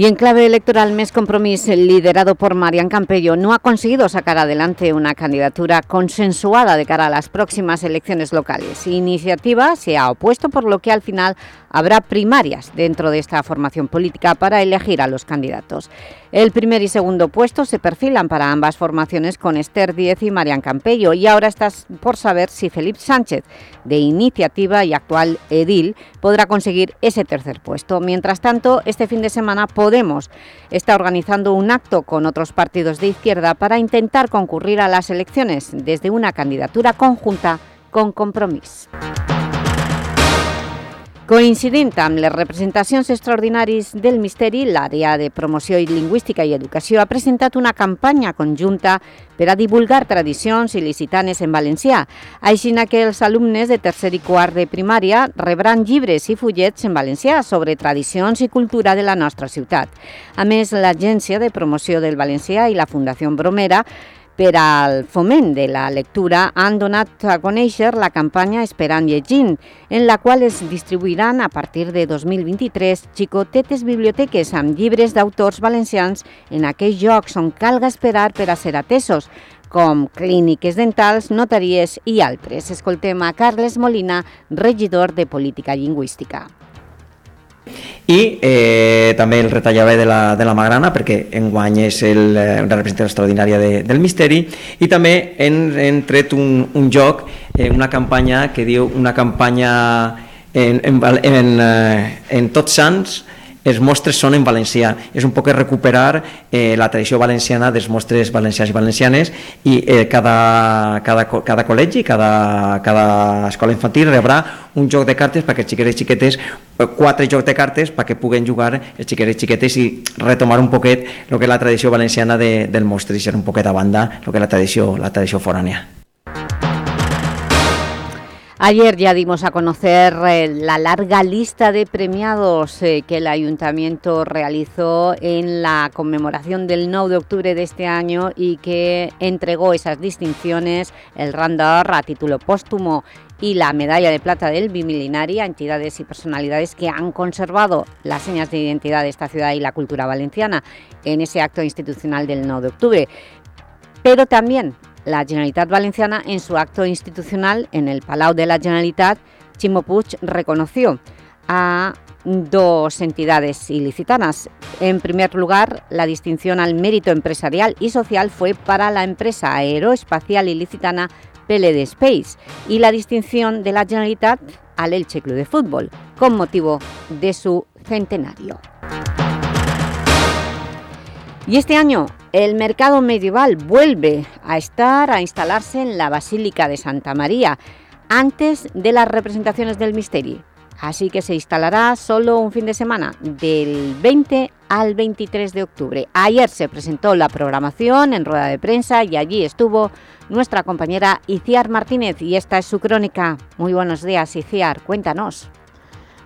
Y en clave electoral, Mes Compromís, liderado por Marian Campello, no ha conseguido sacar adelante una candidatura consensuada de cara a las próximas elecciones locales. Iniciativa se ha opuesto, por lo que al final habrá primarias dentro de esta formación política para elegir a los candidatos. El primer y segundo puesto se perfilan para ambas formaciones con Esther Díez y Marian Campello y ahora estás por saber si Felipe Sánchez, de Iniciativa y actual edil, podrá conseguir ese tercer puesto. Mientras tanto, este fin de semana Podemos está organizando un acto con otros partidos de izquierda para intentar concurrir a las elecciones desde una candidatura conjunta con compromiso. Coincidint amb les representacions extraordinàries del misteri, l'àrea de promoció lingüística i educació ha presentat una campanya conjunta per a divulgar tradicions il·licitanes en valencià, així que els alumnes de tercer i quart de primària rebran llibres i fullets en valencià sobre tradicions i cultura de la nostra ciutat. A més, l'Agència de Promoció del Valencià i la Fundació Bromera per al foment de la lectura han donat a conèixer la campanya Esperant llegint, en la qual es distribuiran a partir de 2023 xicotetes biblioteques amb llibres d'autors valencians en aquells jocs on calga esperar per a ser atesos, com clíniques dentals, notaries i altres. Escoltem a Carles Molina, regidor de Política Lingüística i eh, també el retallava de la, de la Magrana perquè enguany és el, eh, una representació extraordinària de, del misteri. I també hem, hem tret un, un joc, eh, una campanya que diu una campanya en, en, en, eh, en Tots Sants els mostres són en valencià. És un poc recuperar eh, la tradició valenciana dels mostres valencians i valencianes i eh, cada, cada, cada col·legi, cada, cada escola infantil rebrà un joc de cartes perquè els xiquets i xiquetes, eh, quatre jocs de cartes perquè puguen jugar els xiquets i xiquetes i retomar un poquet el que és la tradició valenciana de, del mostre i ser un poquet a banda el que és la tradició, la tradició forània. Ayer ya dimos a conocer eh, la larga lista de premiados eh, que el Ayuntamiento realizó en la conmemoración del 9 de octubre de este año y que entregó esas distinciones, el Randor a título póstumo y la medalla de plata del Bimilenaria a entidades y personalidades que han conservado las señas de identidad de esta ciudad y la cultura valenciana en ese acto institucional del 9 de octubre. Pero también la Generalitat Valenciana en su acto institucional en el Palau de la Generalitat, Chimo Puig reconoció a dos entidades ilicitanas. En primer lugar, la distinción al mérito empresarial y social fue para la empresa aeroespacial ilicitana PLD Space y la distinción de la Generalitat al Elche Club de Fútbol, con motivo de su centenario. Y este año el mercado medieval vuelve a estar, a instalarse en la Basílica de Santa María, antes de las representaciones del Misteri. Así que se instalará solo un fin de semana, del 20 al 23 de octubre. Ayer se presentó la programación en rueda de prensa y allí estuvo nuestra compañera Iciar Martínez y esta es su crónica. Muy buenos días, Iciar, cuéntanos.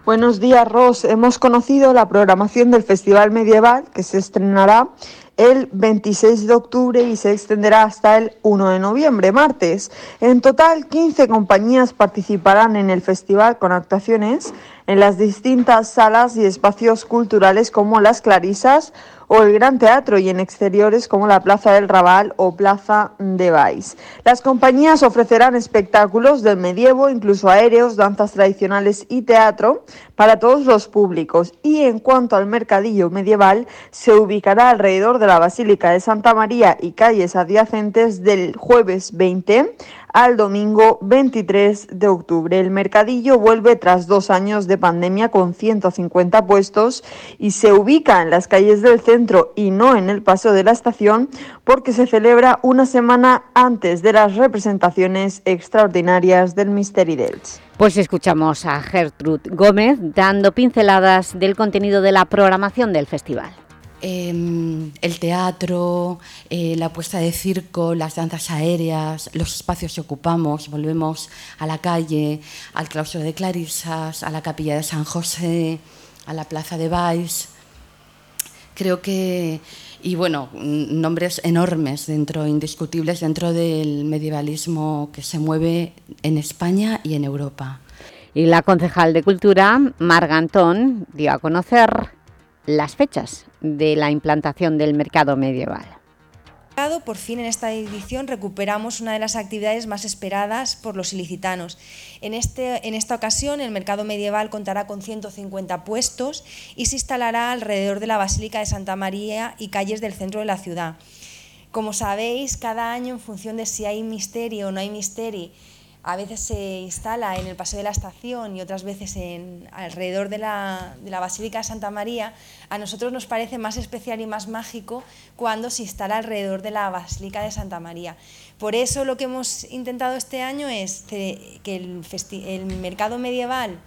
Buenos días, Ros. Hemos conocido la programación del Festival Medieval que se estrenará el 26 de octubre y se extenderá hasta el 1 de noviembre, martes. En total, 15 compañías participarán en el festival con actuaciones en las distintas salas y espacios culturales como las Clarisas o el Gran Teatro y en exteriores como la Plaza del Raval o Plaza de Baix. Las compañías ofrecerán espectáculos del medievo, incluso aéreos, danzas tradicionales y teatro para todos los públicos. Y en cuanto al mercadillo medieval, se ubicará alrededor de la Basílica de Santa María y calles adyacentes del jueves 20 al domingo 23 de octubre. El mercadillo vuelve tras dos años de pandemia con 150 puestos y se ubica en las calles del centro y no en el paso de la estación porque se celebra una semana antes de las representaciones extraordinarias del Misteri d'Elx. Pues escuchamos a Gertrude Gómez dando pinceladas del contenido de la programación del festival. Em, el teatro, eh, la puesta de circo, las danzas aéreas, los espacios que ocupamos, volvemos a la calle, al claustro de Clarisas, a la capilla de San José, a la plaza de Baix. Creo que, y bueno, nombres enormes dentro, indiscutibles dentro del medievalismo que se mueve en España y en Europa. Y la concejal de Cultura, Marga Antón, dio a conocer las fechas de la implantación del mercado medieval. Por fin en esta edición recuperamos una de las actividades más esperadas por los ilicitanos. En, este, en esta ocasión el mercado medieval contará con 150 puestos y se instalará alrededor de la Basílica de Santa María y calles del centro de la ciudad. Como sabéis, cada año en función de si hay misterio o no hay misterio, a veces se instala en el Paseo de la Estación y otras veces en, alrededor de la, de la, Basílica de Santa María, a nosotros nos parece más especial y más mágico cuando se instala alrededor de la Basílica de Santa María. Por eso lo que hemos intentado este año es que el, el mercado medieval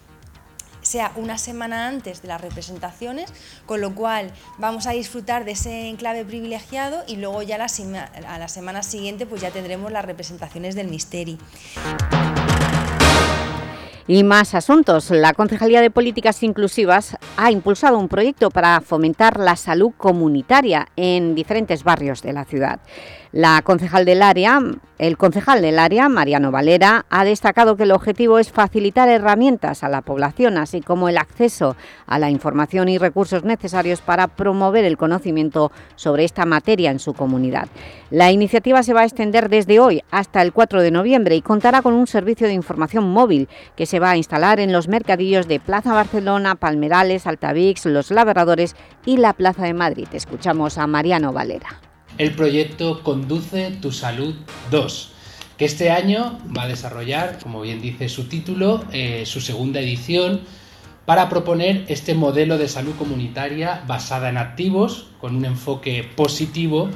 sea una semana antes de las representaciones, con lo cual vamos a disfrutar de ese enclave privilegiado y luego ya a la semana siguiente pues ya tendremos las representaciones del Misteri. Y más asuntos. La Concejalía de Políticas Inclusivas ha impulsado un proyecto para fomentar la salud comunitaria en diferentes barrios de la ciudad. La concejal del área, el concejal del área, Mariano Valera, ha destacado que el objetivo es facilitar herramientas a la población, así como el acceso a la información y recursos necesarios para promover el conocimiento sobre esta materia en su comunidad. La iniciativa se va a extender desde hoy hasta el 4 de noviembre y contará con un servicio de información móvil que se va a instalar en los mercadillos de Plaza Barcelona, Palmerales, Altavix, Los Labradores y la Plaza de Madrid. Escuchamos a Mariano Valera el proyecto Conduce tu Salud 2, que este año va a desarrollar, como bien dice su título, eh, su segunda edición para proponer este modelo de salud comunitaria basada en activos, con un enfoque positivo,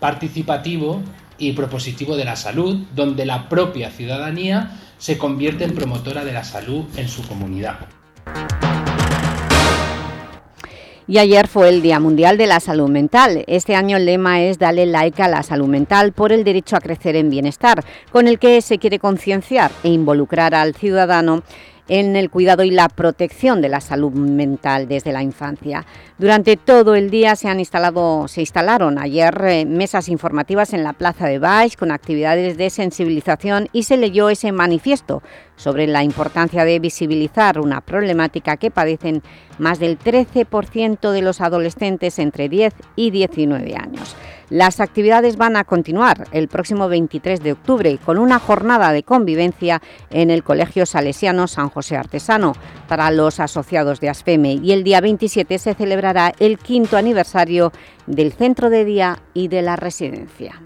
participativo y propositivo de la salud, donde la propia ciudadanía se convierte en promotora de la salud en su comunidad. Y ayer fue el Día Mundial de la Salud Mental. Este año el lema es Dale like a la salud mental por el derecho a crecer en bienestar, con el que se quiere concienciar e involucrar al ciudadano en el cuidado y la protección de la salud mental desde la infancia. Durante todo el día se, han instalado, se instalaron ayer eh, mesas informativas en la Plaza de Baix con actividades de sensibilización y se leyó ese manifiesto sobre la importancia de visibilizar una problemática que padecen más del 13% de los adolescentes entre 10 y 19 años. Las actividades van a continuar el próximo 23 de octubre con una jornada de convivencia en el Colegio Salesiano San José Artesano para los asociados de ASFEME y el día 27 se celebrará el quinto aniversario del centro de día y de la residencia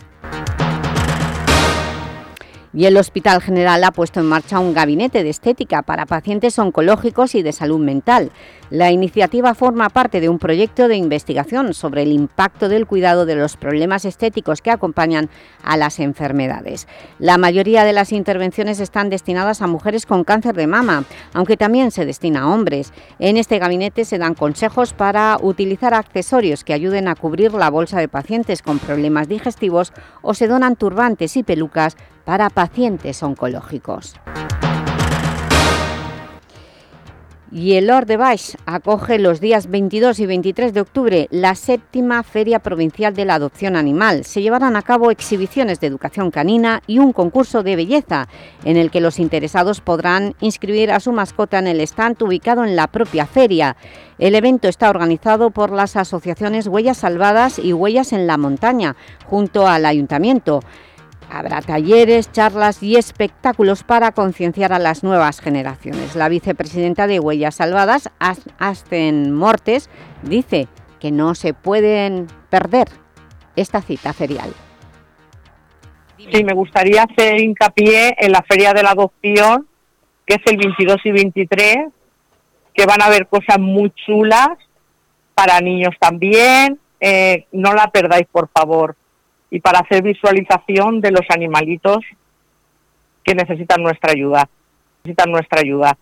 y el Hospital General ha puesto en marcha un gabinete de estética para pacientes oncológicos y de salud mental. La iniciativa forma parte de un proyecto de investigación sobre el impacto del cuidado de los problemas estéticos que acompañan a las enfermedades. La mayoría de las intervenciones están destinadas a mujeres con cáncer de mama, aunque también se destina a hombres. En este gabinete se dan consejos para utilizar accesorios que ayuden a cubrir la bolsa de pacientes con problemas digestivos o se donan turbantes y pelucas para pacientes oncológicos. Y el Lord de Baix acoge los días 22 y 23 de octubre la séptima Feria Provincial de la Adopción Animal. Se llevarán a cabo exhibiciones de educación canina y un concurso de belleza, en el que los interesados podrán inscribir a su mascota en el stand ubicado en la propia feria. El evento está organizado por las asociaciones Huellas Salvadas y Huellas en la Montaña, junto al Ayuntamiento. Habrá talleres, charlas y espectáculos para concienciar a las nuevas generaciones. La vicepresidenta de Huellas Salvadas, Asten Mortes, dice que no se pueden perder esta cita ferial. Sí, me gustaría hacer hincapié en la Feria de la Adopción, que es el 22 y 23, que van a haber cosas muy chulas para niños también. Eh, no la perdáis, por favor y para hacer visualización de los animalitos que necesitan nuestra ayuda. Necesitan nuestra ayuda.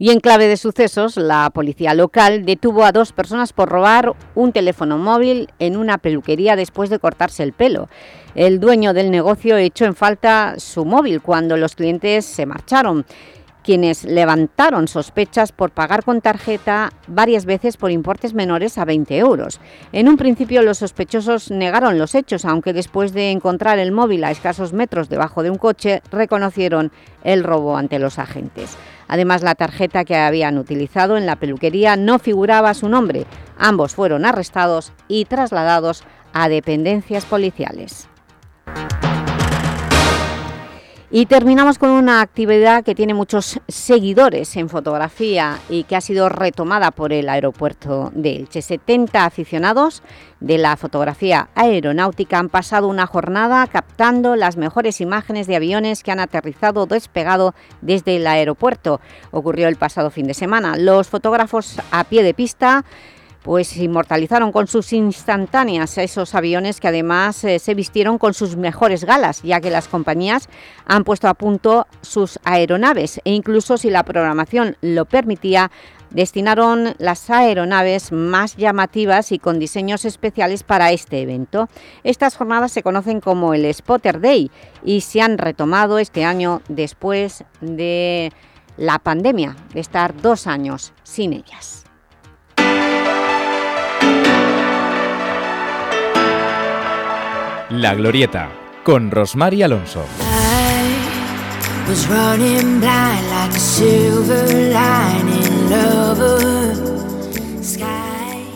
Y en clave de sucesos, la policía local detuvo a dos personas por robar un teléfono móvil en una peluquería después de cortarse el pelo. El dueño del negocio echó en falta su móvil cuando los clientes se marcharon quienes levantaron sospechas por pagar con tarjeta varias veces por importes menores a 20 euros. En un principio los sospechosos negaron los hechos, aunque después de encontrar el móvil a escasos metros debajo de un coche, reconocieron el robo ante los agentes. Además, la tarjeta que habían utilizado en la peluquería no figuraba su nombre. Ambos fueron arrestados y trasladados a dependencias policiales. Y terminamos con una actividad que tiene muchos seguidores en fotografía y que ha sido retomada por el aeropuerto de Elche. 70 aficionados de la fotografía aeronáutica han pasado una jornada captando las mejores imágenes de aviones que han aterrizado o despegado desde el aeropuerto. Ocurrió el pasado fin de semana. Los fotógrafos a pie de pista pues inmortalizaron con sus instantáneas esos aviones que además eh, se vistieron con sus mejores galas, ya que las compañías han puesto a punto sus aeronaves e incluso si la programación lo permitía, destinaron las aeronaves más llamativas y con diseños especiales para este evento. Estas jornadas se conocen como el Spotter Day y se han retomado este año después de la pandemia, de estar dos años sin ellas. La Glorieta, con Rosmar Alonso.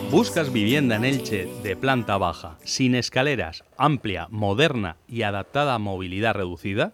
¿Buscas vivienda en Elche de planta baja, sin escaleras, amplia, moderna y adaptada a movilidad reducida?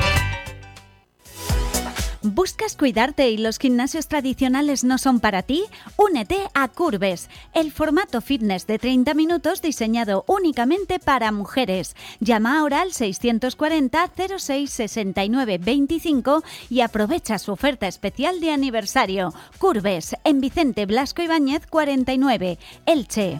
¿Buscas cuidarte y los gimnasios tradicionales no son para ti? Únete a Curves, el formato fitness de 30 minutos diseñado únicamente para mujeres. Llama ahora al 640 06 69 25 y aprovecha su oferta especial de aniversario. Curves, en Vicente Blasco Ibáñez 49, Elche.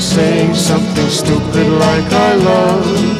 saying something stupid like I love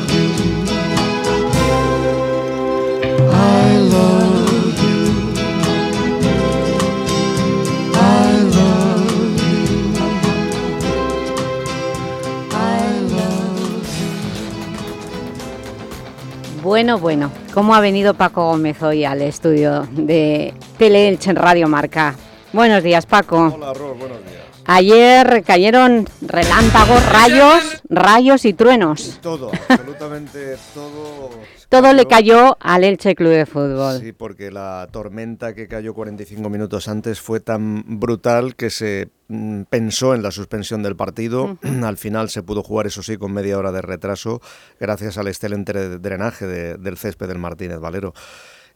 Bueno, bueno, ¿cómo ha venido Paco Gómez hoy al estudio de en Radio Marca? Buenos días, Paco. Hola, Ros, buenos días. Ayer cayeron relámpagos, rayos, rayos y truenos. Todo, absolutamente todo. Todo le cayó al Elche Club de Fútbol. Sí, porque la tormenta que cayó 45 minutos antes fue tan brutal que se mm, pensó en la suspensión del partido. Al final se pudo jugar, eso sí, con media hora de retraso, gracias al excelente drenaje de- del césped del Martínez Valero.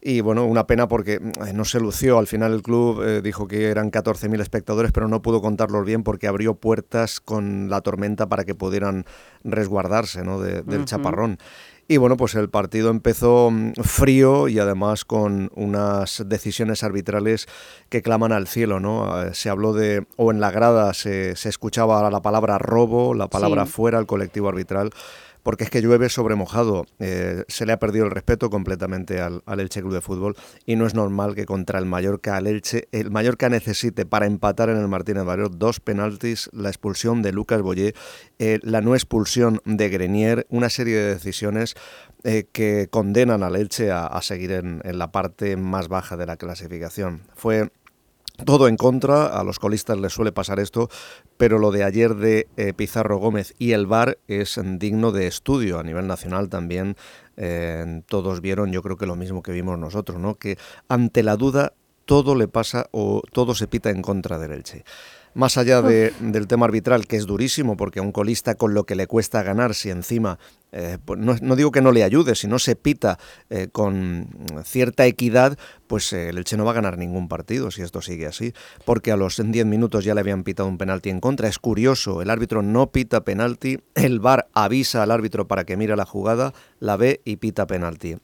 Y bueno, una pena porque eh, no se lució. Al final el club eh, dijo que eran 14.000 espectadores, pero no pudo contarlos bien porque abrió puertas con la tormenta para que pudieran resguardarse ¿no? de- del Ujú. chaparrón. Y bueno, pues el partido empezó mm, frío y además con unas decisiones arbitrales que claman al cielo, ¿no? Eh, Se habló de, o en la grada se, se escuchaba la palabra robo, la palabra Sí. fuera al colectivo arbitral, porque es que llueve sobre mojado. Eh, se le ha perdido el respeto completamente al, al Elche Club de Fútbol y no es normal que contra el Mallorca, al Elche, el Mallorca necesite para empatar en el Martínez Valero dos penaltis, la expulsión de Lucas Boyé, eh, la no expulsión de Grenier, una serie de decisiones eh, que condenan al Elche a, seguir en la parte más baja de la clasificación. Fue todo en contra, a los colistas les suele pasar esto, pero lo de ayer de eh, Pizarro Gómez y el VAR es digno de estudio a nivel nacional también. eh, todos vieron, yo creo que lo mismo que vimos nosotros, ¿no? Que ante la duda todo le pasa o todo se pita en contra del Elche. Más allá de- del tema arbitral, que es durísimo, porque a un colista con lo que le cuesta ganar, si encima, eh, pues no, no digo que no le ayude, si no se pita eh, con cierta equidad, pues eh, el Elche no va a ganar ningún partido si esto sigue así, porque a los 10 minutos ya le habían pitado un penalti en contra. Es curioso, el árbitro no pita penalti, el VAR avisa al árbitro para que mire la jugada, la ve y pita penalti.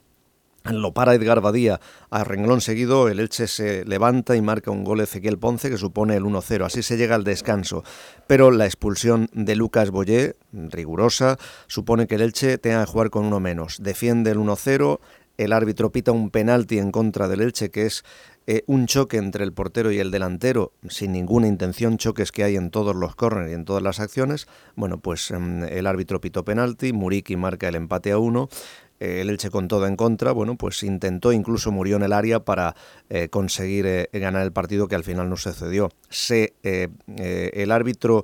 Lo para Edgar Badía a renglón seguido, el Elche se levanta y marca un gol Ezequiel Ponce que supone el 1-0. Así se llega al descanso. Pero la expulsión de Lucas Boyé, rigurosa, supone que el Elche tenga que jugar con uno menos. Defiende el 1-0, el árbitro pita un penalti en contra del Elche que es eh, un choque entre el portero y el delantero, sin ninguna intención, choques que hay en todos los corners y en todas las acciones. Bueno, pues em, el árbitro pitó penalti, Muriki marca el empate a uno el Elche con todo en contra, bueno, pues intentó, incluso murió en el área para eh, conseguir eh, ganar el partido que al final no sucedió. Se, eh, el árbitro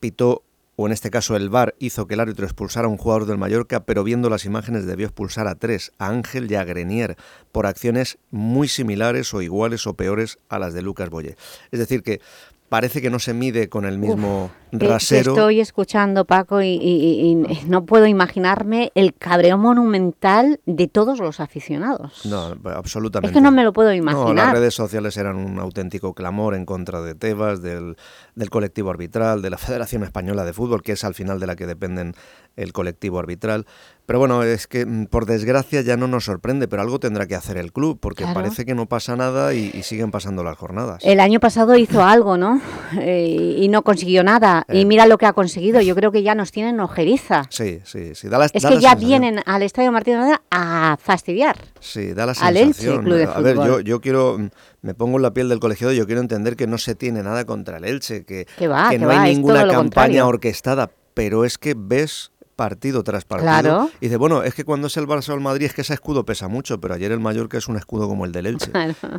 pitó o en este caso el VAR hizo que el árbitro expulsara a un jugador del Mallorca, pero viendo las imágenes debió expulsar a tres, a Ángel y a Grenier, por acciones muy similares o iguales o peores a las de Lucas Boye. Es decir, que parece que no se mide con el mismo rasero. estoy escuchando, Paco, y, no puedo imaginarme el cabreo monumental de todos los aficionados. No, absolutamente. Es que no me lo puedo imaginar. No, las redes sociales eran un auténtico clamor en contra de Tebas, del, del colectivo arbitral, de la Federación Española de Fútbol, que es al final de la que dependen el colectivo arbitral. Pero bueno, es que mm, por desgracia ya no nos sorprende, pero algo tendrá que hacer el club, porque parece que no pasa nada y, siguen pasando las jornadas. El año pasado hizo algo, ¿no? Eh, y no consiguió nada. Y eh. mira lo que ha conseguido. Yo creo que ya nos tienen ojeriza. Sí, sí, sí. es que ya vienen al Estadio Martín a fastidiar. Sí, da la sensación. a ver, yo, yo quiero me pongo en la piel del colegiado, yo quiero entender que no se tiene nada contra el Elche, que, que, no hay ninguna campaña orquestada, pero es que ves partido tras partido. Y dice, bueno, es que cuando es el Barça o el Madrid es que ese escudo pesa mucho, pero ayer el Mallorca es un escudo como el del Elche.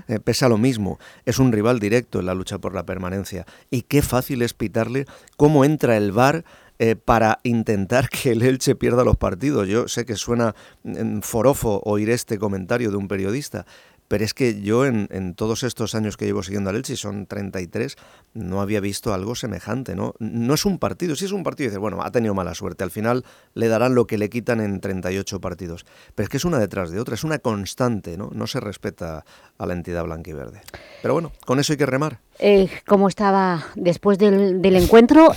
Eh, pesa lo mismo. Es un rival directo en la lucha por la permanencia. Y qué fácil es pitarle cómo entra el VAR eh, para intentar que el Elche pierda los partidos. Yo sé que suena en forofo oír este comentario de un periodista, pero es que yo en, todos estos años que llevo siguiendo al Elche, son 33, no había visto algo semejante, ¿no? No es un partido, si es un partido, dices, bueno, ha tenido mala suerte, al final le darán lo que le quitan en 38 partidos, pero es que es una detrás de otra, es una constante, ¿no? No se respeta a la entidad blanca y verde. Pero bueno, con eso hay que remar. Eh, ¿Cómo estaba después del, encuentro?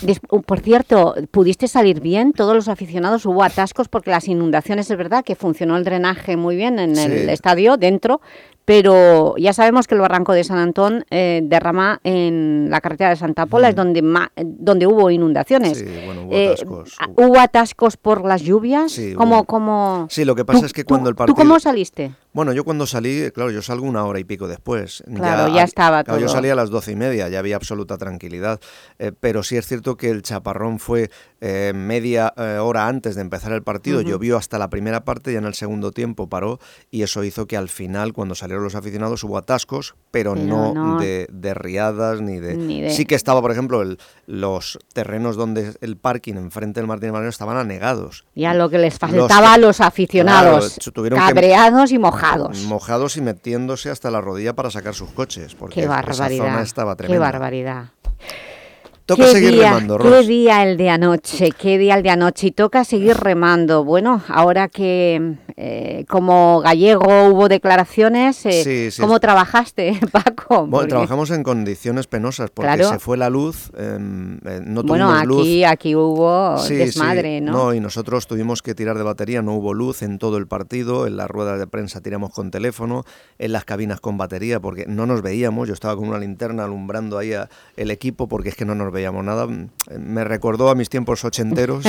por cierto, ¿pudiste salir bien? Todos los aficionados, hubo atascos porque las inundaciones, es verdad que funcionó el drenaje muy bien en el estadio, dentro, pero ya sabemos que el barranco de San Antón eh, derrama en la carretera de Santa Pola, es donde, donde hubo inundaciones. Sí, bueno, hubo eh, atascos. ¿Hubo atascos por las lluvias? Sí, ¿Cómo, sí lo que pasa es que cuando el partido... ¿Tú cómo saliste? Bueno, yo cuando salí, claro, yo salgo una hora y pico después. Claro, ya, estaba todo. Yo salí a las doce y media, ya había absoluta tranquilidad. Eh, pero sí es cierto que el chaparrón fue eh, media eh, hora antes de empezar el partido. Llovió hasta la primera parte y en el segundo tiempo paró. Y eso hizo que al final, cuando salieron los aficionados, hubo atascos, pero, no, De, riadas ni de... Sí que estaba, por ejemplo, el, los terrenos donde el parking enfrente del Martín Valero estaban anegados. Ya lo que les faltaba a los aficionados, cabreados y mojados mojados. Y metiéndose hasta la rodilla para sacar sus coches, porque qué barbaridad, esa zona estaba tremenda. Qué barbaridad. Toca seguir remando, Qué día el de anoche, qué día el de anoche. Y toca seguir remando. Bueno, ahora que eh, como gallego hubo declaraciones, eh, ¿cómo trabajaste, Paco? Bueno, trabajamos en condiciones penosas porque se fue la luz, em, eh, no tuvimos bueno, aquí, aquí hubo desmadre, ¿no? No, y nosotros tuvimos que tirar de batería, no hubo luz en todo el partido, en las ruedas de prensa tiramos con teléfono, en las cabinas con batería, porque no nos veíamos, yo estaba con una linterna alumbrando ahí el equipo porque es que no nos veíamos nada. Me recordó a mis tiempos ochenteros,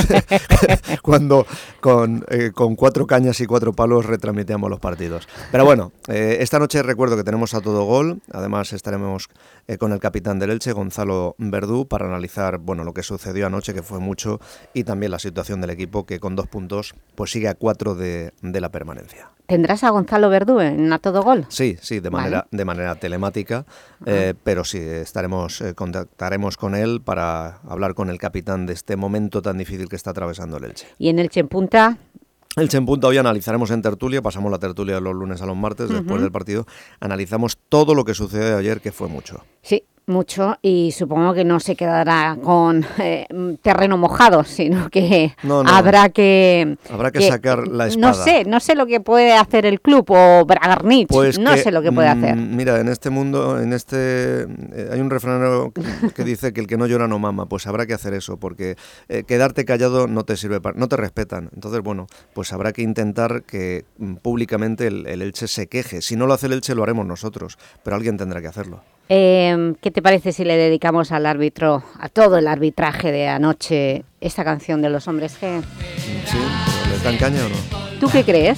cuando con, con cuatro cañas y cuatro palos retransmitíamos los partidos. Pero bueno, eh, esta noche recuerdo que tenemos a todo gol, además estaremos eh, con el capitán del Elche, Gonzalo Verdú, para analizar bueno, lo que sucedió anoche, que fue mucho, y también la situación del equipo, que con dos puntos pues sigue a cuatro de, la permanencia. ¿Tendrás a Gonzalo Verdú en a todo gol? Sí, sí, de manera, de manera telemática, eh, pero sí, estaremos, contactaremos con él para hablar con el capitán de este momento tan difícil que está atravesando el Elche. ¿Y en Elche en punta? El Chempunta hoy analizaremos en tertulia, pasamos la tertulia los lunes a los martes, después del partido, analizamos todo lo que sucedió ayer, que fue mucho. Sí, mucho y supongo que no se quedará con eh, terreno mojado, sino que habrá que... Habrá que, sacar la espada. No sé, no sé lo que puede hacer el club o Bragarnich, pues no sé lo que puede hacer. Mm, mira, en este mundo, en este eh, hay un refrán que dice que el que no llora no mama, pues habrá que hacer eso, porque eh, quedarte callado no te sirve, para, no te respetan. Entonces, bueno, pues habrá que intentar que mm, públicamente el, el Elche se queje. Si no lo hace el Elche, lo haremos nosotros, pero alguien tendrá que hacerlo. Eh, ¿Qué te parece si le dedicamos al árbitro, a todo el arbitraje de anoche, esta canción de los hombres G? Sí, ¿le dan caña o no? ¿Tú qué crees?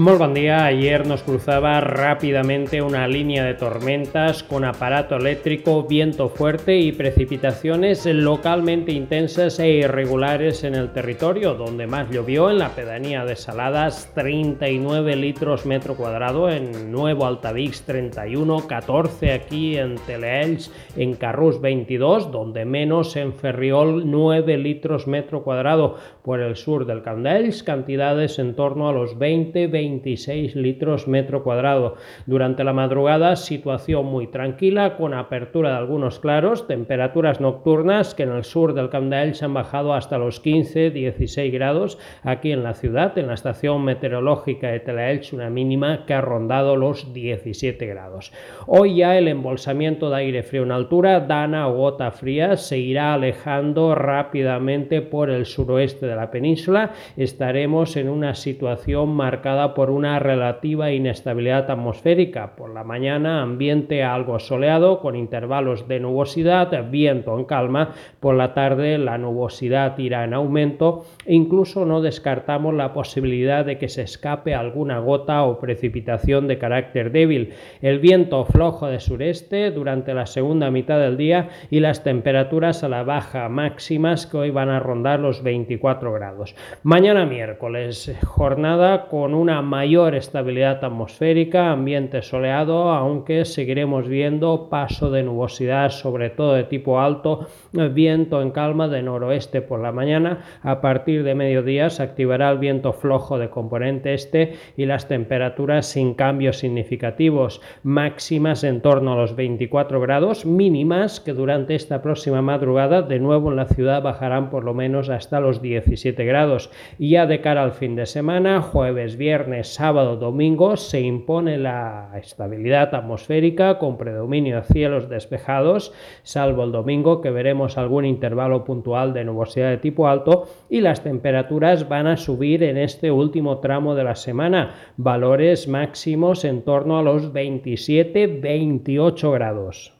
Muy buen día. Ayer nos cruzaba rápidamente una línea de tormentas con aparato eléctrico, viento fuerte y precipitaciones localmente intensas e irregulares en el territorio, donde más llovió en la pedanía de Saladas, 39 litros metro cuadrado, en Nuevo Altavix 31, 14 aquí en Teleelch, en Carrús 22, donde menos en Ferriol 9 litros metro cuadrado por el sur del Candells, cantidades en torno a los 20, 26 litros metro cuadrado. Durante la madrugada, situación muy tranquila, con apertura de algunos claros, temperaturas nocturnas que en el sur del Candells han bajado hasta los 15, 16 grados. Aquí en la ciudad, en la estación meteorológica de Telaelch, una mínima que ha rondado los 17 grados. Hoy ya el embolsamiento de aire frío en altura, dana o gota fría, se irá alejando rápidamente por el suroeste de la península, estaremos en una situación marcada por una relativa inestabilidad atmosférica. Por la mañana, ambiente algo soleado con intervalos de nubosidad, viento en calma. Por la tarde, la nubosidad irá en aumento e incluso no descartamos la posibilidad de que se escape alguna gota o precipitación de carácter débil. El viento flojo de sureste durante la segunda mitad del día y las temperaturas a la baja máximas que hoy van a rondar los 24 grados. Mañana miércoles, jornada con una mayor estabilidad atmosférica, ambiente soleado, aunque seguiremos viendo paso de nubosidad, sobre todo de tipo alto, viento en calma de noroeste por la mañana. A partir de mediodía se activará el viento flojo de componente este y las temperaturas sin cambios significativos, máximas en torno a los 24 grados, mínimas que durante esta próxima madrugada de nuevo en la ciudad bajarán por lo menos hasta los 10 17 grados. Y ya de cara al fin de semana, jueves, viernes, sábado, domingo, se impone la estabilidad atmosférica con predominio de cielos despejados, salvo el domingo que veremos algún intervalo puntual de nubosidad de tipo alto y las temperaturas van a subir en este último tramo de la semana, valores máximos en torno a los 27-28 grados.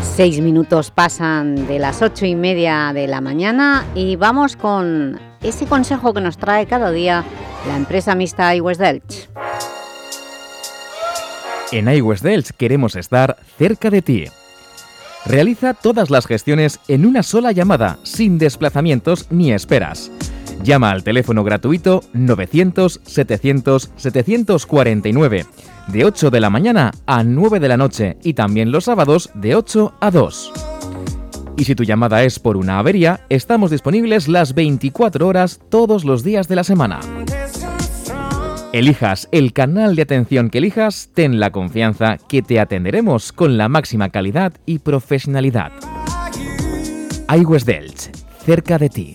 Seis minutos pasan de las ocho y media de la mañana y vamos con ese consejo que nos trae cada día la empresa mixta iWest Delch. En iWest Delch queremos estar cerca de ti. Realiza todas las gestiones en una sola llamada, sin desplazamientos ni esperas. Llama al teléfono gratuito 900 700 749 de 8 de la mañana a 9 de la noche y también los sábados de 8 a 2. Y si tu llamada es por una avería, estamos disponibles las 24 horas todos los días de la semana. Elijas el canal de atención que elijas, ten la confianza que te atenderemos con la máxima calidad y profesionalidad. iWest Delch, cerca de ti.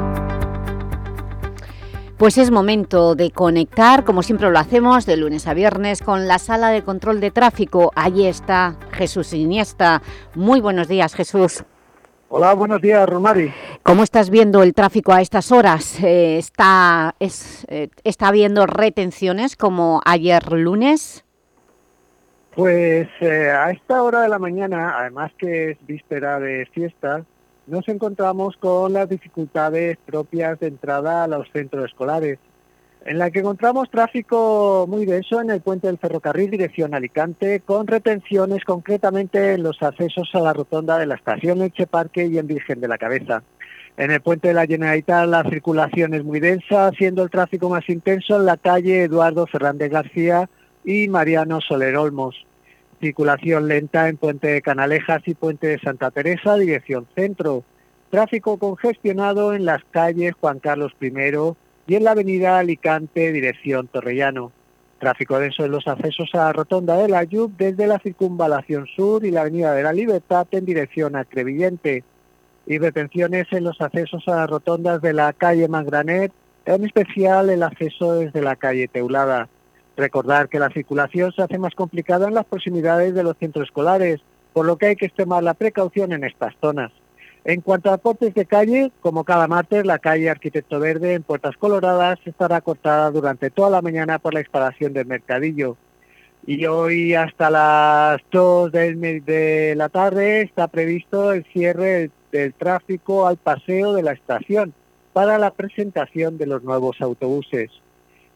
Pues es momento de conectar, como siempre lo hacemos, de lunes a viernes, con la sala de control de tráfico. Allí está Jesús Iniesta. Muy buenos días, Jesús. Hola, buenos días, Romari. ¿Cómo estás viendo el tráfico a estas horas? Eh, ¿está, es, eh, ¿Está habiendo retenciones como ayer lunes? Pues eh, a esta hora de la mañana, además que es víspera de fiesta, nos encontramos con las dificultades propias de entrada a los centros escolares, en la que encontramos tráfico muy denso en el puente del ferrocarril dirección Alicante, con retenciones concretamente en los accesos a la rotonda de la estación Eche Parque y en Virgen de la Cabeza. En el puente de la Generalitat la circulación es muy densa, siendo el tráfico más intenso en la calle Eduardo Fernández García y Mariano Soler Olmos. Circulación lenta en Puente de Canalejas y Puente de Santa Teresa, dirección centro. Tráfico congestionado en las calles Juan Carlos I y en la avenida Alicante, dirección Torrellano. Tráfico denso en los accesos a la rotonda de la Yub desde la circunvalación sur y la avenida de la Libertad en dirección a Crevillente. Y retenciones en los accesos a las rotondas de la calle Mangranet, en especial el acceso desde la calle Teulada. Recordar que la circulación se hace más complicada en las proximidades de los centros escolares, por lo que hay que extremar la precaución en estas zonas. En cuanto a cortes de calle, como cada martes, la calle Arquitecto Verde en Puertas Coloradas estará cortada durante toda la mañana por la instalación del mercadillo. Y hoy hasta las 2 de la tarde está previsto el cierre del tráfico al paseo de la estación para la presentación de los nuevos autobuses.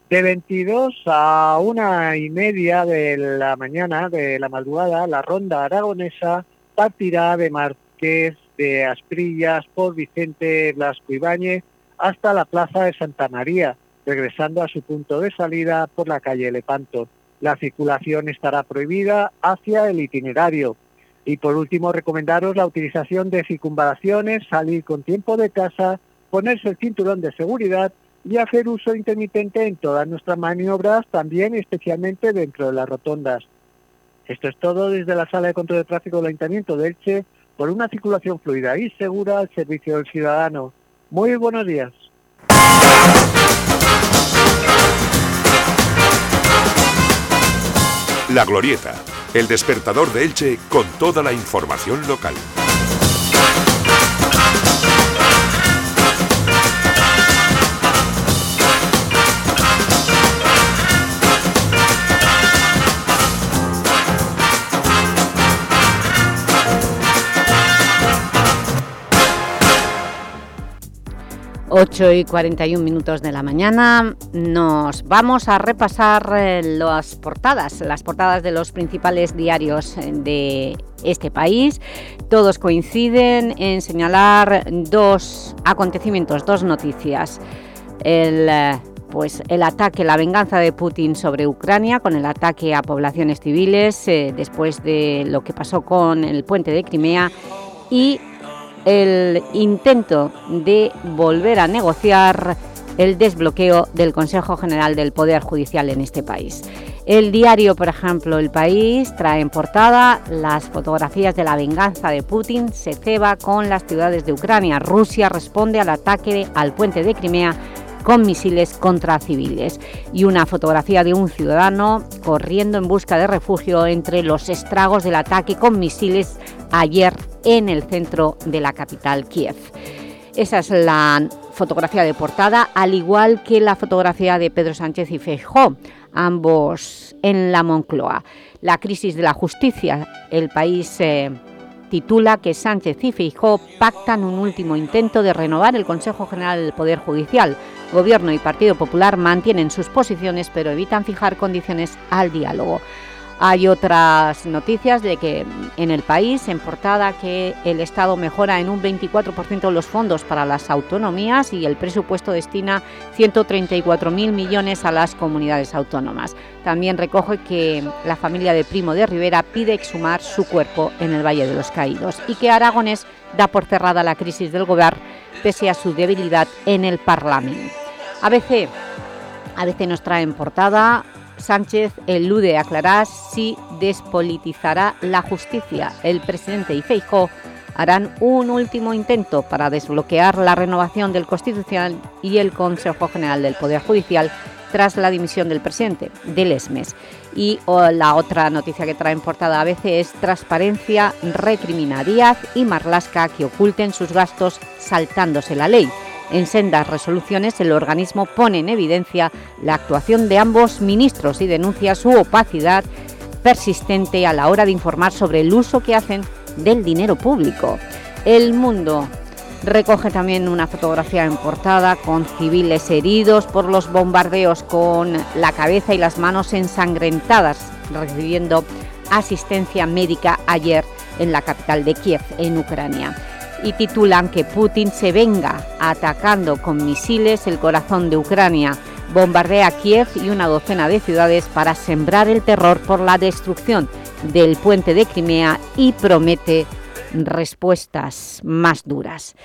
De 22 a una y media de la mañana, de la madrugada, la ronda aragonesa partirá de Marqués de Asprillas por Vicente Blasco Ibáñez hasta la Plaza de Santa María, regresando a su punto de salida por la calle Lepanto. La circulación estará prohibida hacia el itinerario. Y por último, recomendaros la utilización de circunvalaciones, salir con tiempo de casa, ponerse el cinturón de seguridad y hacer uso intermitente en todas nuestras maniobras, también especialmente dentro de las rotondas. Esto es todo desde la Sala de Control de Tráfico del Ayuntamiento de Elche por una circulación fluida y segura al servicio del ciudadano. Muy buenos días. La Glorieta, el despertador de Elche con toda la información local. 8 y 41 minutos de la mañana nos vamos a repasar eh, las portadas, las portadas de los principales diarios eh, de este país. Todos coinciden en señalar dos acontecimientos, dos noticias. El, eh, pues, el ataque, la venganza de Putin sobre Ucrania con el ataque a poblaciones civiles después de lo que pasó con el puente de Crimea y el intento de volver a negociar el desbloqueo del Consejo General del Poder Judicial en este país. El diario, por ejemplo, El País, trae en portada las fotografías de la venganza de Putin, se ceba con las ciudades de Ucrania. Rusia responde al ataque al puente de Crimea con misiles contra civiles y una fotografía de un ciudadano corriendo en busca de refugio entre los estragos del ataque con misiles ayer en el centro de la capital, Kiev. Esa es la fotografía de portada, al igual que la fotografía de Pedro Sánchez y Feijóo, ambos en la Moncloa. La crisis de la justicia, el país... Eh, titula que Sánchez y Feijóo pactan un último intento de renovar el Consejo General del Poder Judicial. Gobierno y Partido Popular mantienen sus posiciones pero evitan fijar condiciones al diálogo. Hay otras noticias de que en el país, en portada, que el Estado mejora en un 24% los fondos para las autonomías y el presupuesto destina 134.000 millones a las comunidades autónomas. También recoge que la familia de Primo de Rivera pide exhumar su cuerpo en el Valle de los Caídos y que Aragones da por cerrada la crisis del gobierno pese a su debilidad en el Parlamento. ABC, ABC nos trae en portada Sánchez elude aclarar si despolitizará la justicia. El presidente y Feijóo harán un último intento para desbloquear la renovación del Constitucional y el Consejo General del Poder Judicial tras la dimisión del presidente, del ESMES. Y la otra noticia que trae en portada ABC es Transparencia recrimina y Marlasca que oculten sus gastos saltándose la ley. En sendas resoluciones, el organismo pone en evidencia la actuación de ambos ministros y denuncia su opacidad persistente a la hora de informar sobre el uso que hacen del dinero público. El Mundo recoge también una fotografía en portada con civiles heridos por los bombardeos con la cabeza y las manos ensangrentadas, recibiendo asistencia médica ayer en la capital de Kiev, en Ucrania y titulan que Putin se venga atacando con misiles el corazón de Ucrania, bombardea Kiev y una docena de ciudades para sembrar el terror por la destrucción del puente de Crimea y promete respuestas más duras.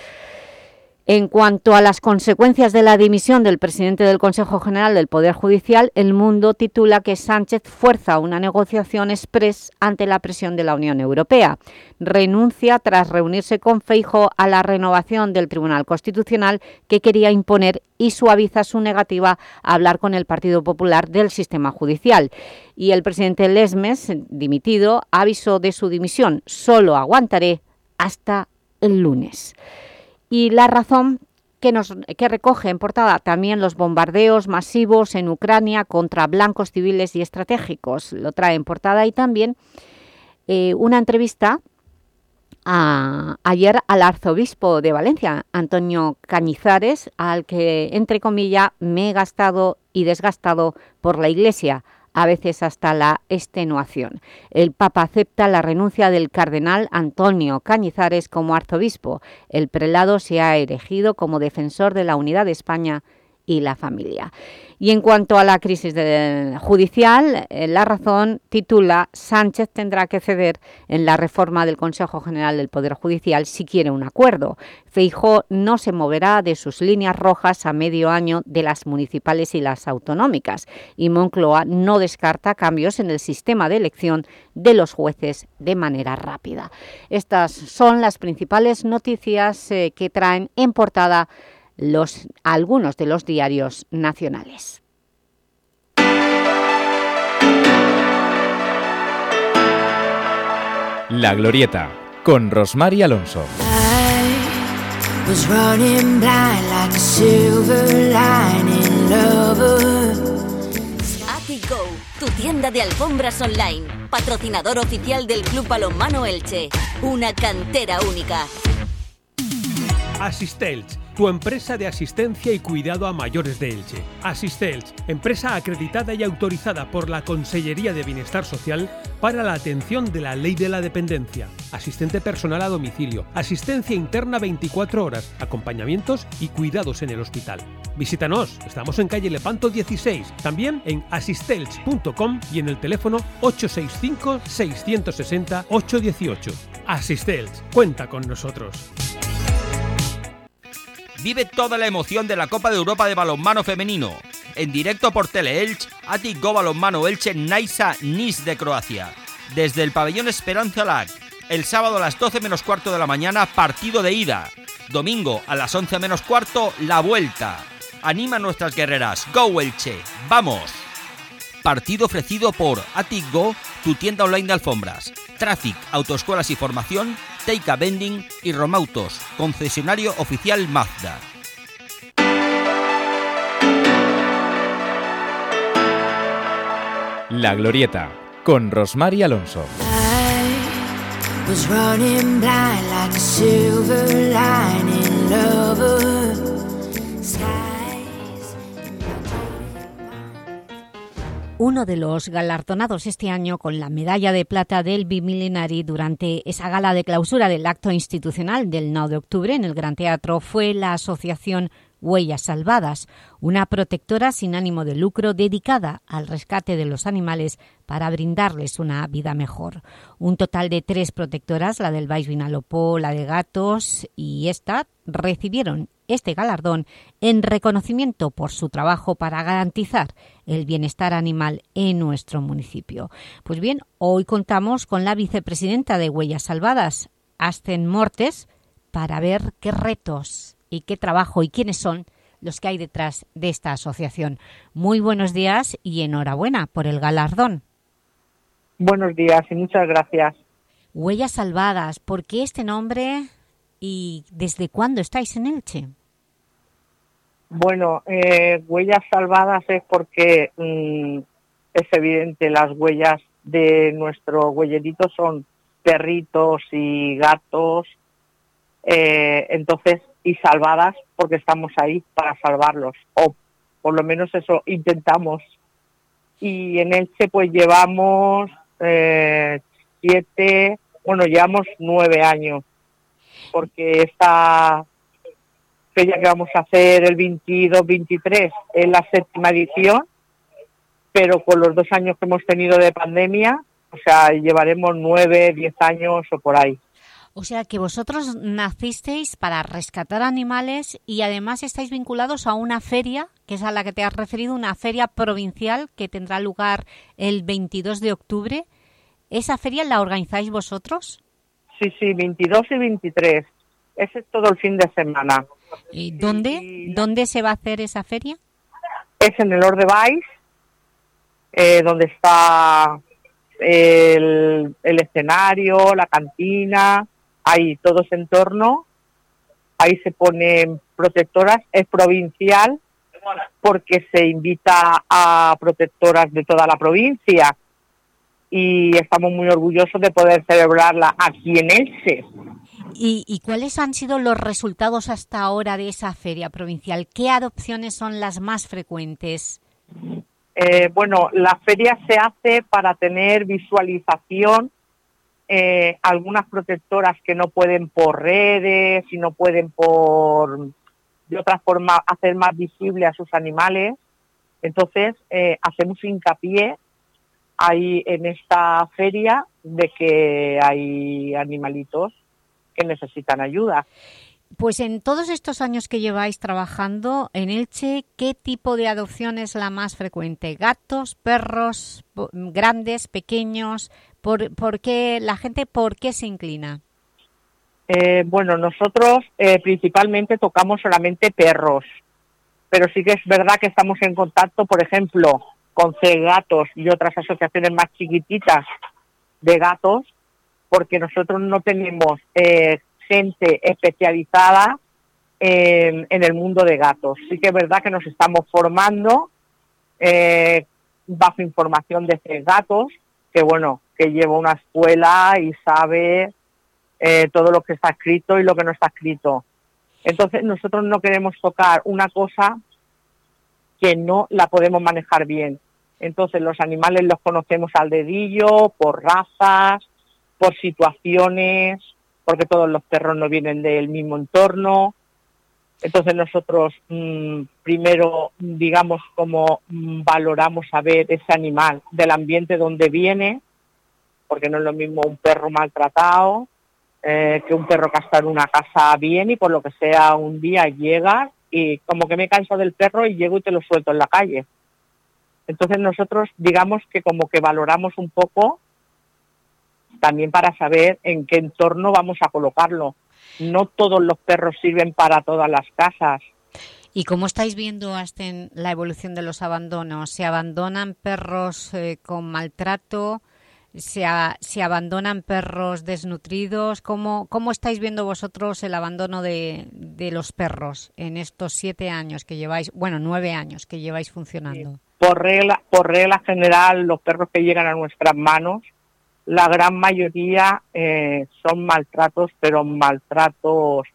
En cuanto a las consecuencias de la dimisión del presidente del Consejo General del Poder Judicial, El Mundo titula que Sánchez fuerza una negociación express ante la presión de la Unión Europea. Renuncia tras reunirse con Feijo a la renovación del Tribunal Constitucional que quería imponer y suaviza su negativa a hablar con el Partido Popular del sistema judicial. Y el presidente Lesmes, dimitido, avisó de su dimisión. Solo aguantaré hasta el lunes y la razón que, nos, que recoge en portada también los bombardeos masivos en Ucrania contra blancos civiles y estratégicos. Lo trae en portada y también eh, una entrevista ayer al arzobispo de Valencia, Antonio Cañizares, al que, entre comillas, me he gastado y desgastado por la Iglesia a veces hasta la extenuación. El Papa acepta la renuncia del cardenal Antonio Cañizares como arzobispo. El prelado se ha erigido como defensor de la unidad de España y la familia. Y en cuanto a la crisis judicial, eh, La Razón titula «Sánchez tendrá que ceder en la reforma del Consejo General del Poder Judicial si quiere un acuerdo». Feijó no se moverá de sus líneas rojas a medio año de las municipales y las autonómicas y Moncloa no descarta cambios en el sistema de elección de los jueces de manera rápida. Estas son las principales noticias eh, que traen en portada los, algunos de los diarios nacionales. La Glorieta, con Rosmar Alonso. Atigo, tu tienda de alfombras online, patrocinador oficial del Club Balonmano Elche, una cantera única. Asistelch tu empresa de asistencia y cuidado a mayores de Elche. Asistelch, empresa acreditada y autorizada por la Consellería de Bienestar Social para la atención de la ley de la dependencia. Asistente personal a domicilio, asistencia interna 24 horas, acompañamientos y cuidados en el hospital. Visítanos, estamos en calle Lepanto 16, también en asistelch.com y en el teléfono 865 660 818. Asistelch, cuenta con nosotros. Vive toda la emoción de la Copa de Europa de balonmano femenino. En directo por Teleelch, Atic Go Balonmano Elche Naisa Nis de Croacia. Desde el pabellón Esperanza Lag. El sábado a las 12 menos cuarto de la mañana, partido de ida. Domingo a las 11 menos cuarto, la vuelta. Anima a nuestras guerreras. Go Elche. ¡Vamos! Partido ofrecido por Atic Go, tu tienda online de alfombras. Traffic, autoescuelas y formación Teika Bending y Romautos, concesionario oficial Mazda. La Glorieta, con Rosmar Alonso. Uno de los galardonados este año con la medalla de plata del Bimilenari durante esa gala de clausura del acto institucional del 9 de octubre en el Gran Teatro fue la Asociación Huellas Salvadas, una protectora sin ánimo de lucro dedicada al rescate de los animales para brindarles una vida mejor. Un total de tres protectoras, la del Baix Vinalopó, la de Gatos y esta, recibieron este galardón en reconocimiento por su trabajo para garantizar el bienestar animal en nuestro municipio. Pues bien, hoy contamos con la vicepresidenta de Huellas Salvadas, Asten Mortes, para ver qué retos y qué trabajo y quiénes son los que hay detrás de esta asociación. Muy buenos días y enhorabuena por el galardón. Buenos días y muchas gracias. Huellas Salvadas, ¿por qué este nombre y desde cuándo estáis en Elche? Bueno, eh, Huellas Salvadas es porque mm, es evidente, las huellas de nuestro huellerito son perritos y gatos, eh, entonces y salvadas porque estamos ahí para salvarlos, o por lo menos eso intentamos. Y en Elche pues llevamos eh, siete, bueno, llevamos nueve años, porque esta feria que vamos a hacer el 22-23 es la séptima edición, pero con los dos años que hemos tenido de pandemia, o sea, llevaremos nueve, diez años o por ahí. O sea que vosotros nacisteis para rescatar animales y además estáis vinculados a una feria, que es a la que te has referido, una feria provincial que tendrá lugar el 22 de octubre. ¿Esa feria la organizáis vosotros? Sí, sí, 22 y 23. Ese es todo el fin de semana. ¿Y dónde, dónde se va a hacer esa feria? Es en el Ordebais, eh, donde está el, el escenario, la cantina, ahí todo ese entorno, ahí se ponen protectoras, es provincial porque se invita a protectoras de toda la provincia. Y estamos muy orgullosos de poder celebrarla aquí en Elche. ¿Y, ¿Y, cuáles han sido los resultados hasta ahora de esa feria provincial? ¿Qué adopciones son las más frecuentes? Eh, bueno, la feria se hace para tener visualización eh, algunas protectoras que no pueden por redes y no pueden por de otra forma hacer más visible a sus animales. Entonces, eh, hacemos hincapié ahí en esta feria de que hay animalitos que necesitan ayuda. Pues en todos estos años que lleváis trabajando en Elche, ¿qué tipo de adopción es la más frecuente? ¿Gatos, perros, grandes, pequeños, ¿Por, por qué, la gente por qué se inclina? Eh, bueno, nosotros eh, principalmente tocamos solamente perros, pero sí que es verdad que estamos en contacto, por ejemplo, con C-Gatos y otras asociaciones más chiquititas de gatos, porque nosotros no tenemos eh, gente especializada en, en, el mundo de gatos. Sí que es verdad que nos estamos formando bajo información de C-Gatos, que bueno, que lleva una escuela y sabe eh, todo lo que está escrito y lo que no está escrito. Entonces nosotros no queremos tocar una cosa que no la podemos manejar bien. Entonces los animales los conocemos al dedillo, por razas, por situaciones, porque todos los perros no vienen del mismo entorno. Entonces nosotros mm, primero, digamos, como mm, valoramos a ver ese animal del ambiente donde viene, porque no es lo mismo un perro maltratado eh, que un perro que está en una casa bien y por lo que sea un día llega y como que me canso del perro y llego y te lo suelto en la calle. Entonces nosotros digamos que como que valoramos un poco también para saber en qué entorno vamos a colocarlo. No todos los perros sirven para todas las casas. ¿Y cómo estáis viendo hasta en la evolución de los abandonos? ¿Se abandonan perros eh, con maltrato? se, se abandonan perros desnutridos. ¿Cómo, ¿Cómo estáis viendo vosotros el abandono de, de, los perros en estos siete años que lleváis, bueno, nueve años que lleváis funcionando? Por regla, por regla general, los perros que llegan a nuestras manos, la gran mayoría eh, son maltratos, pero maltratos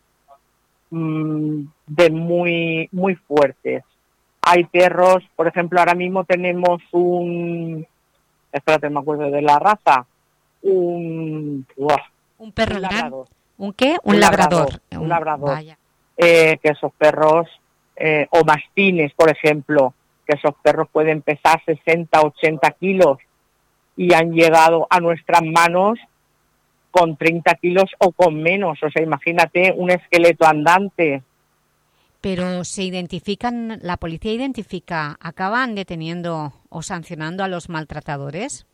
mmm, de muy, muy fuertes. hay perros, por ejemplo, ahora mismo tenemos un, espérate, me acuerdo de la raza, un, un perro un grande. labrador. ¿Un qué? Un, labrador. Un labrador. Vaya. Eh, que esos perros, eh, o mastines, por ejemplo, que esos perros pueden pesar 60, 80 kilos y han llegado a nuestras manos con 30 kilos o con menos. O sea, imagínate un esqueleto andante. Pero se identifican, la policía identifica, ¿acaban deteniendo o sancionando a los maltratadores?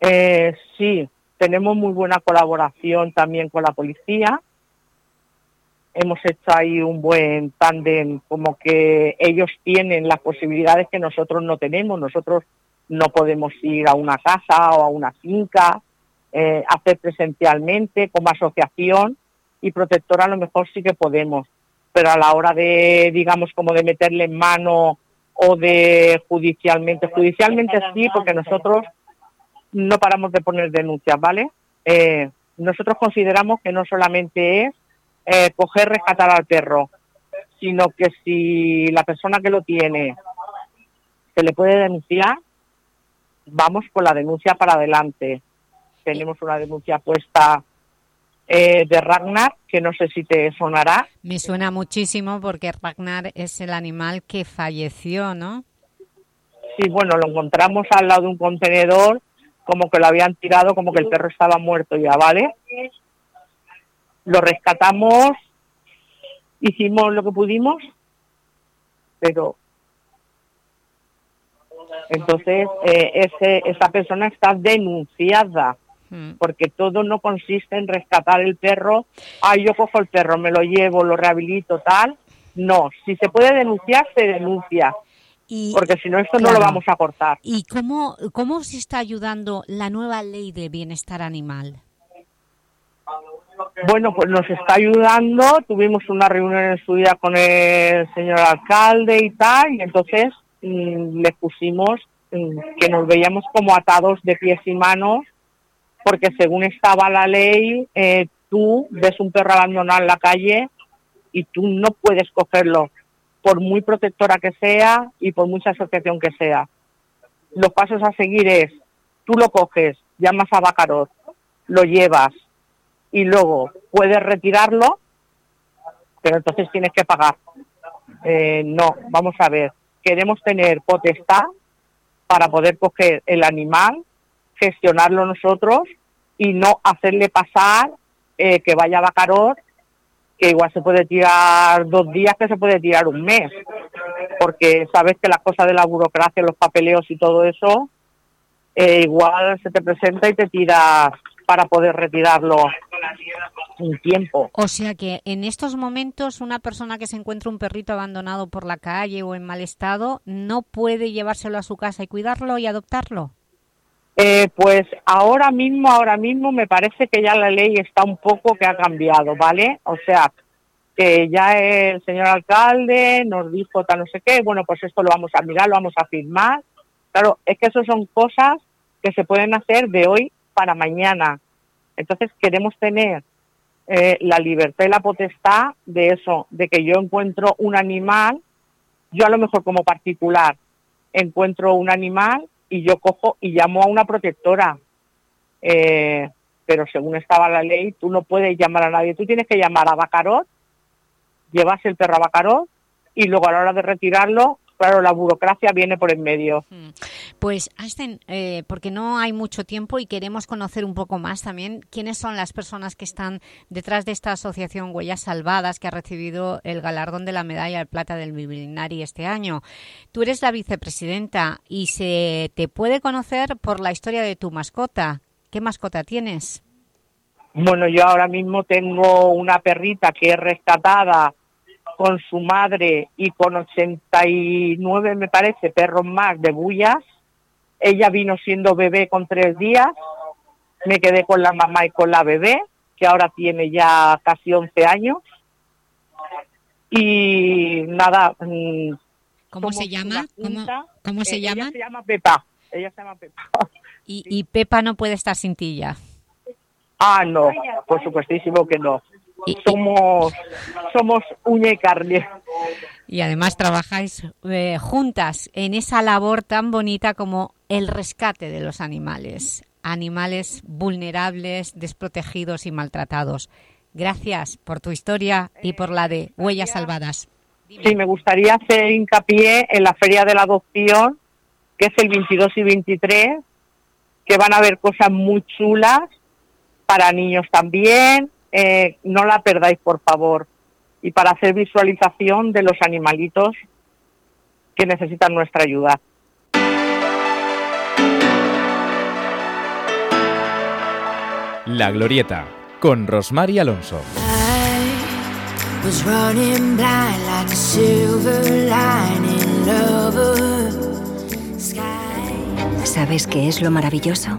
Eh, sí, tenemos muy buena colaboración también con la policía. Hemos hecho ahí un buen tándem, como que ellos tienen las posibilidades que nosotros no tenemos. Nosotros no podemos ir a una casa o a una finca, eh, hacer presencialmente como asociación y protectora a lo mejor sí que podemos. Pero a la hora de, digamos, como de meterle en mano o de judicialmente, judicialmente sí, porque nosotros no paramos de poner denuncias, ¿vale? Eh, nosotros consideramos que no solamente es eh, coger, rescatar al perro, sino que si la persona que lo tiene se le puede denunciar, vamos con la denuncia para adelante. Tenemos una denuncia puesta eh, de Ragnar, que no sé si te sonará. Me suena muchísimo porque Ragnar es el animal que falleció, ¿no? Sí, bueno, lo encontramos al lado de un contenedor, como que lo habían tirado, como que el perro estaba muerto ya, ¿vale? Lo rescatamos, hicimos lo que pudimos, pero entonces eh, ese, esa persona está denunciada porque todo no consiste en rescatar el perro, ah, yo cojo el perro, me lo llevo, lo rehabilito, tal. No, si se puede denunciar, se denuncia. porque si no, esto no lo vamos a cortar. ¿Y cómo, cómo se está ayudando la nueva ley de bienestar animal? Bueno, pues nos está ayudando. Tuvimos una reunión en su día con el señor alcalde y tal, y entonces mm, le pusimos mm, que nos veíamos como atados de pies y manos, porque según estaba la ley, eh, tú ves un perro abandonado en la calle y tú no puedes cogerlo, por muy protectora que sea y por mucha asociación que sea. Los pasos a seguir es, tú lo coges, llamas a Bacarot, lo llevas, y luego puedes retirarlo, pero entonces tienes que pagar. Eh, no, vamos a ver, queremos tener potestad para poder coger el animal, gestionarlo nosotros y no hacerle pasar eh, que vaya a Bacarot, que igual se puede tirar dos días, que se puede tirar un mes, porque sabes que las cosas de la burocracia, los papeleos y todo eso, eh, igual se te presenta y te tiras para poder retirarlo un tiempo. O sea que en estos momentos una persona que se encuentra un perrito abandonado por la calle o en mal estado no puede llevárselo a su casa y cuidarlo y adoptarlo. Eh, pues ahora mismo, ahora mismo me parece que ya la ley está un poco que ha cambiado, ¿vale? O sea, que ya el señor alcalde nos dijo tal no sé qué, bueno, pues esto lo vamos a mirar, lo vamos a firmar. Claro, es que eso son cosas que se pueden hacer de hoy para mañana. Entonces queremos tener eh, la libertad y la potestad de eso, de que yo encuentro un animal, yo a lo mejor como particular encuentro un animal y yo cojo y llamo a una protectora. Eh, pero según estaba la ley, tú no puedes llamar a nadie. Tú tienes que llamar a Bacarot, llevas el perro a Bacarot y luego a la hora de retirarlo, claro, la burocracia viene por en medio. Pues, Ashton, eh, porque no hay mucho tiempo y queremos conocer un poco más también quiénes son las personas que están detrás de esta asociación Huellas Salvadas que ha recibido el galardón de la Medalla de Plata del Bilinari este año. Tú eres la vicepresidenta y se te puede conocer por la historia de tu mascota. ¿Qué mascota tienes? Bueno, yo ahora mismo tengo una perrita que es rescatada con su madre y con 89, me parece, perros más de bullas. Ella vino siendo bebé con tres días. Me quedé con la mamá y con la bebé, que ahora tiene ya casi 11 años. Y nada. mm, ¿Cómo se llama? una ¿Cómo, se Eh, ella llama? se llama Pepa. Ella se llama Pepa. Y, y Pepa no puede estar sin ti ya. Ah, no, por supuestísimo que no. Somos, somos uña y carne. Y además trabajáis eh, juntas en esa labor tan bonita como el rescate de los animales. Animales vulnerables, desprotegidos y maltratados. Gracias por tu historia y por la de Huellas Salvadas. Sí, me gustaría hacer hincapié en la Feria de la Adopción, que es el 22 y 23, que van a haber cosas muy chulas para niños también. Eh, no la perdáis, por favor. Y para hacer visualización de los animalitos que necesitan nuestra ayuda. La Glorieta, con Rosmar y Alonso. was running blind like a silver lining lover. ¿Sabes qué es lo maravilloso?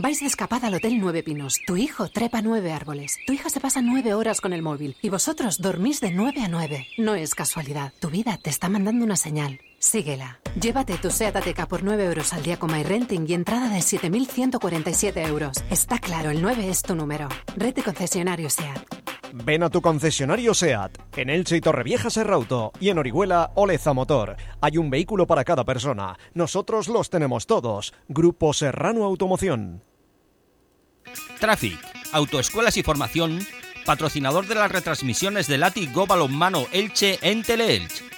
Vais de escapada al Hotel Nueve Pinos. Tu hijo trepa nueve árboles. Tu hija se pasa nueve horas con el móvil. Y vosotros dormís de nueve a nueve. No es casualidad. Tu vida te está mandando una señal. Síguela. Llévate tu SEAT Ateca por 9 euros al día con MyRenting y entrada de 7.147 euros. Está claro, el 9 es tu número. Red de concesionario SEAT. Ven a tu concesionario SEAT, en Elche y Torrevieja Serrauto y en Orihuela Oleza Motor. Hay un vehículo para cada persona. Nosotros los tenemos todos. Grupo Serrano Automoción. Traffic, autoescuelas y formación, patrocinador de las retransmisiones de Lati Go Balonmano Elche en Teleelch.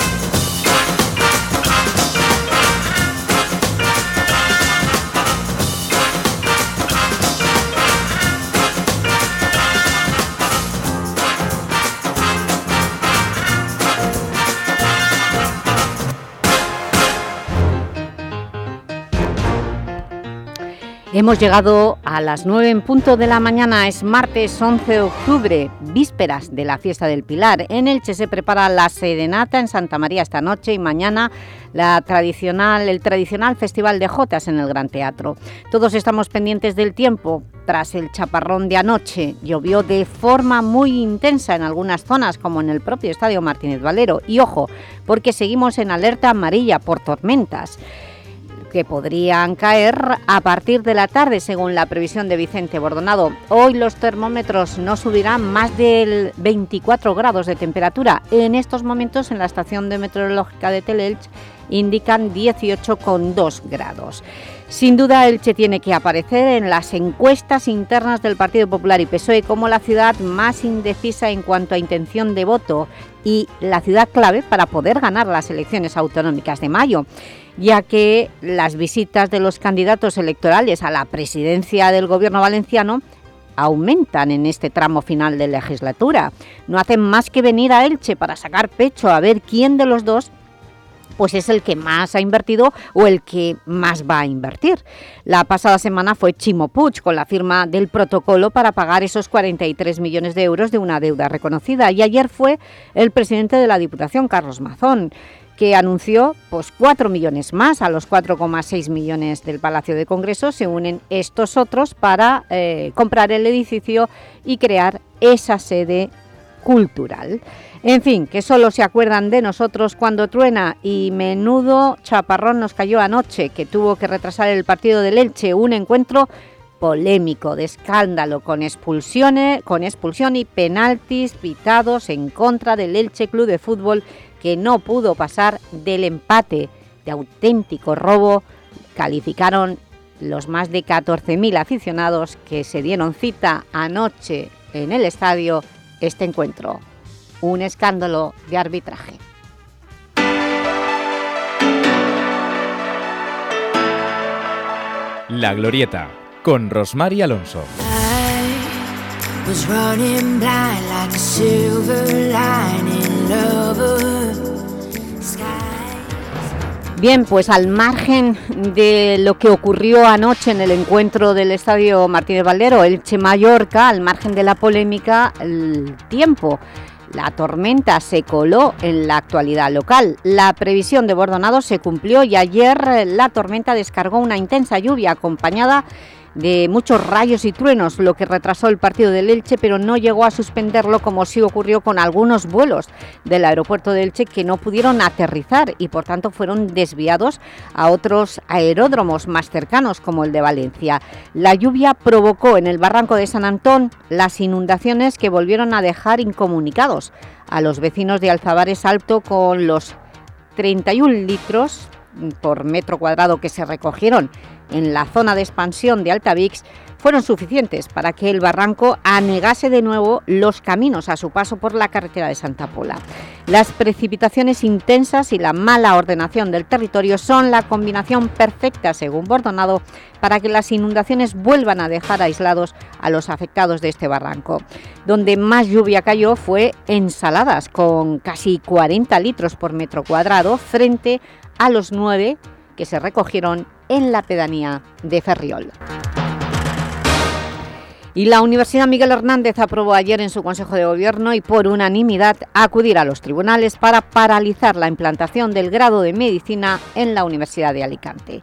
Hemos llegado a las 9 en punto de la mañana, es martes 11 de octubre, vísperas de la Fiesta del Pilar. En Elche se prepara la serenata en Santa María esta noche y mañana la tradicional, el tradicional Festival de Jotas en el Gran Teatro. Todos estamos pendientes del tiempo. Tras el chaparrón de anoche, llovió de forma muy intensa en algunas zonas, como en el propio Estadio Martínez Valero. Y ojo, porque seguimos en alerta amarilla por tormentas que podrían caer a partir de la tarde, según la previsión de Vicente Bordonado. Hoy los termómetros no subirán más del 24 grados de temperatura. En estos momentos, en la estación de meteorológica de Telelch, indican 18,2 grados. Sin duda, Elche tiene que aparecer en las encuestas internas del Partido Popular y PSOE como la ciudad más indecisa en cuanto a intención de voto y la ciudad clave para poder ganar las elecciones autonómicas de mayo ya que las visitas de los candidatos electorales a la presidencia del Gobierno valenciano aumentan en este tramo final de legislatura. No hacen más que venir a Elche para sacar pecho a ver quién de los dos pues es el que más ha invertido o el que más va a invertir. La pasada semana fue Chimo Puig con la firma del protocolo para pagar esos 43 millones de euros de una deuda reconocida y ayer fue el presidente de la Diputación, Carlos Mazón, que anunció pues, 4 millones más a los 4,6 millones del Palacio de Congreso. Se unen estos otros para eh, comprar el edificio y crear esa sede cultural. En fin, que solo se acuerdan de nosotros cuando truena y menudo chaparrón nos cayó anoche, que tuvo que retrasar el partido del Elche, un encuentro polémico, de escándalo, con expulsiones, con expulsión y penaltis pitados en contra del Elche Club de Fútbol que no pudo pasar del empate de auténtico robo, calificaron los más de 14.000 aficionados que se dieron cita anoche en el estadio este encuentro. un escándalo de arbitraje. La Glorieta, con Rosmar Alonso. Bien, pues al margen de lo que ocurrió anoche en el encuentro del Estadio Martínez Valdero, Elche Mallorca, al margen de la polémica, el tiempo. La tormenta se coló en la actualidad local. La previsión de Bordonado se cumplió y ayer la tormenta descargó una intensa lluvia acompañada de muchos rayos y truenos, lo que retrasó el partido del Elche, pero no llegó a suspenderlo como sí ocurrió con algunos vuelos del aeropuerto de Elche que no pudieron aterrizar y por tanto fueron desviados a otros aeródromos más cercanos como el de Valencia. La lluvia provocó en el barranco de San Antón las inundaciones que volvieron a dejar incomunicados a los vecinos de Alzabares Alto con los 31 litros por metro cuadrado que se recogieron en la zona de expansión de Altavix fueron suficientes para que el barranco anegase de nuevo los caminos a su paso por la carretera de Santa Pola. Las precipitaciones intensas y la mala ordenación del territorio son la combinación perfecta, según Bordonado, para que las inundaciones vuelvan a dejar aislados a los afectados de este barranco. Donde más lluvia cayó fue en Saladas, con casi 40 litros por metro cuadrado, frente a los 9 que se recogieron en la pedanía de Ferriol. Y la Universidad Miguel Hernández aprobó ayer en su Consejo de Gobierno y por unanimidad acudir a los tribunales para paralizar la implantación del grado de Medicina en la Universidad de Alicante.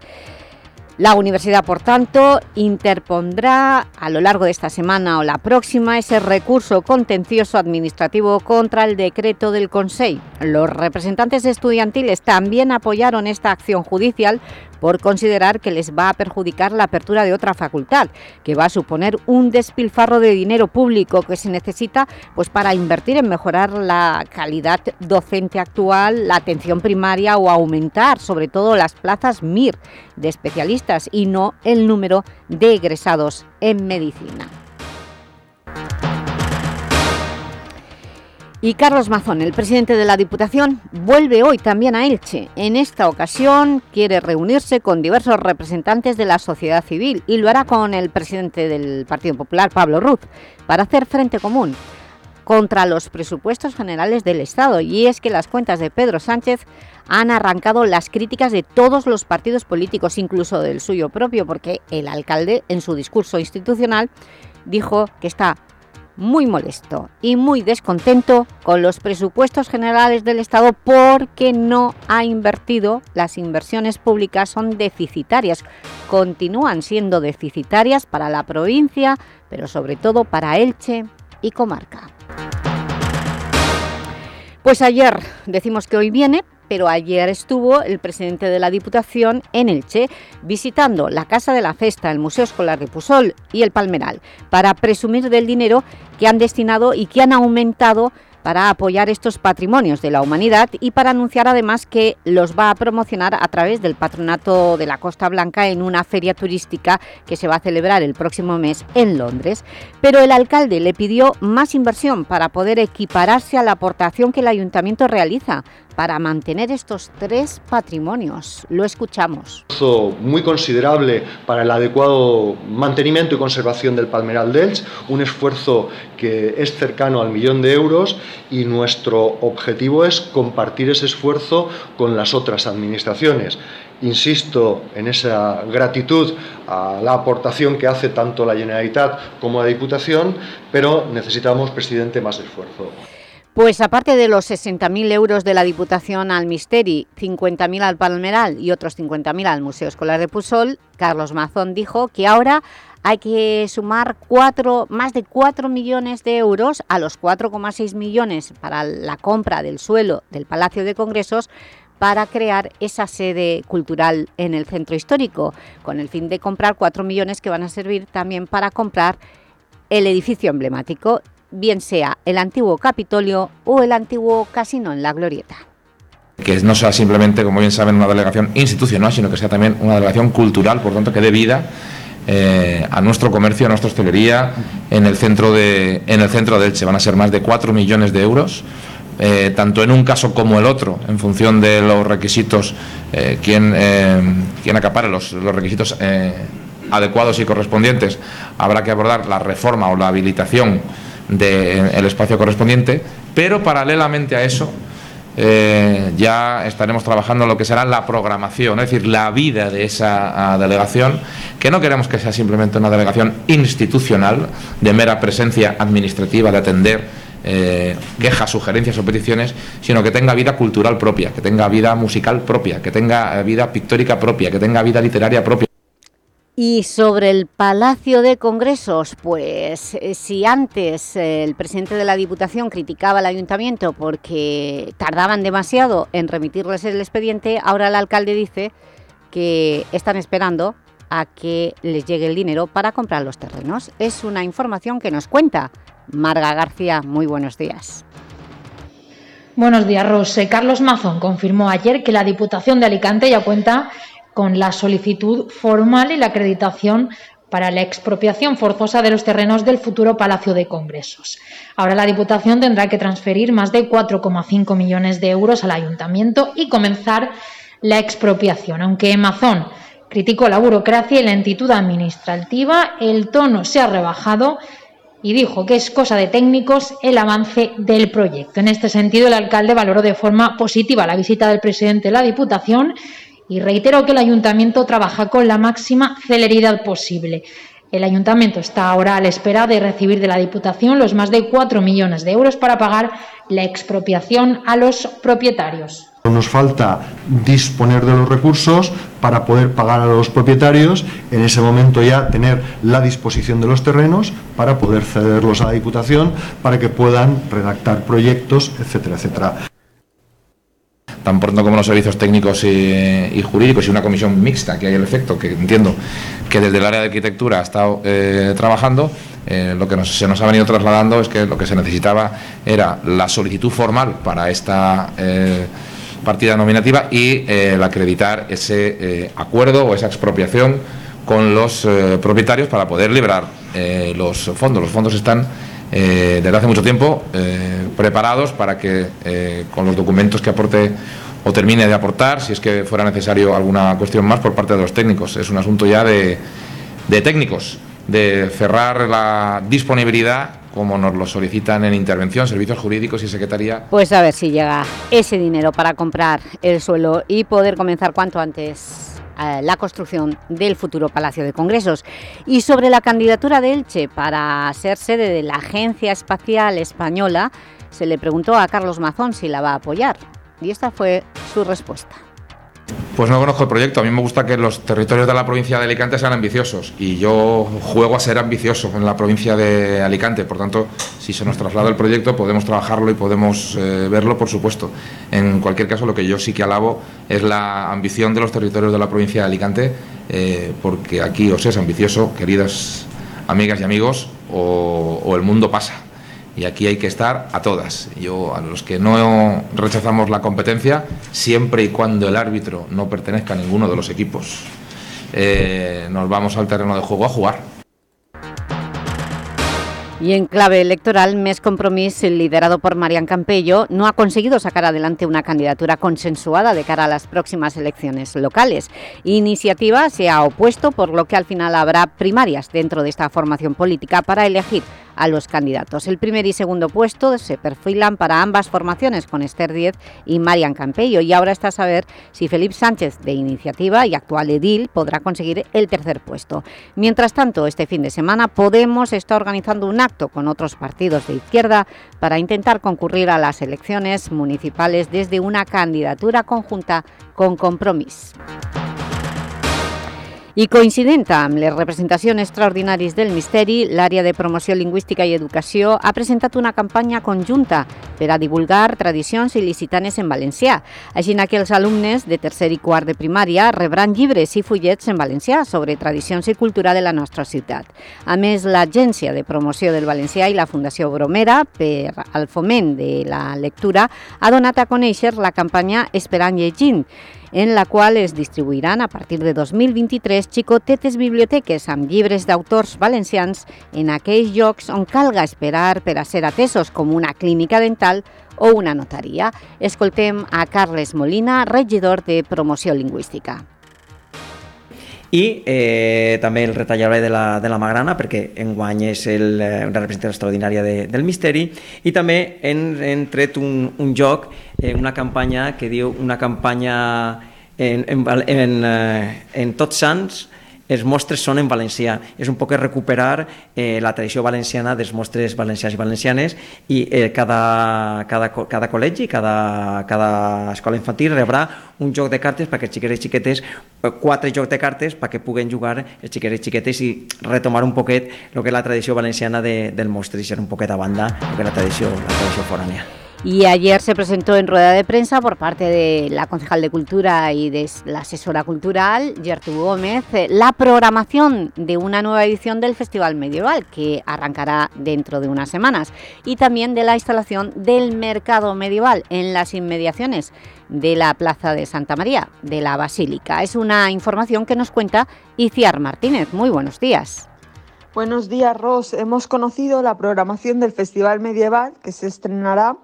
La universidad, por tanto, interpondrá a lo largo de esta semana o la próxima ese recurso contencioso administrativo contra el decreto del Consejo. Los representantes estudiantiles también apoyaron esta acción judicial por considerar que les va a perjudicar la apertura de otra facultad, que va a suponer un despilfarro de dinero público que se necesita pues, para invertir en mejorar la calidad docente actual, la atención primaria o aumentar sobre todo las plazas MIR de especialistas y no el número de egresados en medicina. Y Carlos Mazón, el presidente de la Diputación, vuelve hoy también a Elche. En esta ocasión quiere reunirse con diversos representantes de la sociedad civil y lo hará con el presidente del Partido Popular, Pablo Ruz, para hacer frente común contra los presupuestos generales del Estado. Y es que las cuentas de Pedro Sánchez han arrancado las críticas de todos los partidos políticos, incluso del suyo propio, porque el alcalde, en su discurso institucional, dijo que está muy molesto y muy descontento con los presupuestos generales del Estado porque no ha invertido, las inversiones públicas son deficitarias, continúan siendo deficitarias para la provincia, pero sobre todo para Elche y Comarca. Pues ayer, decimos que hoy viene, pero ayer estuvo el presidente de la Diputación en Elche visitando la Casa de la Festa, el Museo Escolar de Pusol y el Palmeral para presumir del dinero que han destinado y que han aumentado para apoyar estos patrimonios de la humanidad y para anunciar además que los va a promocionar a través del Patronato de la Costa Blanca en una feria turística que se va a celebrar el próximo mes en Londres. Pero el alcalde le pidió más inversión para poder equipararse a la aportación que el Ayuntamiento realiza para mantener estos tres patrimonios. Lo escuchamos. Muy considerable para el adecuado mantenimiento y conservación del Palmeral dels, un esfuerzo que es cercano al millón de euros y nuestro objetivo es compartir ese esfuerzo con las otras administraciones. Insisto en esa gratitud a la aportación que hace tanto la Generalitat como la Diputación, pero necesitamos, presidente, más esfuerzo. Pues aparte de los 60.000 euros de la Diputación al Misteri, 50.000 al Palmeral y otros 50.000 al Museo Escolar de Pusol, Carlos Mazón dijo que ahora hay que sumar cuatro, más de 4 millones de euros a los 4,6 millones para la compra del suelo del Palacio de Congresos para crear esa sede cultural en el centro histórico, con el fin de comprar 4 millones que van a servir también para comprar el edificio emblemático bien sea el antiguo Capitolio o el antiguo Casino en La Glorieta. Que no sea simplemente, como bien saben, una delegación institucional, sino que sea también una delegación cultural, por tanto que dé vida eh, a nuestro comercio, a nuestra hostelería en el centro de en el centro de Elche. Van a ser más de 4 millones de euros eh, tanto en un caso como el otro, en función de los requisitos, eh, quien, quien acapare los, los requisitos adecuados y correspondientes, habrá que abordar la reforma o la habilitación del espacio correspondiente, pero paralelamente a eso eh, ya estaremos trabajando lo que será la programación, es decir, la vida de esa ah, delegación, que no queremos que sea simplemente una delegación institucional de mera presencia administrativa, de atender eh, quejas, sugerencias o peticiones, sino que tenga vida cultural propia, que tenga vida musical propia, que tenga eh, vida pictórica propia, que tenga vida literaria propia. Y sobre el Palacio de Congresos, pues eh, si antes eh, el presidente de la Diputación criticaba al Ayuntamiento porque tardaban demasiado en remitirles el expediente, ahora el alcalde dice que están esperando a que les llegue el dinero para comprar los terrenos. Es una información que nos cuenta Marga García. Muy buenos días. Buenos días, Rose. Carlos Mazón confirmó ayer que la Diputación de Alicante ya cuenta con la solicitud formal y la acreditación para la expropiación forzosa de los terrenos del futuro Palacio de Congresos. Ahora la Diputación tendrá que transferir más de 4,5 millones de euros al Ayuntamiento y comenzar la expropiación. Aunque Mazón criticó la burocracia y la lentitud administrativa, el tono se ha rebajado y dijo que es cosa de técnicos el avance del proyecto. En este sentido, el alcalde valoró de forma positiva la visita del presidente de la Diputación y reitero que el ayuntamiento trabaja con la máxima celeridad posible. El ayuntamiento está ahora a la espera de recibir de la Diputación los más de 4 millones de euros para pagar la expropiación a los propietarios. Nos falta disponer de los recursos para poder pagar a los propietarios, en ese momento ya tener la disposición de los terrenos para poder cederlos a la Diputación para que puedan redactar proyectos, etcétera, etcétera tan pronto como los servicios técnicos y, jurídicos y una comisión mixta que hay el efecto, que entiendo que desde el área de arquitectura ha estado eh, trabajando, eh, lo que se nos ha venido trasladando es que lo que se necesitaba era la solicitud formal para esta eh, partida nominativa y el acreditar ese acuerdo o esa expropiación con los propietarios para poder liberar los fondos. Los fondos están eh, desde hace mucho tiempo eh, preparados para que eh, con los documentos que aporte o termine de aportar, si es que fuera necesario alguna cuestión más por parte de los técnicos. Es un asunto ya de, de técnicos, de cerrar la disponibilidad como nos lo solicitan en intervención, servicios jurídicos y secretaría. Pues a ver si llega ese dinero para comprar el suelo y poder comenzar cuanto antes la construcción del futuro Palacio de Congresos. Y sobre la candidatura de Elche para ser sede de la Agencia Espacial Española, se le preguntó a Carlos Mazón si la va a apoyar. Y esta fue su respuesta. Pues no conozco el proyecto. A mí me gusta que los territorios de la provincia de Alicante sean ambiciosos y yo juego a ser ambicioso en la provincia de Alicante. Por tanto, si se nos traslada el proyecto, podemos trabajarlo y podemos eh, verlo, por supuesto. En cualquier caso, lo que yo sí que alabo es la ambición de los territorios de la provincia de Alicante, eh, porque aquí o se es ambicioso, queridas amigas y amigos, o el mundo pasa y aquí hay que estar a todas. Yo, a los que no rechazamos la competencia, siempre y cuando el árbitro no pertenezca a ninguno de los equipos, eh, nos vamos al terreno de juego a jugar. Y en clave electoral, Mes Compromís, liderado por Marian Campello, no ha conseguido sacar adelante una candidatura consensuada de cara a las próximas elecciones locales. Iniciativa se ha opuesto, por lo que al final habrá primarias dentro de esta formación política para elegir a los candidatos. El primer y segundo puesto se perfilan para ambas formaciones con Esther Díez y Marian Campello y ahora está a saber si Felipe Sánchez de Iniciativa y actual edil podrá conseguir el tercer puesto. Mientras tanto, este fin de semana Podemos está organizando un acto con otros partidos de izquierda para intentar concurrir a las elecciones municipales desde una candidatura conjunta con compromiso. I coincidenta amb les representacions extraordinàries del misteri, l'àrea de promoció lingüística i educació ha presentat una campanya conjunta per a divulgar tradicions il·licitanes en valencià. Així que els alumnes de tercer i quart de primària rebran llibres i fullets en valencià sobre tradicions i cultura de la nostra ciutat. A més, l'Agència de Promoció del Valencià i la Fundació Bromera, per al foment de la lectura, ha donat a conèixer la campanya Esperant llegint, en la qual es distribuiran a partir de 2023 xicotetes biblioteques amb llibres d'autors valencians en aquells llocs on calga esperar per a ser atesos com una clínica dental o una notaria. Escoltem a Carles Molina, regidor de Promoció Lingüística i eh, també el retallable de la, de la Magrana perquè enguany és el, eh, una representació extraordinària de, del misteri. I també hem, hem tret un, un joc, eh, una campanya que diu una campanya en, en, en, eh, en Tots Sants els mostres són en valencià. És un poc recuperar eh, la tradició valenciana dels mostres valencians i valencianes i eh, cada, cada, cada col·legi, cada, cada escola infantil rebrà un joc de cartes perquè els xiquets i xiquetes, eh, quatre jocs de cartes perquè puguen jugar els xiquets i xiquetes i retomar un poquet el que és la tradició valenciana de, del mostre i ser un poquet a banda el que és la tradició, la tradició forània. Y ayer se presentó en rueda de prensa por parte de la concejal de Cultura y de la asesora cultural, Gertrude Gómez, eh, la programación de una nueva edición del Festival Medieval, que arrancará dentro de unas semanas, y también de la instalación del Mercado Medieval en las inmediaciones de la Plaza de Santa María, de la Basílica. Es una información que nos cuenta Iciar Martínez. Muy buenos días. Buenos días, Ros. Hemos conocido la programación del Festival Medieval, que se estrenará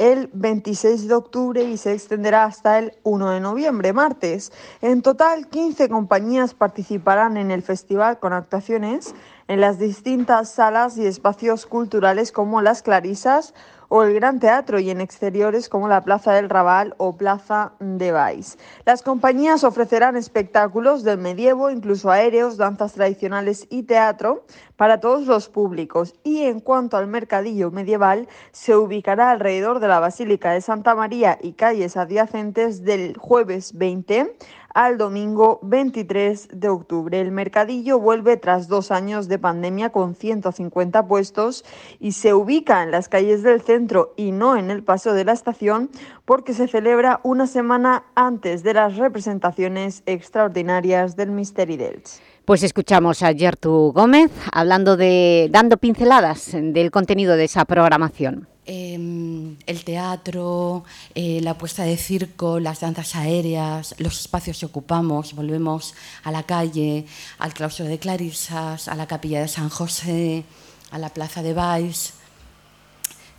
el 26 de octubre y se extenderá hasta el 1 de noviembre, martes. En total, 15 compañías participarán en el festival con actuaciones en las distintas salas y espacios culturales como las Clarisas o el Gran Teatro y en exteriores como la Plaza del Raval o Plaza de Baix. Las compañías ofrecerán espectáculos del medievo, incluso aéreos, danzas tradicionales y teatro para todos los públicos. Y en cuanto al mercadillo medieval, se ubicará alrededor de la Basílica de Santa María y calles adyacentes del jueves 20 al domingo 23 de octubre. El mercadillo vuelve tras dos años de pandemia con 150 puestos y se ubica en las calles del centro y no en el paso de la estación porque se celebra una semana antes de las representaciones extraordinarias del Misteri d'Elx. Pues escuchamos a Gertu Gómez hablando de, dando pinceladas del contenido de esa programación. Eh, el teatro, eh, la puesta de circo, las danzas aéreas, los espacios que ocupamos, volvemos a la calle, al claustro de Clarisas, a la capilla de San José, a la plaza de Baix.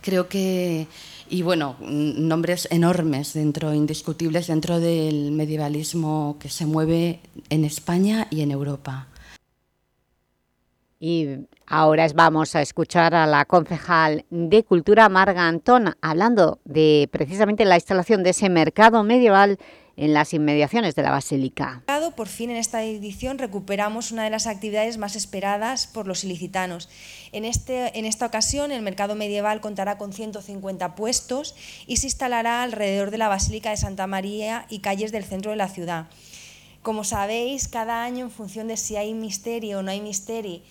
Creo que, y bueno, nombres enormes dentro, indiscutibles dentro del medievalismo que se mueve en España y en Europa. Y ahora vamos a escuchar a la concejal de Cultura, Marga Antón, hablando de precisamente la instalación de ese mercado medieval en las inmediaciones de la Basílica. Por fin en esta edición recuperamos una de las actividades más esperadas por los ilicitanos. En, este, en esta ocasión el mercado medieval contará con 150 puestos y se instalará alrededor de la Basílica de Santa María y calles del centro de la ciudad. Como sabéis, cada año en función de si hay misterio o no hay misterio,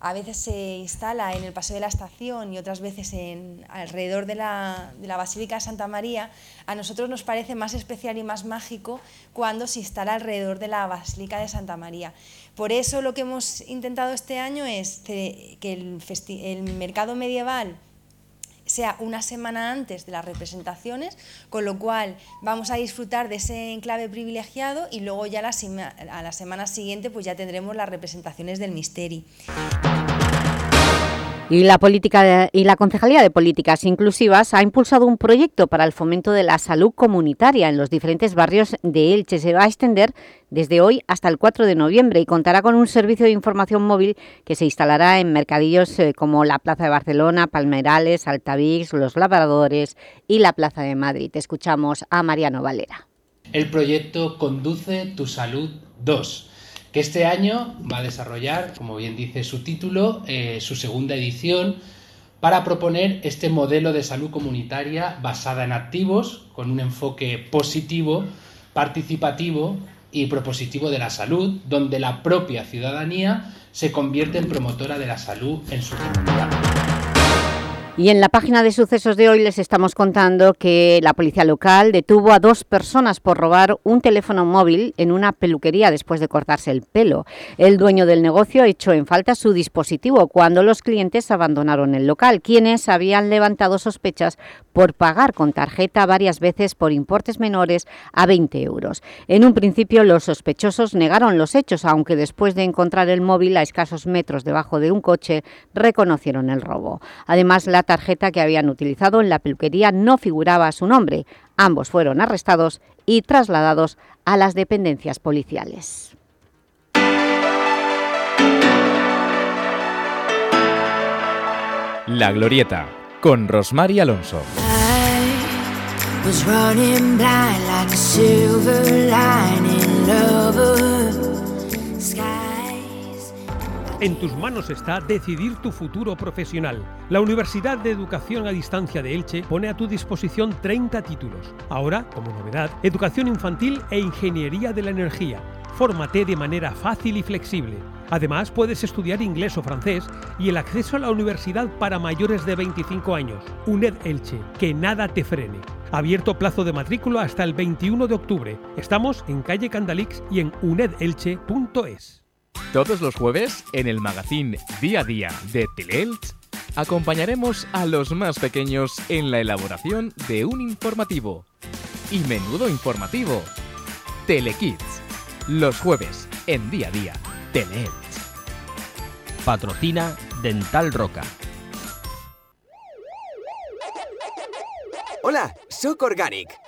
a veces se instala en el Paseo de la Estación y otras veces en, alrededor de la, de la, Basílica de Santa María, a nosotros nos parece más especial y más mágico cuando se instala alrededor de la Basílica de Santa María. Por eso lo que hemos intentado este año es que el, el mercado medieval sea una semana antes de las representaciones, con lo cual vamos a disfrutar de ese enclave privilegiado y luego ya a la semana siguiente pues ya tendremos las representaciones del Misteri. Y la, política y la Concejalía de Políticas Inclusivas ha impulsado un proyecto para el fomento de la salud comunitaria en los diferentes barrios de Elche. Se va a extender desde hoy hasta el 4 de noviembre y contará con un servicio de información móvil que se instalará en mercadillos eh, como la Plaza de Barcelona, Palmerales, Altavix, Los Labradores y la Plaza de Madrid. Escuchamos a Mariano Valera. El proyecto Conduce tu Salud 2 que este año va a desarrollar, como bien dice su título, eh, su segunda edición para proponer este modelo de salud comunitaria basada en activos, con un enfoque positivo, participativo y propositivo de la salud, donde la propia ciudadanía se convierte en promotora de la salud en su comunidad. Y en la página de sucesos de hoy les estamos contando que la policía local detuvo a dos personas por robar un teléfono móvil en una peluquería después de cortarse el pelo. El dueño del negocio echó en falta su dispositivo cuando los clientes abandonaron el local, quienes habían levantado sospechas por pagar con tarjeta varias veces por importes menores a 20 euros. En un principio los sospechosos negaron los hechos, aunque después de encontrar el móvil a escasos metros debajo de un coche reconocieron el robo. Además, la tarjeta que habían utilizado en la peluquería no figuraba su nombre. Ambos fueron arrestados y trasladados a las dependencias policiales. La Glorieta, con Rosmar Alonso. En tus manos está decidir tu futuro profesional. La Universidad de Educación a Distancia de Elche pone a tu disposición 30 títulos. Ahora, como novedad, Educación Infantil e Ingeniería de la Energía. Fórmate de manera fácil y flexible. Además, puedes estudiar inglés o francés y el acceso a la universidad para mayores de 25 años. UNED Elche, que nada te frene. Abierto plazo de matrícula hasta el 21 de octubre. Estamos en calle Candalix y en unedelche.es. Todos los jueves, en el magazine Día a Día de Teleelch, acompañaremos a los más pequeños en la elaboración de un informativo. Y menudo informativo. Telekids. Los jueves, en Día a Día, Teleelch. Patrocina Dental Roca. Hola, sóc Organic.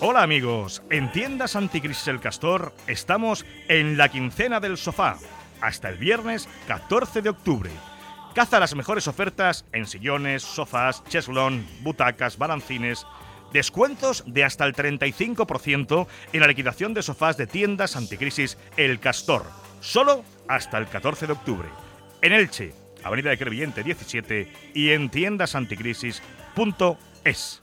Hola amigos, en Tiendas Anticrisis El Castor estamos en la quincena del sofá, hasta el viernes 14 de octubre. Caza las mejores ofertas en sillones, sofás, cheslón, butacas, balancines, descuentos de hasta el 35% en la liquidación de sofás de Tiendas Anticrisis El Castor, solo hasta el 14 de octubre. En Elche, Avenida de Crevillente 17 y en tiendasanticrisis.es.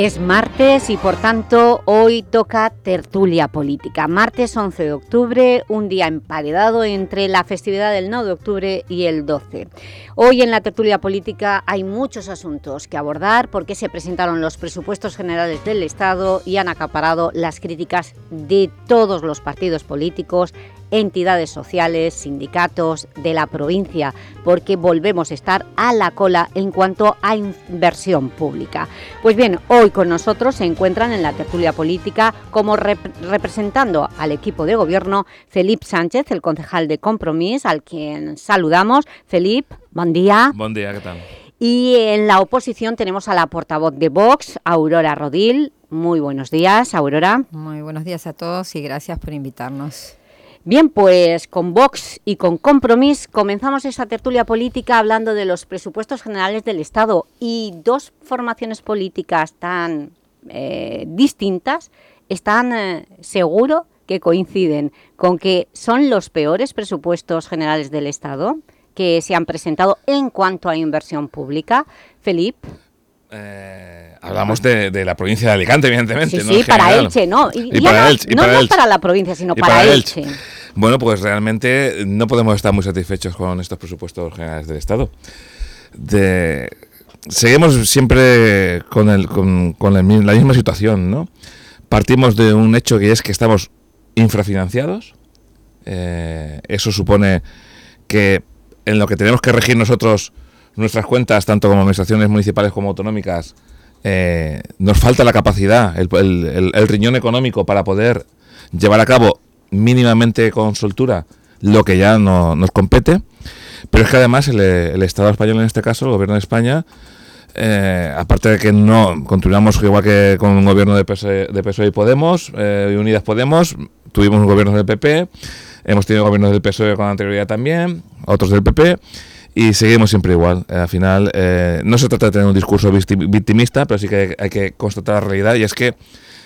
Es martes y por tanto hoy toca tertulia política. Martes 11 de octubre, un día emparedado entre la festividad del 9 de octubre y el 12. Hoy en la tertulia política hay muchos asuntos que abordar porque se presentaron los presupuestos generales del Estado y han acaparado las críticas de todos los partidos políticos entidades sociales, sindicatos de la provincia, porque volvemos a estar a la cola en cuanto a inversión pública. Pues bien, hoy con nosotros se encuentran en la tertulia política como representando al equipo de gobierno Felipe Sánchez, el concejal de Compromís, al quien saludamos. Felipe, buen día. Buen día, ¿qué tal? Y en la oposición tenemos a la portavoz de Vox, Aurora Rodil. Muy buenos días, Aurora. Muy buenos días a todos y gracias por invitarnos. Bien, pues con Vox y con Compromís comenzamos esta tertulia política hablando de los presupuestos generales del Estado y dos formaciones políticas tan eh, distintas están eh, seguro que coinciden con que son los peores presupuestos generales del Estado que se han presentado en cuanto a inversión pública. Felipe. eh, hablamos de, la provincia de Alicante, evidentemente. Sí, sí, para Elche, ¿no? Y, para no, Elche, no, para, para la provincia, sino para, Elche. Bueno, pues realmente no podemos estar muy satisfechos con estos presupuestos generales del Estado. De, seguimos siempre con, el, con, la misma situación, ¿no? Partimos de un hecho que es que estamos infrafinanciados. Eh, eso supone que en lo que tenemos que regir nosotros nuestras cuentas, tanto como administraciones municipales como autonómicas, eh, nos falta la capacidad, el, riñón económico para poder llevar a cabo mínimamente con soltura lo que ya no, nos compete. Pero es que además el, Estado español, en este caso, el gobierno de España, eh, aparte de que no continuamos igual que con un gobierno de PSOE, de PSOE y Podemos, eh, Unidas Podemos, tuvimos un gobierno del PP, hemos tenido gobiernos del PSOE con anterioridad también, otros del PP, y seguimos siempre igual. al final, eh, no se trata de tener un discurso victimista, pero sí que hay, que constatar la realidad y es que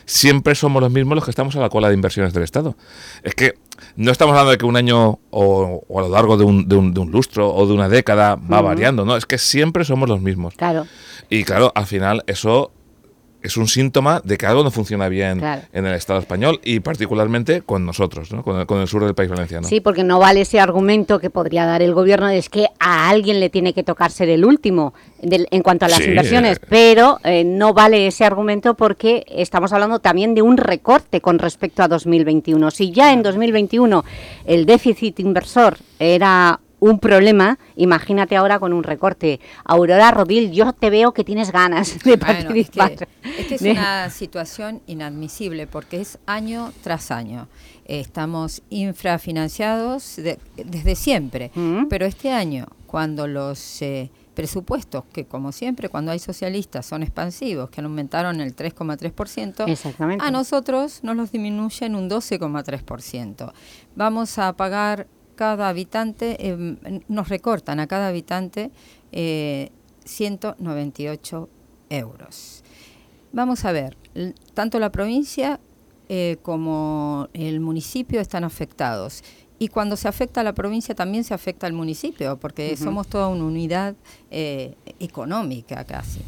siempre somos los mismos los que estamos a la cola de inversiones del Estado. Es que no estamos hablando de que un año o, a lo largo de un, de, un, de un, lustro o de una década va variando, ¿no? Es que siempre somos los mismos. Claro. Y claro, al final eso es un síntoma de que algo no funciona bien en el Estado español y particularmente con nosotros, ¿no? con, el, sur del país valenciano. Sí, porque no vale ese argumento que podría dar el gobierno de es que a alguien le tiene que tocar ser el último en cuanto a las inversiones, pero eh, no vale ese argumento porque estamos hablando también de un recorte con respecto a 2021. Si ya en 2021 el déficit inversor era un problema, imagínate ahora con un recorte. Aurora Rodil, yo te veo que tienes ganas de participar. Es que, es, una situación inadmisible porque es año tras año. estamos infrafinanciados desde siempre, mm. pero este año, cuando los... Eh, presupuestos que, como siempre, cuando hay socialistas son expansivos, que aumentaron el 3,3%, a nosotros nos los disminuyen un 12,3%. Vamos a pagar cada habitante, em, nos recortan a cada habitante 198 eh, euros. Vamos a ver, tanto la provincia eh, como el municipio están afectados. Y cuando se afecta a la provincia también se afecta al municipio, porque somos toda una unidad eh, económica casi.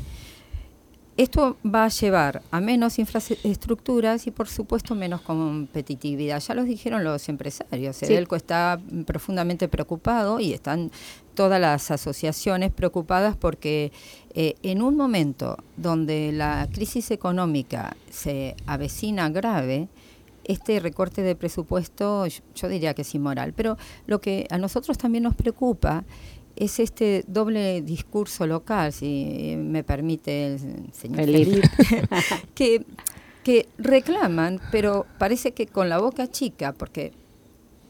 Esto va a llevar a menos infraestructuras y, por supuesto, menos competitividad. Ya lo dijeron los empresarios. Edelco está profundamente preocupado y están todas las asociaciones preocupadas porque eh, en un momento donde la crisis económica se avecina grave, este recorte de presupuesto yo diría que es inmoral. Pero lo que a nosotros también nos preocupa es este doble discurso local, si me permite el señor Felipe, que, que reclaman, pero parece que con la boca chica, porque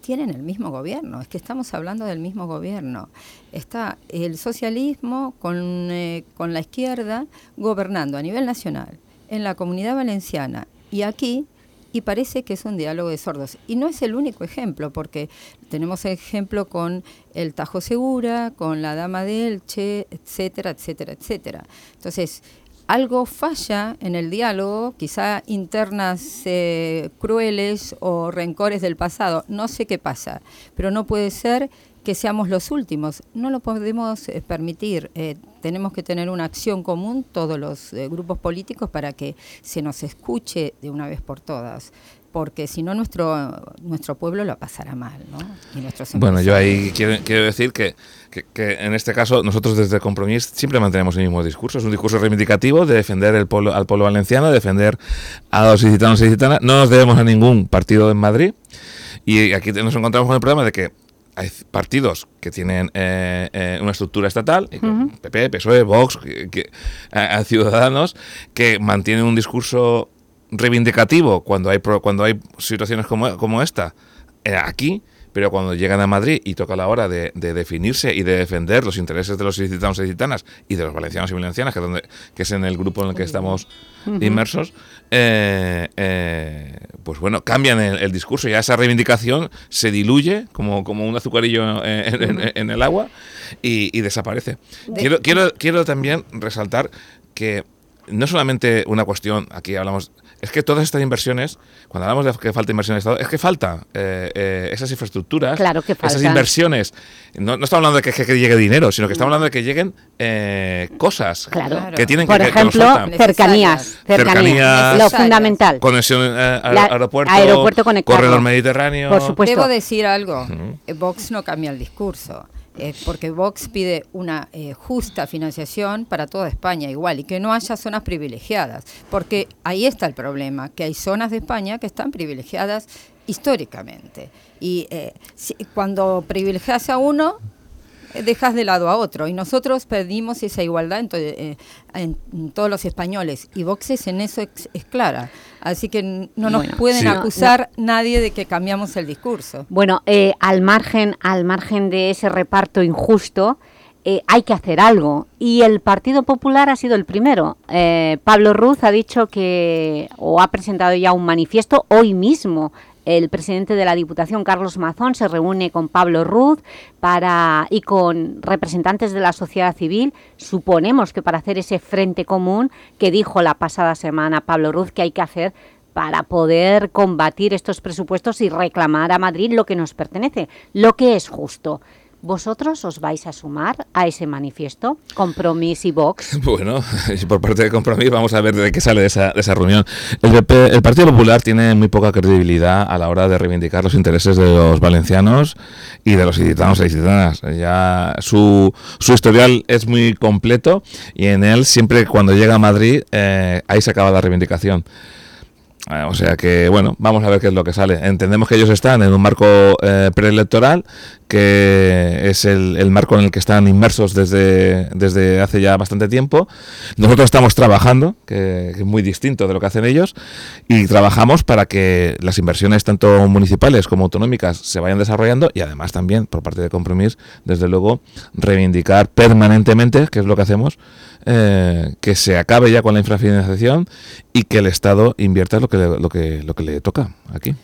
tienen el mismo gobierno, es que estamos hablando del mismo gobierno. Está el socialismo con, eh, con la izquierda gobernando a nivel nacional, en la comunidad valenciana y aquí y parece que es un diálogo de sordos. Y no es el único ejemplo, porque tenemos ejemplo con el Tajo Segura, con la Dama de Elche, etcétera, etcétera, etcétera. Entonces, algo falla en el diálogo, quizá internas eh, crueles o rencores del pasado, no sé qué pasa, pero no puede ser que seamos los últimos. No lo podemos eh, permitir. Eh, tenemos que tener una acción común, todos los eh, grupos políticos, para que se nos escuche de una vez por todas. Porque si no, nuestro, nuestro pueblo lo pasará mal. ¿no? bueno, yo ahí quiero, quiero decir que, que, en este caso nosotros desde Compromís siempre mantenemos el mismo discurso. Es un discurso reivindicativo de defender el pueblo, al pueblo valenciano, de defender a los ilicitanos y ilicitanas. No nos debemos a ningún partido en Madrid. Y aquí nos encontramos con el problema de que hay partidos que tienen eh, eh, una estructura estatal, PP, PSOE, Vox, que, a, Ciudadanos, que mantienen un discurso reivindicativo cuando hay, cuando hay situaciones como, como esta. Eh, aquí, pero cuando llegan a Madrid y toca la hora de, definirse y de defender los intereses de los ilicitanos y ilicitanas y de los valencianos y valencianas, que, es donde, que es en el grupo en el que estamos inmersos, eh, eh, pues bueno, cambian el, discurso, ya esa reivindicación se diluye como, como un azucarillo en, el agua y, desaparece. quiero, quiero, quiero también resaltar que no solamente una cuestión, aquí hablamos, es que todas estas inversiones, cuando hablamos de que falta inversión en Estado, es que falta eh, eh, esas infraestructuras, Claro que esas inversiones. No, no estamos hablando de que, que- que llegue dinero, sino que estamos hablando de que lleguen eh, cosas Claro. que tienen Por que, nos ejemplo, cercanías, cercanías, lo fundamental. Conexión eh, a- La- aeropuerto, aeropuerto conectado. corredor mediterráneo. Por supuesto. Debo decir algo, Vox no cambia el discurso, eh, porque Vox pide una eh, justa financiación para toda España igual y que no haya zonas privilegiadas, porque ahí está el problema, que hay zonas de España que están privilegiadas históricamente. Y eh, cuando privilegias a uno, dejas de lado a otro. Y nosotros perdimos esa igualdad en, to- eh, en- en todos los españoles. Y Vox es en eso es, es clara. Así que no nos Bueno, pueden Sí. acusar nadie de que cambiamos el discurso. Bueno, eh, al margen, al margen de ese reparto injusto, eh, hay que hacer algo. Y el Partido Popular ha sido el primero. Eh, Pablo Ruz ha dicho que, o ha presentado ya un manifiesto hoy mismo. El presidente de la Diputación, Carlos Mazón, se reúne con Pablo Ruz para, y con representantes de la sociedad civil. Suponemos que para hacer ese frente común que dijo la pasada semana Pablo Ruz que hay que hacer para poder combatir estos presupuestos y reclamar a Madrid lo que nos pertenece, lo que es justo. ¿Vosotros os vais a sumar a ese manifiesto? Compromís y Vox. Bueno, por parte de Compromís vamos a ver de qué sale de esa, de esa reunión. El, el Partido Popular tiene muy poca credibilidad a la hora de reivindicar los intereses de los valencianos y de los ilicitanos e ilicitanas. Ya su, su historial es muy completo y en él siempre cuando llega a Madrid eh, ahí se acaba la reivindicación. Eh, O sea que, bueno, vamos a ver qué es lo que sale. Entendemos que ellos están en un marco eh, preelectoral, que es el, marco en el que están inmersos desde, desde hace ya bastante tiempo. Nosotros estamos trabajando, que, es muy distinto de lo que hacen ellos, y trabajamos para que las inversiones tanto municipales como autonómicas se vayan desarrollando y además también, por parte de Compromís, desde luego, reivindicar permanentemente, que es lo que hacemos, eh, que se acabe ya con la infrafinanciación y que el Estado invierta lo que lo que, lo que le toca aquí.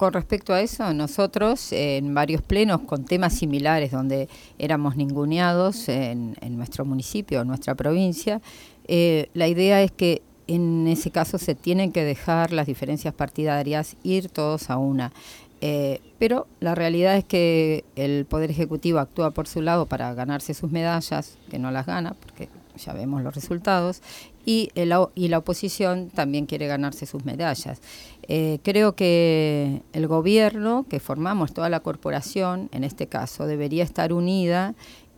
Con respecto a eso, nosotros en varios plenos con temas similares donde éramos ninguneados en, en nuestro municipio, en nuestra provincia, eh, la idea es que en ese caso se tienen que dejar las diferencias partidarias, ir todos a una. Eh, pero la realidad es que el Poder Ejecutivo actúa por su lado para ganarse sus medallas, que no las gana, porque ya vemos los resultados, y la oposición también quiere ganarse sus medallas. Eh, creo que el gobierno, que formamos toda la corporación, en este caso, debería estar unida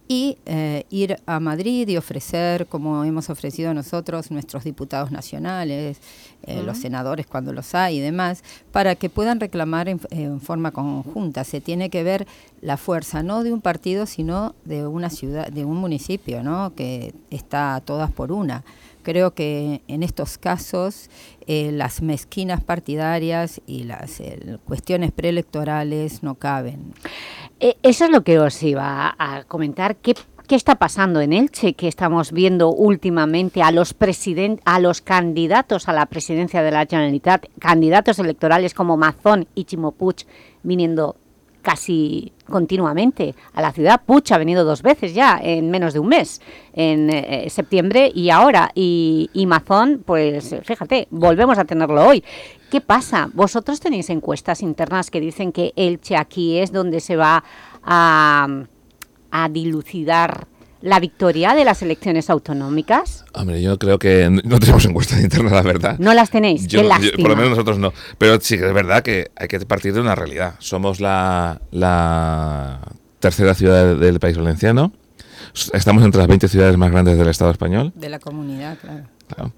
y eh, ir a Madrid y ofrecer, como hemos ofrecido nosotros, nuestros diputados nacionales, eh, los senadores cuando los hay y demás, para que puedan reclamar en, en forma conjunta. Se tiene que ver la fuerza no de un partido, sino de una ciudad, de un municipio, ¿no? que está todas por una. Creo que en estos casos eh, las mezquinas partidarias y las eh, cuestiones preelectorales no caben. Eh, eso es lo que os iba a comentar. ¿Qué, está pasando en Elche? Que estamos viendo últimamente a los, a los candidatos a la presidencia de la Generalitat, candidatos electorales como Mazón y Chimo Puig viniendo casi continuamente a la ciudad. Puig ha venido dos veces ya en menos de un mes, en eh, septiembre y ahora. Y, y Mazón, pues fíjate, volvemos a tenerlo hoy. ¿Qué pasa? ¿Vosotros tenéis encuestas internas que dicen que Elche aquí es donde se va a, a dilucidar la victoria de las elecciones autonómicas? Hombre, yo creo que no tenemos encuestas internas, la verdad. ¿No las tenéis? Yo Qué yo- por lo menos nosotros no. Pero sí que es verdad que hay que partir de una realidad. Somos la, la tercera ciudad del país valenciano. Estamos entre las 20 ciudades más grandes del Estado español. De la comunidad, claro. Claro.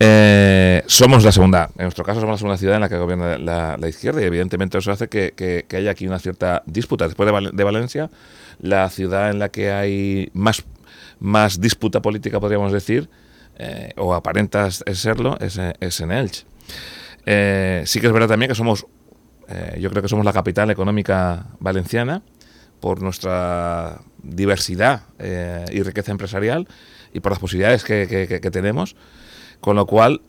Eh, somos la segunda, en nuestro caso somos la segunda ciudad en la que gobierna la, la izquierda y evidentemente eso hace que, que- que haya aquí una cierta disputa. Después de, Val- de Valencia, la ciudad en la que hay más, más disputa política, podríamos decir, eh, o aparenta serlo, es, es en Elche. Eh, sí que es verdad también que somos, eh, yo creo que somos la capital económica valenciana por nuestra diversidad y riqueza empresarial y por las posibilidades que- que- que tenemos, con lo cual,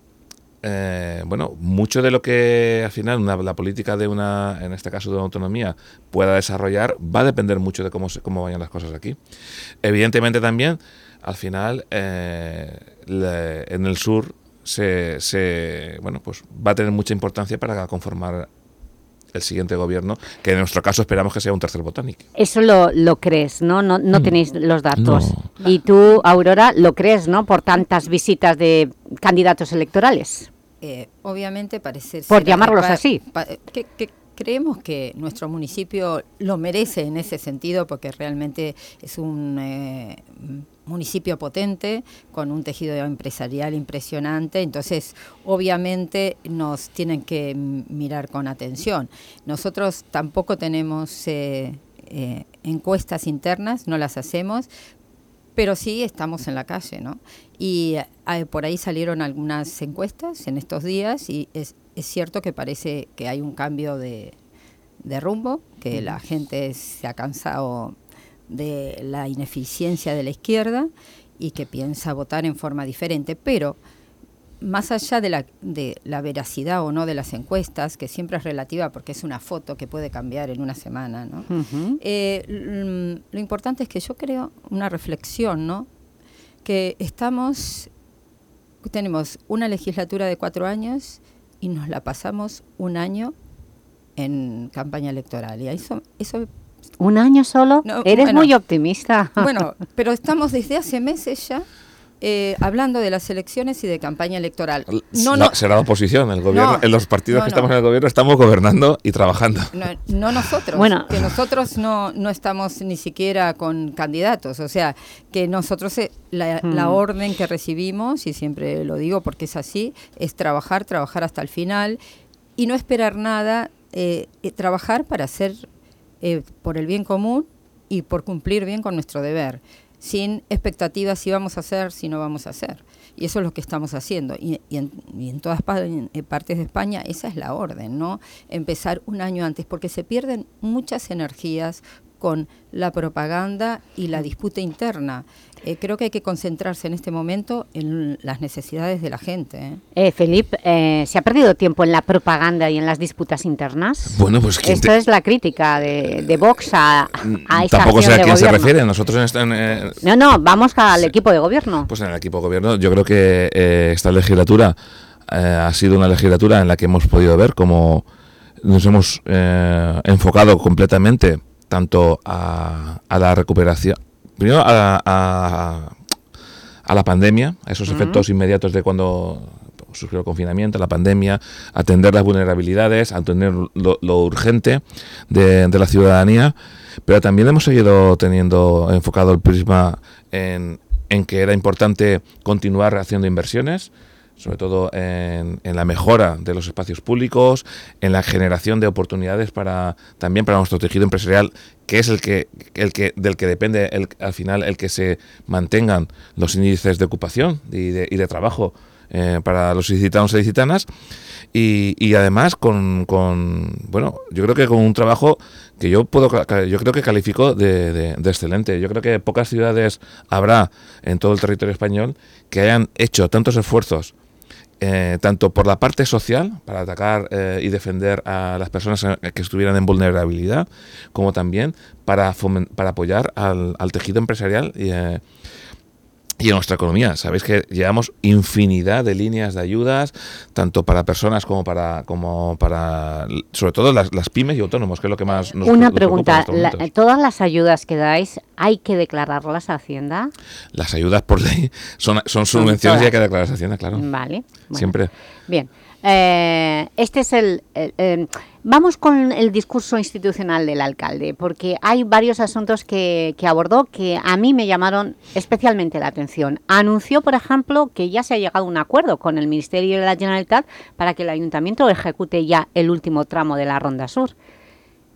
eh, bueno, mucho de lo que al final una- la política de una, en este caso de una autonomía, pueda desarrollar va a depender mucho de cómo, se- cómo vayan las cosas aquí. Evidentemente también al final eh, le- en el sur se, se, bueno, pues va a tener mucha importancia para conformar el siguiente gobierno, que en nuestro caso esperamos que sea un tercer botánico. Eso lo, lo crees, ¿no? No, no Mm, tenéis los datos. no. Y tú, Aurora, lo crees, ¿no? Por tantas visitas de candidatos electorales. Eh, obviamente parece Por llamarlos así. pa- que, que creemos que nuestro municipio lo merece en ese sentido porque realmente es un eh, municipio potente con un tejido empresarial impresionante entonces obviamente nos tienen que mirar con atención nosotros tampoco tenemos eh, eh, encuestas internas no las hacemos pero sí estamos en la calle, ¿no? Y eh, por ahí salieron algunas encuestas en estos días y es, es cierto que parece que hay un cambio de, de rumbo, que la gente se ha cansado de la ineficiencia de la izquierda y que piensa votar en forma diferente, pero más allá de la, de la veracidad o no de las encuestas, que siempre es relativa porque es una foto que puede cambiar en una semana, ¿no? Ujú. Eh, l- lo importante es que yo creo una reflexión, ¿no? Que estamos, tenemos una legislatura de cuatro años y nos la pasamos un año en campaña electoral. Y eso, eso ¿Un año solo? No, Eres bueno. muy optimista. bueno, pero estamos desde hace meses ya eh, hablando de las elecciones y de campaña electoral. No, La- no, será la oposición, el gobierno, No. en los partidos No, que estamos no. en el gobierno estamos gobernando y trabajando. No, no nosotros, Bueno. que nosotros no, no estamos ni siquiera con candidatos, o sea, que nosotros eh, la, la Mm. orden que recibimos, y siempre lo digo porque es así, es trabajar, trabajar hasta el final y no esperar nada, eh, eh, trabajar para hacer eh, por el bien común y por cumplir bien con nuestro deber, sin expectativas si vamos a hacer, si no vamos a hacer. Y eso es lo que estamos haciendo. Y, en, y en todas en partes de España esa es la orden, ¿no? Empezar un año antes, porque se pierden muchas energías con la propaganda y la disputa interna. Eh, creo que hay que concentrarse en este momento en las necesidades de la gente. ¿eh? Eh, Felipe, eh, ¿se ha perdido tiempo en la propaganda y en las disputas internas? Bueno, pues ¿quién Esto te- es la crítica de, de Vox a, a esa Tampoco sé a quién se refiere. Nosotros en, en, eh, No, no, vamos al equipo de gobierno. Pues en el equipo de gobierno, yo creo que eh, esta legislatura eh, ha sido una legislatura en la que hemos podido ver cómo nos hemos eh, enfocado completamente tanto a, a la recuperación, primero a, a- a la pandemia, a esos efectos inmediatos de cuando surgió el confinamiento, la pandemia, atender las vulnerabilidades, atender lo, lo urgente de, de la ciudadanía, pero también hemos seguido teniendo enfocado el prisma en, en que era importante continuar haciendo inversiones, sobre todo en, la mejora de los espacios públicos, en la generación de oportunidades para también para nuestro tejido empresarial, que es el que, el que del que depende el- al final el que se mantengan los índices de ocupación y de, y de trabajo eh, para los ilicitanos y ilicitanas y, además con, bueno yo creo que con un trabajo que yo puedo yo creo que califico de excelente. Yo creo que pocas ciudades habrá en todo el territorio español que hayan hecho tantos esfuerzos eh, tanto por la parte social, para atacar eh, y defender a las personas que estuvieran en vulnerabilidad, como también para, para apoyar al, al tejido empresarial y, eh, y a nuestra economía. Sabéis que llevamos infinidad de líneas de ayudas, tanto para personas como para, como para sobre todo las, las pymes y autónomos, que es lo que más nos Una nos en pregunta, la-. ¿todas las ayudas que dais hay que declararlas a Hacienda? Las ayudas por ley son, son subvenciones y hay que declararse a Hacienda, claro. Vale. bueno. Siempre. Bien. Eh, este es el... eh, vamos con el discurso institucional del alcalde, porque hay varios asuntos que, que abordó que a mí me llamaron especialmente la atención. Anunció, por ejemplo, que ya se ha llegado a un acuerdo con el Ministerio de la Generalitat para que el Ayuntamiento ejecute ya el último tramo de la Ronda Sur.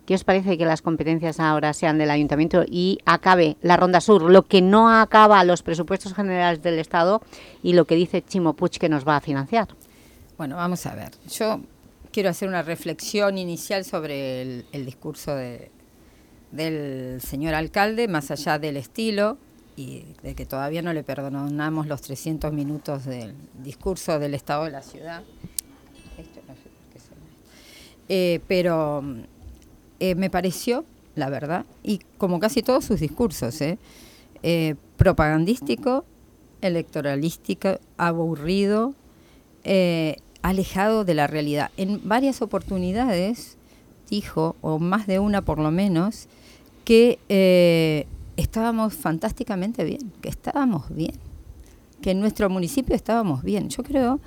¿Qué os parece que las competencias ahora sean del Ayuntamiento y acabe la Ronda Sur, lo que no acaba los presupuestos generales del Estado y lo que dice Chimo Puig que nos va a financiar? Bueno, vamos a ver. Yo quiero hacer una reflexión inicial sobre el, discurso de- del señor alcalde, más allá del estilo y de que todavía no le perdonamos los 300 minutos del discurso del Estado de la ciudad. Esto no sé por qué suena. Eh, pero eh, me pareció, la verdad, y como casi todos sus discursos, ¿eh? propagandístico, electoralístico, aburrido, alejado de la realidad. En varias oportunidades dijo, o más de una por lo menos, que eh, estábamos fantásticamente bien, que estábamos bien, que en nuestro municipio estábamos bien. Yo creo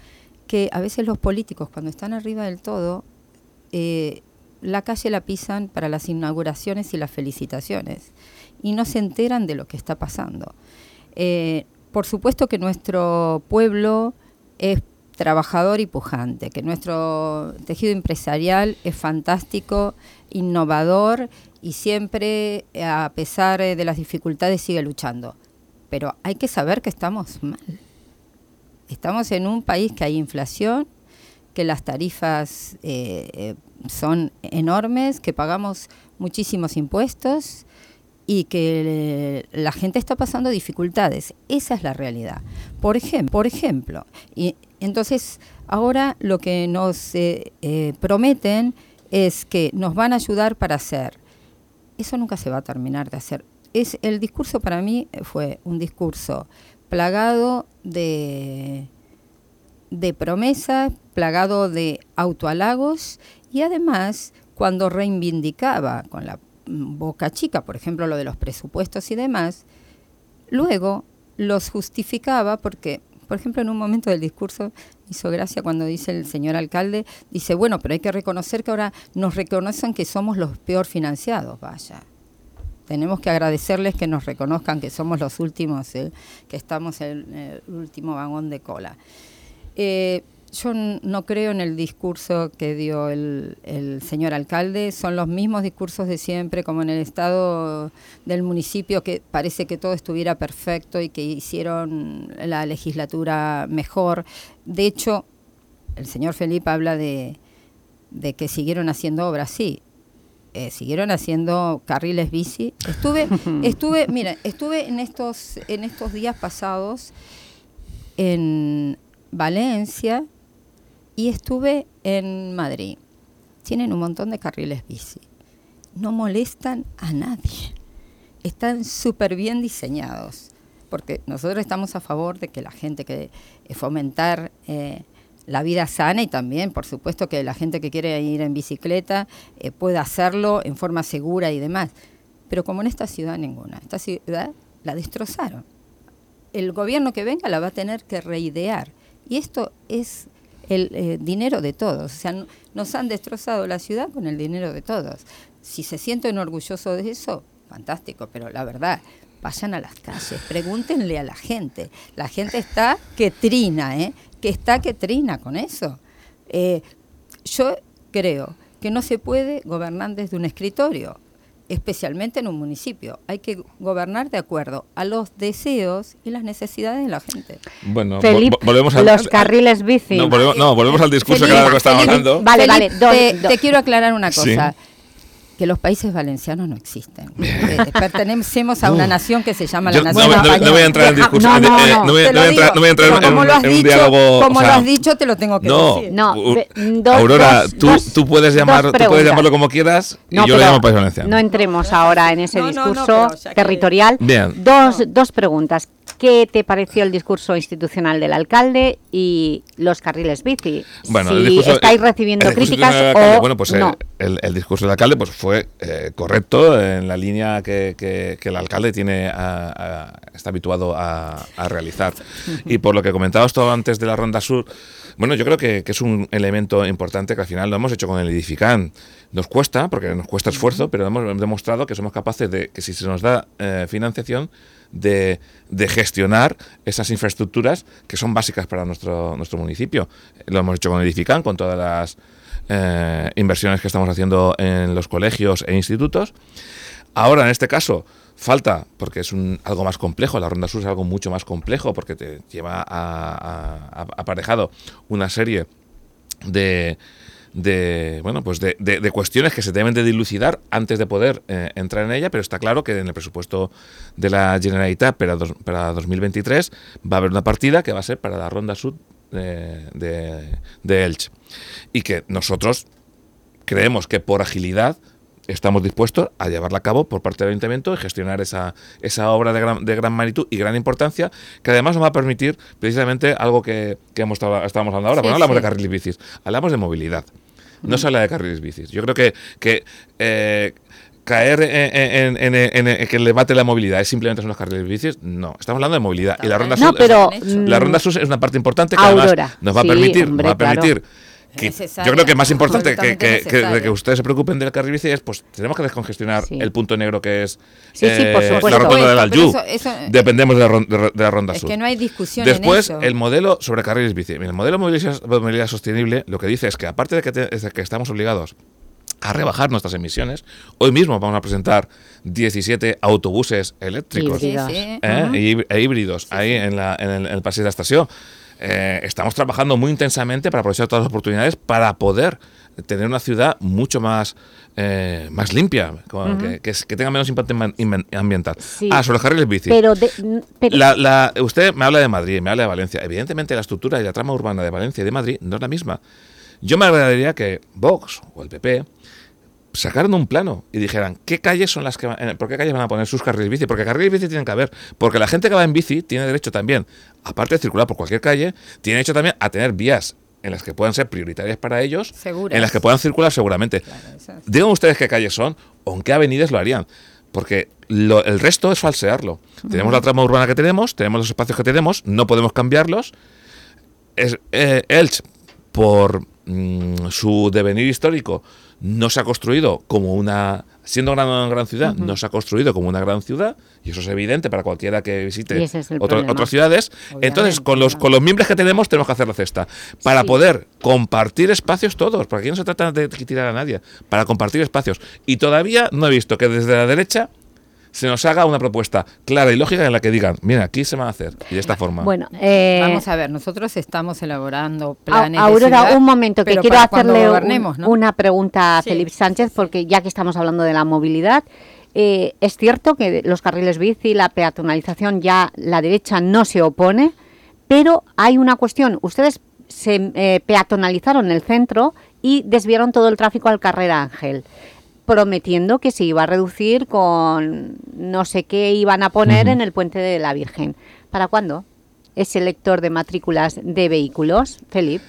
que a veces los políticos cuando están arriba del todo, eh, la calle la pisan para las inauguraciones y las felicitaciones y no se enteran de lo que está pasando. Eh, por supuesto que nuestro pueblo es trabajador y pujante, que nuestro tejido empresarial es fantástico, innovador y siempre, a pesar de las dificultades, sigue luchando. Pero hay que saber que estamos mal. Estamos en un país que hay inflación, que las tarifas eh, eh, son enormes, que pagamos muchísimos impuestos y que la gente está pasando dificultades. Esa es la realidad. Por ejemplo, por ejemplo y entonces ahora lo que nos eh, eh, prometen es que nos van a ayudar para hacer. Eso nunca se va a terminar de hacer. Es, el discurso para mí fue un discurso plagado de, de promesas, plagado de autohalagos y además cuando reivindicaba con la boca chica, por ejemplo, lo de los presupuestos y demás, luego los justificaba porque, por ejemplo, en un momento del discurso hizo gracia cuando dice el señor alcalde, dice, bueno, pero hay que reconocer que ahora nos reconocen que somos los peor financiados, vaya. Tenemos que agradecerles que nos reconozcan que somos los últimos, eh, que estamos en el último vagón de cola. Eh, yo no creo en el discurso que dio el, señor alcalde, son los mismos discursos de siempre, como en el estado del municipio, que parece que todo estuviera perfecto y que hicieron la legislatura mejor. De hecho, el señor Felipe habla de, que siguieron haciendo obras, sí, eh, siguieron haciendo carriles bici. Estuve, estuve, mira, estuve en estos, en estos días pasados en Valencia, y estuve en Madrid. Tienen un montón de carriles bici. No molestan a nadie. Están súper bien diseñados. Porque nosotros estamos a favor de que la gente que eh, fomentar eh, la vida sana y también, por supuesto, que la gente que quiere ir en bicicleta eh, pueda hacerlo en forma segura y demás. Pero como en esta ciudad ninguna, esta ciudad la destrozaron. El gobierno que venga la va a tener que reidear. Y esto es el eh, dinero de todos. O sea, nos han destrozado la ciudad con el dinero de todos. Si se sienten orgullosos de eso, fantástico, pero la verdad, vayan a las calles, pregúntenle a la gente. La gente está que trina, ¿eh? Que está que trina con eso. Eh, yo creo que no se puede gobernar desde un escritorio especialmente en un municipio. Hay que gobernar de acuerdo a los deseos y las necesidades de la gente. Bueno, Felipe, volvemos a los carriles bici. No, volvemos, al discurso que ahora estábamos hablando. Vale, vale. te, quiero aclarar una cosa que los países valencianos no existen. Eh, pertenecemos a una nación que se llama la nación no, no, voy a entrar en discusión. No, no, no, voy, a entrar, en, un diálogo. Como lo has dicho, te lo tengo que decir. No, Aurora, tú, tú, puedes llamar, tú puedes llamarlo como quieras y yo lo llamo país valenciano. No entremos ahora en ese discurso territorial. Bien. Dos, dos preguntas. ¿Qué te pareció el discurso institucional del alcalde y los carriles bici? Bueno, si estáis recibiendo críticas o bueno, pues no. El, discurso del alcalde pues fue eh, correcto en la línea que, que, el alcalde tiene está habituado a, realizar. Y por lo que comentabas todo antes de la Ronda Sur, bueno, yo creo que, es un elemento importante que al final lo hemos hecho con el Edifican. Nos cuesta, porque nos cuesta esfuerzo, pero hemos demostrado que somos capaces de que si se nos da eh, financiación, de, gestionar esas infraestructuras que son básicas para nuestro, nuestro municipio. Lo hemos hecho con Edifican, con todas las eh, inversiones que estamos haciendo en los colegios e institutos. Ahora, en este caso, falta, porque es un, algo más complejo, la Ronda Sur es algo mucho más complejo, porque te lleva a, aparejado una serie de, bueno pues de, de, cuestiones que se deben de dilucidar antes de poder eh, entrar en ella pero está claro que en el presupuesto de la Generalitat para, para 2023 va a haber una partida que va a ser para la ronda sud de, de, Elche y que nosotros creemos que por agilidad estamos dispuestos a llevarla a cabo por parte del ayuntamiento y gestionar esa, esa obra de gran, de gran magnitud y gran importancia, que además nos va a permitir precisamente algo que, que hemos estábamos hablando ahora, Sí, no hablamos sí. de carriles bicis, hablamos de movilidad. No se habla de carriles bicis. Yo creo que, que eh, caer en, en- en- en- en que el debate de la movilidad es simplemente son los carriles bicis, no. Estamos hablando de movilidad. Y la Ronda No, Sur, pero, la mm, Ronda Sur es una parte importante que Aurora, además nos va a sí, permitir, nos va a claro. permitir que- yo creo que más importante que, que- que- que ustedes se preocupen del carril bici es pues tenemos que descongestionar Sí. el punto negro que es Sí, sí, por eh, supuesto. la rotonda del Aljú. eso- Dependemos de la, de- de la ronda Es sur. que no hay discusión en Después, eso. el modelo sobre carriles bici. El modelo de movilidad, movilidad sostenible lo que dice es que aparte de que, te- es de que estamos obligados a rebajar nuestras emisiones, hoy mismo vamos a presentar 17 autobuses eléctricos Híbridos. ¿eh? E hí- e híbridos ahí en, la, en el, en el paseo de la estación. Eh, estamos trabajando muy intensamente para aprovechar todas las oportunidades para poder tener una ciudad mucho más, eh, más limpia, con- que, que es- que tenga menos impacto ambiental. Sí. Ah, sobre los carriles bici. Pero, de- n- pero- La- la- usted me habla de Madrid, me habla de Valencia. Evidentemente la estructura y la trama urbana de Valencia y de Madrid no es la misma. Yo me agradaría que Vox o el PP sacaran un plano y dijeran qué calles son las que van, eh, por qué calles van a poner sus carriles bici, porque carriles bici tienen que haber, porque la gente que va en bici tiene derecho también, aparte de circular por cualquier calle, tiene derecho también a tener vías en las que puedan ser prioritarias para ellos, Seguras. en las que puedan circular seguramente. Digan ustedes qué calles son o en qué avenidas lo harían. Porque lo- el resto es falsearlo. Tenemos la trama urbana que tenemos, tenemos los espacios que tenemos, no podemos cambiarlos. Es, eh, Elche, por mm, su devenir histórico, no se ha construido como una. Siendo una gran, ciudad, no se ha construido como una gran ciudad, y eso es evidente para cualquiera que visite es otro- otras ciudades. Entonces, con los, con los miembros que tenemos, tenemos que hacer la cesta. Para Sí. poder compartir espacios todos, porque aquí no se trata de tirar a nadie, para compartir espacios. Y todavía no he visto que desde la derecha se nos haga una propuesta clara y lógica en la que digan, mira, aquí se va a hacer, y de esta forma. Bueno, eh, Vamos a ver, nosotros estamos elaborando planes de Aurora, ciudad, un momento, que quiero hacerle un- gobernemos, ¿no? una pregunta a Felipe Sánchez, porque ya que estamos hablando de la movilidad, eh, es cierto que los carriles bici, la peatonalización, ya la derecha no se opone, pero hay una cuestión. Ustedes se eh, peatonalizaron el centro y desviaron todo el tráfico al carrer Ángel prometiendo que se iba a reducir con no sé qué iban a poner en el puente de la Virgen. ¿Para cuándo? Ese lector de matrículas de vehículos, Felipe.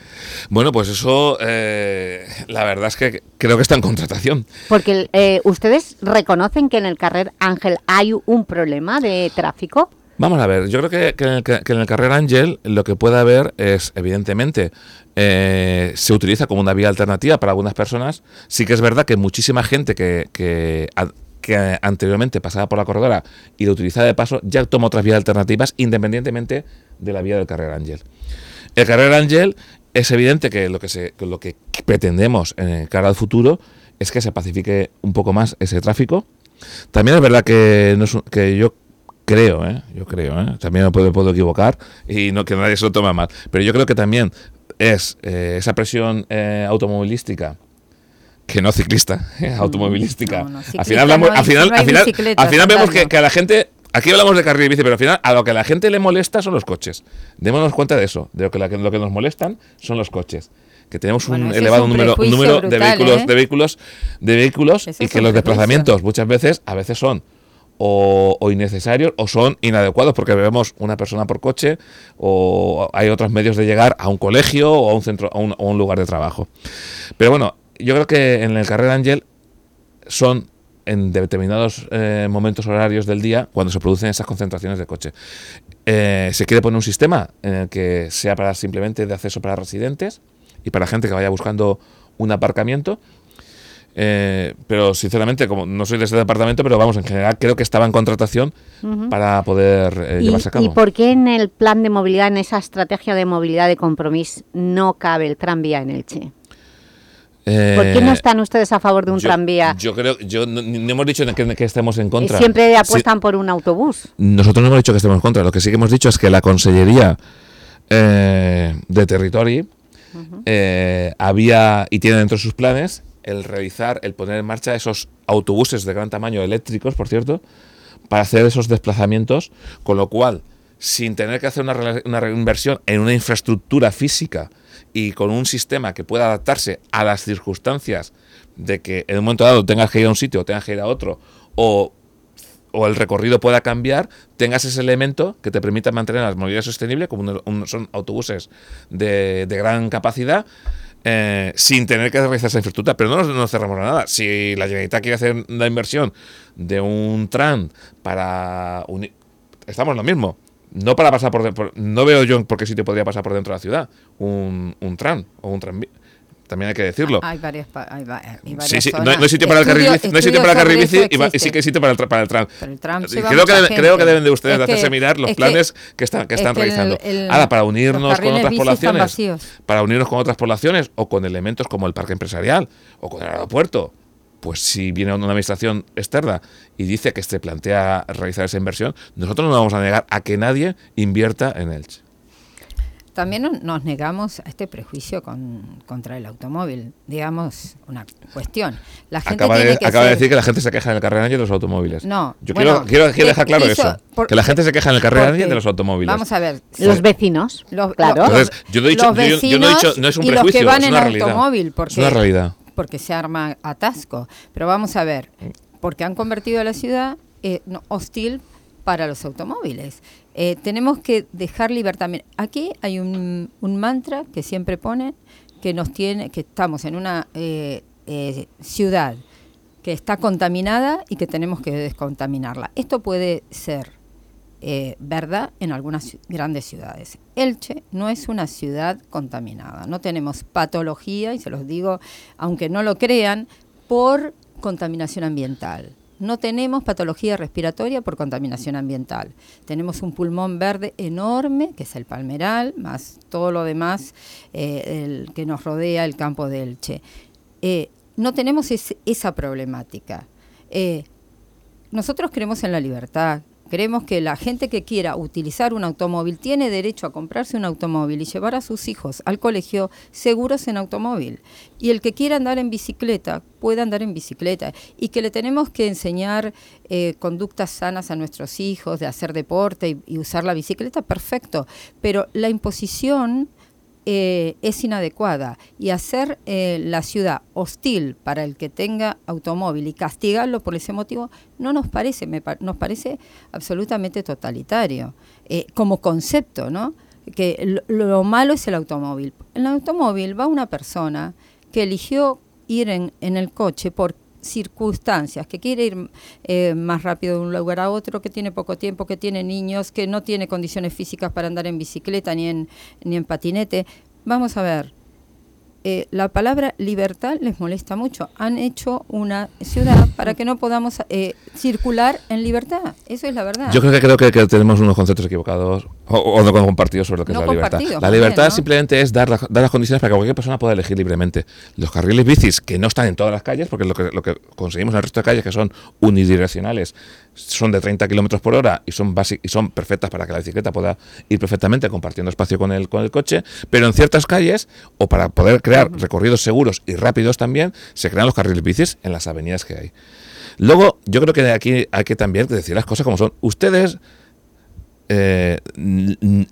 Bueno, pues eso, eh, la verdad es que creo que está en contratación. Porque eh, ustedes reconocen que en el carrer Ángel hay un problema de tráfico. Vamos a ver, yo creo que, en, el, que en el Carrer Ángel lo que puede haber es, evidentemente, eh, se utiliza como una vía alternativa para algunas personas. Sí que es verdad que muchísima gente que, que, anteriormente pasaba por la corredora y lo utilizaba de paso, ya toma otras vías alternativas independientemente de la vía del Carrer Ángel. El Carrer Ángel es evidente que lo que, lo que pretendemos en cara al futuro es que se pacifique un poco más ese tráfico. También es verdad que, no es que yo creo, ¿eh? yo creo, ¿eh? también me puedo, puedo equivocar y no que nadie se lo tome a mal, pero yo creo que también es eh, esa presión eh, automovilística que no ciclista, eh, automovilística. no, no, al final, hablamos- no hay- al final, al final, bicicletas al final vemos que, que a la gente, aquí hablamos de carril bici, pero al final a lo que a la gente le molesta son los coches. Démonos cuenta de eso, de lo que, la- lo que nos molestan son los coches. Que tenemos Bueno, un elevado un número, un prejuicio número de vehículos, ¿eh? de vehículos, de vehículos y que los desplazamientos muchas veces, a veces son o, innecesarios o son inadecuados porque vemos una persona por coche o hay otros medios de llegar a un colegio o a un centro a un, lugar de trabajo. Pero bueno, yo creo que en el Carrer Ángel son en determinados eh, momentos horarios del día cuando se producen esas concentraciones de coche. Eh, se quiere poner un sistema en el que sea para simplemente de acceso para residentes y para gente que vaya buscando un aparcamiento. Eh, pero sinceramente, como no soy de ese departamento, pero vamos, en general creo que estaba en contratación para poder eh, ¿Y, llevarse a cabo. ¿Y por qué en el plan de movilidad, en esa estrategia de movilidad de compromiso, no cabe el tranvía en Elche? ¿Por qué no Eh, están ustedes a favor de un yo- tranvía? Yo creo, yo no, no hemos dicho que, que estemos en Eh, contra. Siempre Sí, apuestan por un autobús. Nosotros no hemos dicho que estemos en contra. Lo que sí que hemos dicho es que la Consellería eh, de Territorio eh, había y tiene dentro de sus planes el realizar, el poner en marcha esos autobuses de gran tamaño eléctricos, por cierto, para hacer esos desplazamientos, con lo cual, sin tener que hacer una, una inversión en una infraestructura física y con un sistema que pueda adaptarse a las circunstancias de que en un momento dado tengas que ir a un sitio o tengas que ir a otro, o, o el recorrido pueda cambiar, tengas ese elemento que te permita mantener la movilidad sostenible, como son autobuses de, de gran capacidad, eh, sin tener que realizar esa infraestructura. Pero no nos, no cerramos nada. Si la Generalitat quiere hacer la inversión de un tram para... uni- estamos en lo mismo. No para pasar por, por- No veo yo por qué sitio podría pasar por dentro de la ciudad un, un tram o un tranvía. También hay que decirlo. Hay varias, hay va- hay varias Sí, sí, no, no hay sitio para el carril Estudio- bici, no hay sitio para el carril bici y, va- y eso sí que hay sitio para el, para el tram. Pero el creo, que deben, creo que deben de ustedes Es de hacerse que- mirar los que- planes que, están, que es están realizando. el- Ahora, para unirnos con otras poblaciones, para unirnos con otras poblaciones o con elementos como el parque empresarial o con el aeropuerto, pues si viene una administración externa y dice que se plantea realizar esa inversión, nosotros no vamos a negar a que nadie invierta en Elche. También no- nos negamos a este prejuicio con- contra el automóvil. Digamos, una cuestión. La gente Acaba, tiene de, que acaba de ser- decir que la gente se queja en el carreraje de los automóviles. No, Yo bueno, quiero, quiero, quiero de- dejar claro hizo- eso. por- que la gente se queja en el porque- de los automóviles. Vamos a ver. Los vecinos, Los- claro. los- Entonces, yo no he dicho- los yo- yo no he vecinos dicho- no es un y los que prejuicio, van es en una realidad. automóvil porque, Es una realidad. porque se arma atasco. Pero vamos a ver, porque han convertido a la ciudad eh, hostil para los automóviles. Eh, tenemos que dejar libertad. Aquí hay un, un mantra que siempre ponen que nos tiene, que estamos en una eh, eh, ciudad que está contaminada y que tenemos que descontaminarla. Esto puede ser eh, verdad en algunas grandes ciudades. Elche no es una ciudad contaminada, no tenemos patología, y se los digo, aunque no lo crean, por contaminación ambiental. No tenemos patología respiratoria por contaminación ambiental. Tenemos un pulmón verde enorme, que es el palmeral, más todo lo demás eh, que nos rodea el campo de Elche. Eh, no tenemos esa problemática. Eh, nosotros creemos en la libertad. Creemos que la gente que quiera utilizar un automóvil tiene derecho a comprarse un automóvil y llevar a sus hijos al colegio seguros en automóvil. Y el que quiera andar en bicicleta puede andar en bicicleta. Y que le tenemos que enseñar eh, conductas sanas a nuestros hijos, de hacer deporte y usar la bicicleta, perfecto. Pero la imposición eh, es inadecuada y hacer eh, la ciudad hostil para el que tenga automóvil y castigarlo por ese motivo no nos parece, me pa- nos parece absolutamente totalitario eh, como concepto, ¿no? Que lo, lo malo es el automóvil. En el automóvil va una persona que eligió ir en, en el coche por circunstancias, que quiere ir eh, más rápido de un lugar a otro, que tiene poco tiempo, que tiene niños, que no tiene condiciones físicas para andar en bicicleta ni en, ni en patinete. Vamos a ver, eh, la palabra libertad les molesta mucho. Han hecho una ciudad para que no podamos eh, circular en libertad. Eso es la verdad. Yo creo que creo que, que tenemos unos conceptos equivocados o, o no compartidos sobre lo que No es la libertad. La libertad bien, ¿no? simplemente es dar, la- dar las condiciones para que cualquier persona pueda elegir libremente. Los carriles bicis que no están en todas las calles, porque lo que, lo que conseguimos en el resto de calles que son unidireccionales, son de 30 kilómetros por hora y son y son perfectas para que la bicicleta pueda ir perfectamente compartiendo espacio con el con el coche, pero en ciertas calles o para poder crear recorridos seguros y rápidos también se crean los carriles bicis en las avenidas que hay. Luego, yo creo que aquí hay que también decir las cosas como son. Ustedes eh,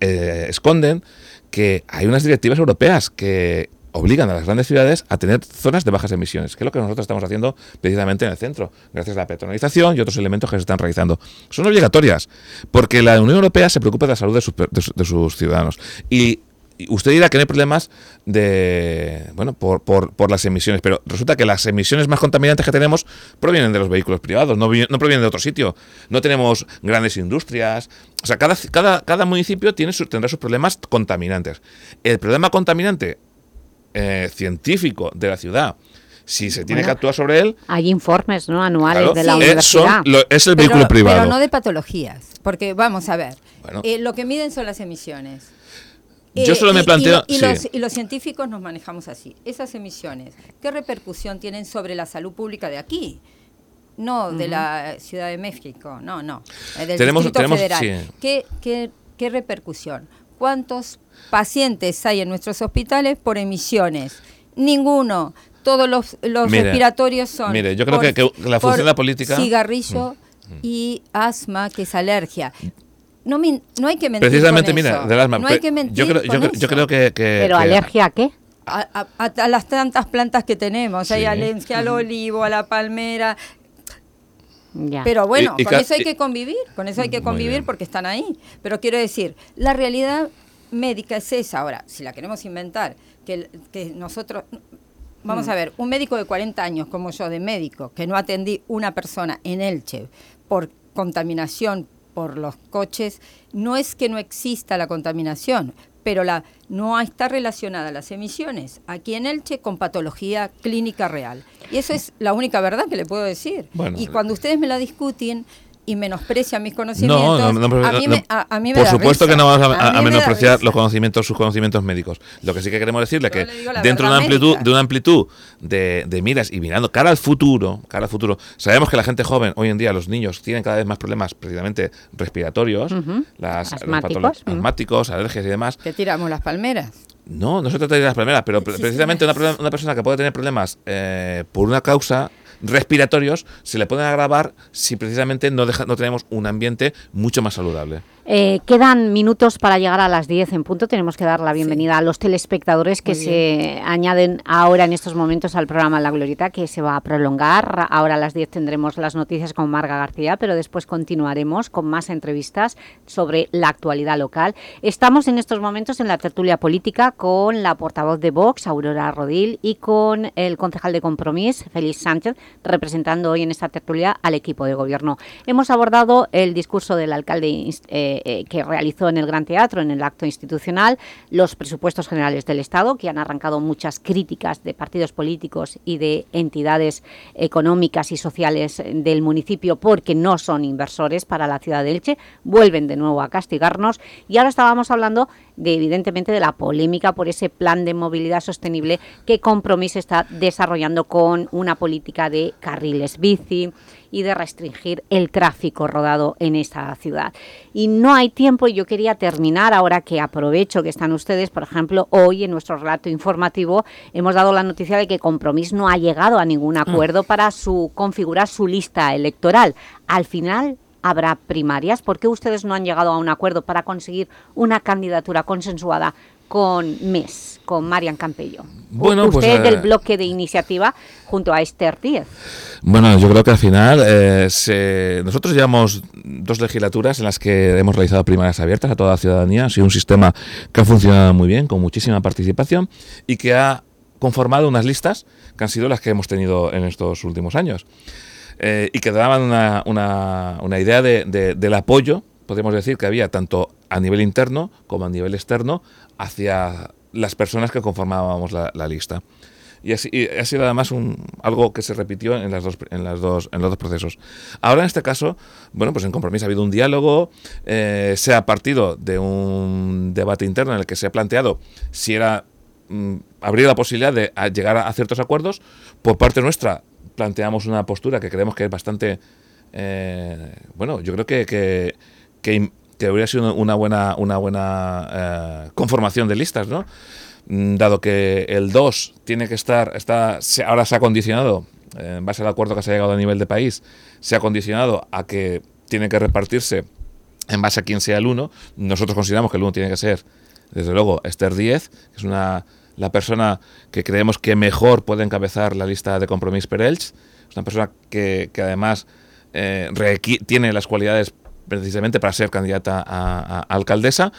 eh, esconden que hay unas directivas europeas que obligan a las grandes ciudades a tener zonas de bajas emisiones, que es lo que nosotros estamos haciendo precisamente en el centro, gracias a la peatonalización y otros elementos que se están realizando. Son obligatorias, porque la Unión Europea se preocupa de la salud de sus, ciudadanos. Y usted dirá que no hay problemas de bueno por, por, por las emisiones, pero resulta que las emisiones más contaminantes que tenemos provienen de los vehículos privados, no, vi- no provienen de otro sitio. No tenemos grandes industrias. O sea, cada, cada, cada municipio tiene tendrá sus problemas contaminantes. El problema contaminante eh, científico de la ciudad, si se tiene Bueno, que actuar sobre él, Hay informes ¿no? anuales Claro, de la sí, eh, universidad. son lo- es el Pero- vehículo privado. Pero no de patologías, porque vamos a ver, Bueno. eh, lo que miden son las emisiones. Yo Eh, solo me y- y planteo- Y, sí. los, y los científicos nos manejamos así. Esas emisiones, ¿qué repercusión tienen sobre la salud pública de aquí? No de la Ciudad de México, no, no. eh, del Tenemos- Distrito tenemos- Federal. sí. ¿Qué, qué, qué repercusión? ¿Cuántos pacientes hay en nuestros hospitales por emisiones? Ninguno. Todos los, los Mire, respiratorios son. mire, yo creo por- que- que la función de la política- Cigarrillo Mm, y asma, que es alergia. No, no hay que mentir. precisamente, con mira, del asma. No hay que mentir. yo creo, yo, con creo- yo eso. creo que, que- ¿Pero que- alergia a qué? a, las tantas plantas que tenemos. Hay alencia, al olivo, a la palmera. Pero bueno, con eso hay que convivir, con eso hay que convivir porque están ahí. Pero quiero decir, la realidad médica es esa. Ahora, si la queremos inventar, que, que nosotros... Vamos mm. a ver, un médico de 40 años como yo, de médico, que no atendí una persona en Elche por contaminación por los coches, no es que no exista la contaminación, pero la, no está relacionada las emisiones aquí en Elche con patología clínica real. Y eso es la única verdad que le puedo decir. y cuando ustedes me la discuten, y menosprecia mis conocimientos, no, no, a, mí me, a, mí me Por supuesto que no vamos a, menospreciar los conocimientos, sus conocimientos médicos. Lo que sí que queremos decirle es que dentro de una amplitud, de una amplitud de, de, miras y mirando cara al futuro, cara al futuro, sabemos que la gente joven, hoy en día los niños tienen cada vez más problemas precisamente respiratorios, las, asmáticos, asmáticos, alergias y demás. Que tiramos las palmeras. No, no se trata de las palmeras, pero precisamente una, una, persona que puede tener problemas eh, por una causa respiratorios se le pueden agravar si precisamente no, no tenemos un ambiente mucho más saludable. Eh, quedan minutos para llegar a las 10 en punto. Tenemos que dar la bienvenida a los telespectadores que se añaden ahora en estos momentos al programa La Glorieta, que se va a prolongar. Ahora a las 10 tendremos las noticias con Marga García, pero después continuaremos con más entrevistas sobre la actualidad local. Estamos en estos momentos en la tertulia política con la portavoz de Vox, Aurora Rodil, y con el concejal de Compromís, Félix Sánchez, representando hoy en esta tertulia al equipo de gobierno. Hemos abordado el discurso del alcalde eh, eh, que realizó en el Gran Teatro, en el acto institucional, los presupuestos generales del Estado, que han arrancado muchas críticas de partidos políticos y de entidades económicas y sociales del municipio porque no son inversores para la ciudad de Elche, vuelven de nuevo a castigarnos. Y ahora estábamos hablando de evidentemente de la polémica por ese plan de movilidad sostenible que Compromís está desarrollando con una política de carriles bici, y de restringir el tráfico rodado en esta ciudad. Y no hay tiempo y yo quería terminar ahora que aprovecho que están ustedes, por ejemplo, hoy en nuestro relato informativo hemos dado la noticia de que Compromís no ha llegado a ningún mm. acuerdo para su, configurar su lista electoral. Al final habrá primarias. ¿Por qué ustedes no han llegado a un acuerdo para conseguir una candidatura consensuada con MES, con Marian Campello. Bueno, Usted pues, del eh, bloque de iniciativa junto a Esther Díez. Bueno, yo creo que al final eh, nosotros llevamos dos legislaturas en las que hemos realizado primarias abiertas a toda la ciudadanía. Ha sido un sistema que ha funcionado muy bien, con muchísima participación y que ha conformado unas listas que han sido las que hemos tenido en estos últimos años. Eh, y que daban una, una, idea de, del apoyo, podríamos decir, que había tanto a nivel interno como a nivel externo hacia las personas que conformábamos la, lista. Y, así, ha sido además un, algo que se repitió en, las dos, en, las dos, en los dos procesos. Ahora, en este caso, bueno, pues en compromiso ha habido un diálogo, eh, se ha partido de un debate interno en el que se ha planteado si era mm, abrir la posibilidad de llegar a, ciertos acuerdos. Por parte nuestra, planteamos una postura que creemos que es bastante, eh, bueno, yo creo que, que, que sido una buena, una buena eh, conformación de listas, ¿no? Mm, dado que el 2 tiene que estar, está, ahora se ha condicionado, eh, en base al acuerdo que se ha llegado a nivel de país, se ha condicionado a que tiene que repartirse en base a quién sea el 1. Nosotros consideramos que el 1 tiene que ser, desde luego, Esther 10, que es una, la persona que creemos que mejor puede encabezar la lista de compromiso per Elch. Es una persona que, que además eh, tiene las cualidades precisamente para ser candidata a, alcaldesa.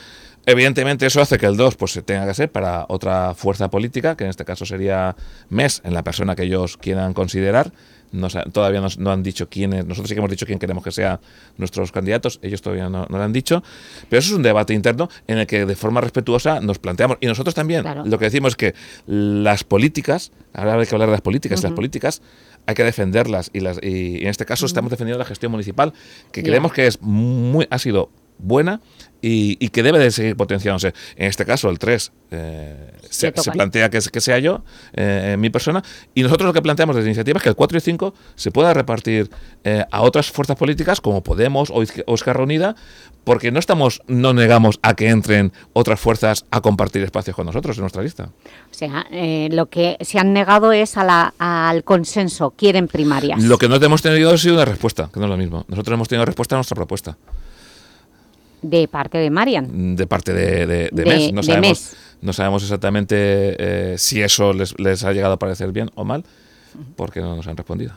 Evidentemente eso hace que el 2 pues, tenga que ser para otra fuerza política, que en este caso sería MES, en la persona que ellos quieran considerar. No, todavía no han dicho quiénes, nosotros sí que hemos dicho quién queremos que sean nuestros candidatos, ellos todavía no, lo han dicho, pero eso es un debate interno en el que de forma respetuosa nos planteamos, y nosotros también, lo que decimos es que las políticas, ahora hay que hablar de las políticas, las políticas hay que defenderlas y, las, y en este caso estamos defendiendo la gestión municipal, que creemos que es muy, ha sido buena y, que debe de seguir potenciándose. En este caso, el 3 eh, se, plantea que, que sea yo, eh, mi persona, y nosotros lo que planteamos desde iniciativa es que el 4 y 5 se pueda repartir eh, a otras fuerzas políticas como Podemos o, Esquerra Unida, porque no estamos, no negamos a que entren otras fuerzas a compartir espacios con nosotros en nuestra lista. O sea, lo que se han negado es a la, al consenso, quieren primarias. Lo que no hemos tenido ha sido una respuesta, que no es lo mismo. Nosotros hemos tenido respuesta a nuestra propuesta. De parte de Marian. De parte de, de, MES. No sabemos, No sabemos exactamente eh, si eso les, les ha llegado a parecer bien o mal, porque no nos han respondido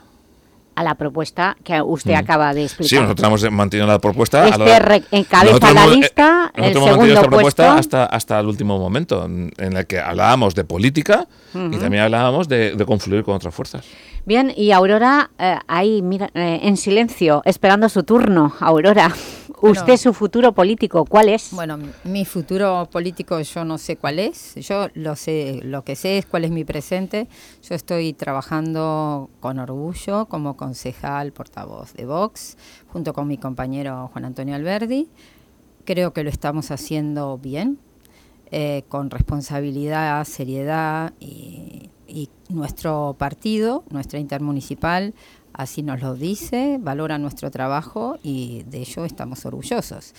a la propuesta que usted acaba de explicar. Sí, nosotros hemos mantenido la propuesta. Este encabeza la lista, el segundo puesto. propuesta hasta, hasta el último momento, en, el que hablábamos de política y también hablábamos de, de, confluir con otras fuerzas. Bien, y Aurora, eh, ahí, mira, eh, en silencio, esperando su turno. Aurora, usted, su futuro político, ¿cuál es? Bueno, mi futuro político yo no sé cuál es. Yo lo sé, lo que sé es cuál es mi presente. Yo estoy trabajando con orgullo como concejal portavoz de Vox, junto con mi compañero Juan Antonio Alberdi. Creo que lo estamos haciendo bien, eh, con responsabilidad, seriedad y y nuestro partido, nuestra intermunicipal, así nos lo dice, valora nuestro trabajo y de ello estamos orgullosos.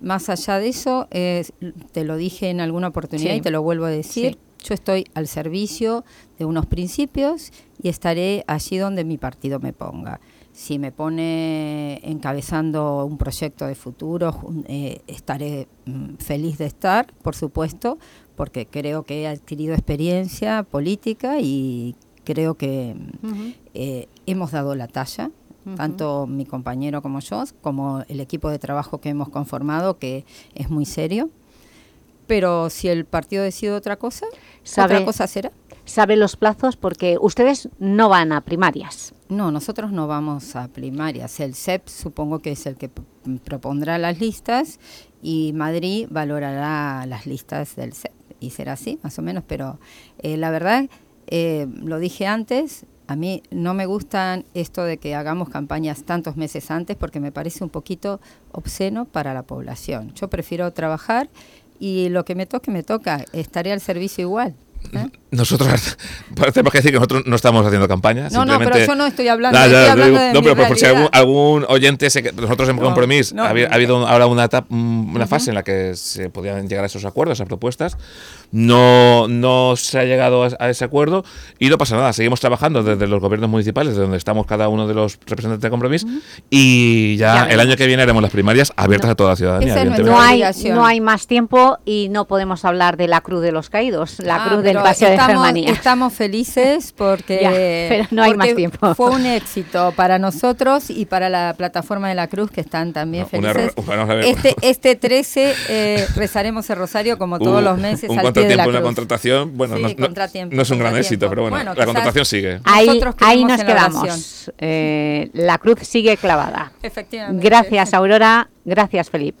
Más allá de eso, te lo dije en alguna oportunidad y te lo vuelvo a decir, yo estoy al servicio de unos principios y estaré allí donde mi partido me ponga. Si me pone encabezando un proyecto de futuro, eh, estaré mm, feliz de estar, por supuesto, porque creo que he adquirido experiencia política y creo que eh, hemos dado la talla, tanto mi compañero como yo, como el equipo de trabajo que hemos conformado, que es muy serio. Pero si el partido decide otra cosa, otra cosa será. ¿Sabe los plazos? Porque ustedes no van a primarias. No, nosotros no vamos a primarias. El CEP supongo que es el que propondrá las listas y Madrid valorará las listas del CEP y será así, más o menos, pero eh, la verdad, eh, lo dije antes, a mí no me gustan esto de que hagamos campañas tantos meses antes porque me parece un poquito obsceno para la población. Yo prefiero trabajar y lo que me toque, me toca. Estaré al servicio igual. ¿Eh? Nosotros, tenemos que decir que nosotros no estamos haciendo campaña. No, no, pero yo no estoy hablando, estoy hablando de No, pero por si algún, algún, oyente, nosotros en compromiso, ha, habido ahora una, etapa, una fase en la que se podían llegar a esos acuerdos, a esas propuestas. No, no se ha llegado a, ese acuerdo y no pasa nada. Seguimos trabajando desde los gobiernos municipales, de donde estamos cada uno de los representantes de compromiso, y ya, el año que viene haremos las primarias abiertas a toda la ciudadanía. No hay, no hay más tiempo y no podemos hablar de la Cruz de los Caídos, la ah, Cruz del Paseo de Estamos felices porque, pero no hay más tiempo. fue un éxito para nosotros y para la plataforma de la Cruz que están también felices. este, este 13 eh, rezaremos el rosario como todos los meses tiempo una contratación, bueno, no, es un gran éxito, pero bueno, la contratación sigue. Ahí, ahí nos quedamos. La, eh, la cruz sigue clavada. Efectivamente. Gracias, Aurora. Gracias, Felipe.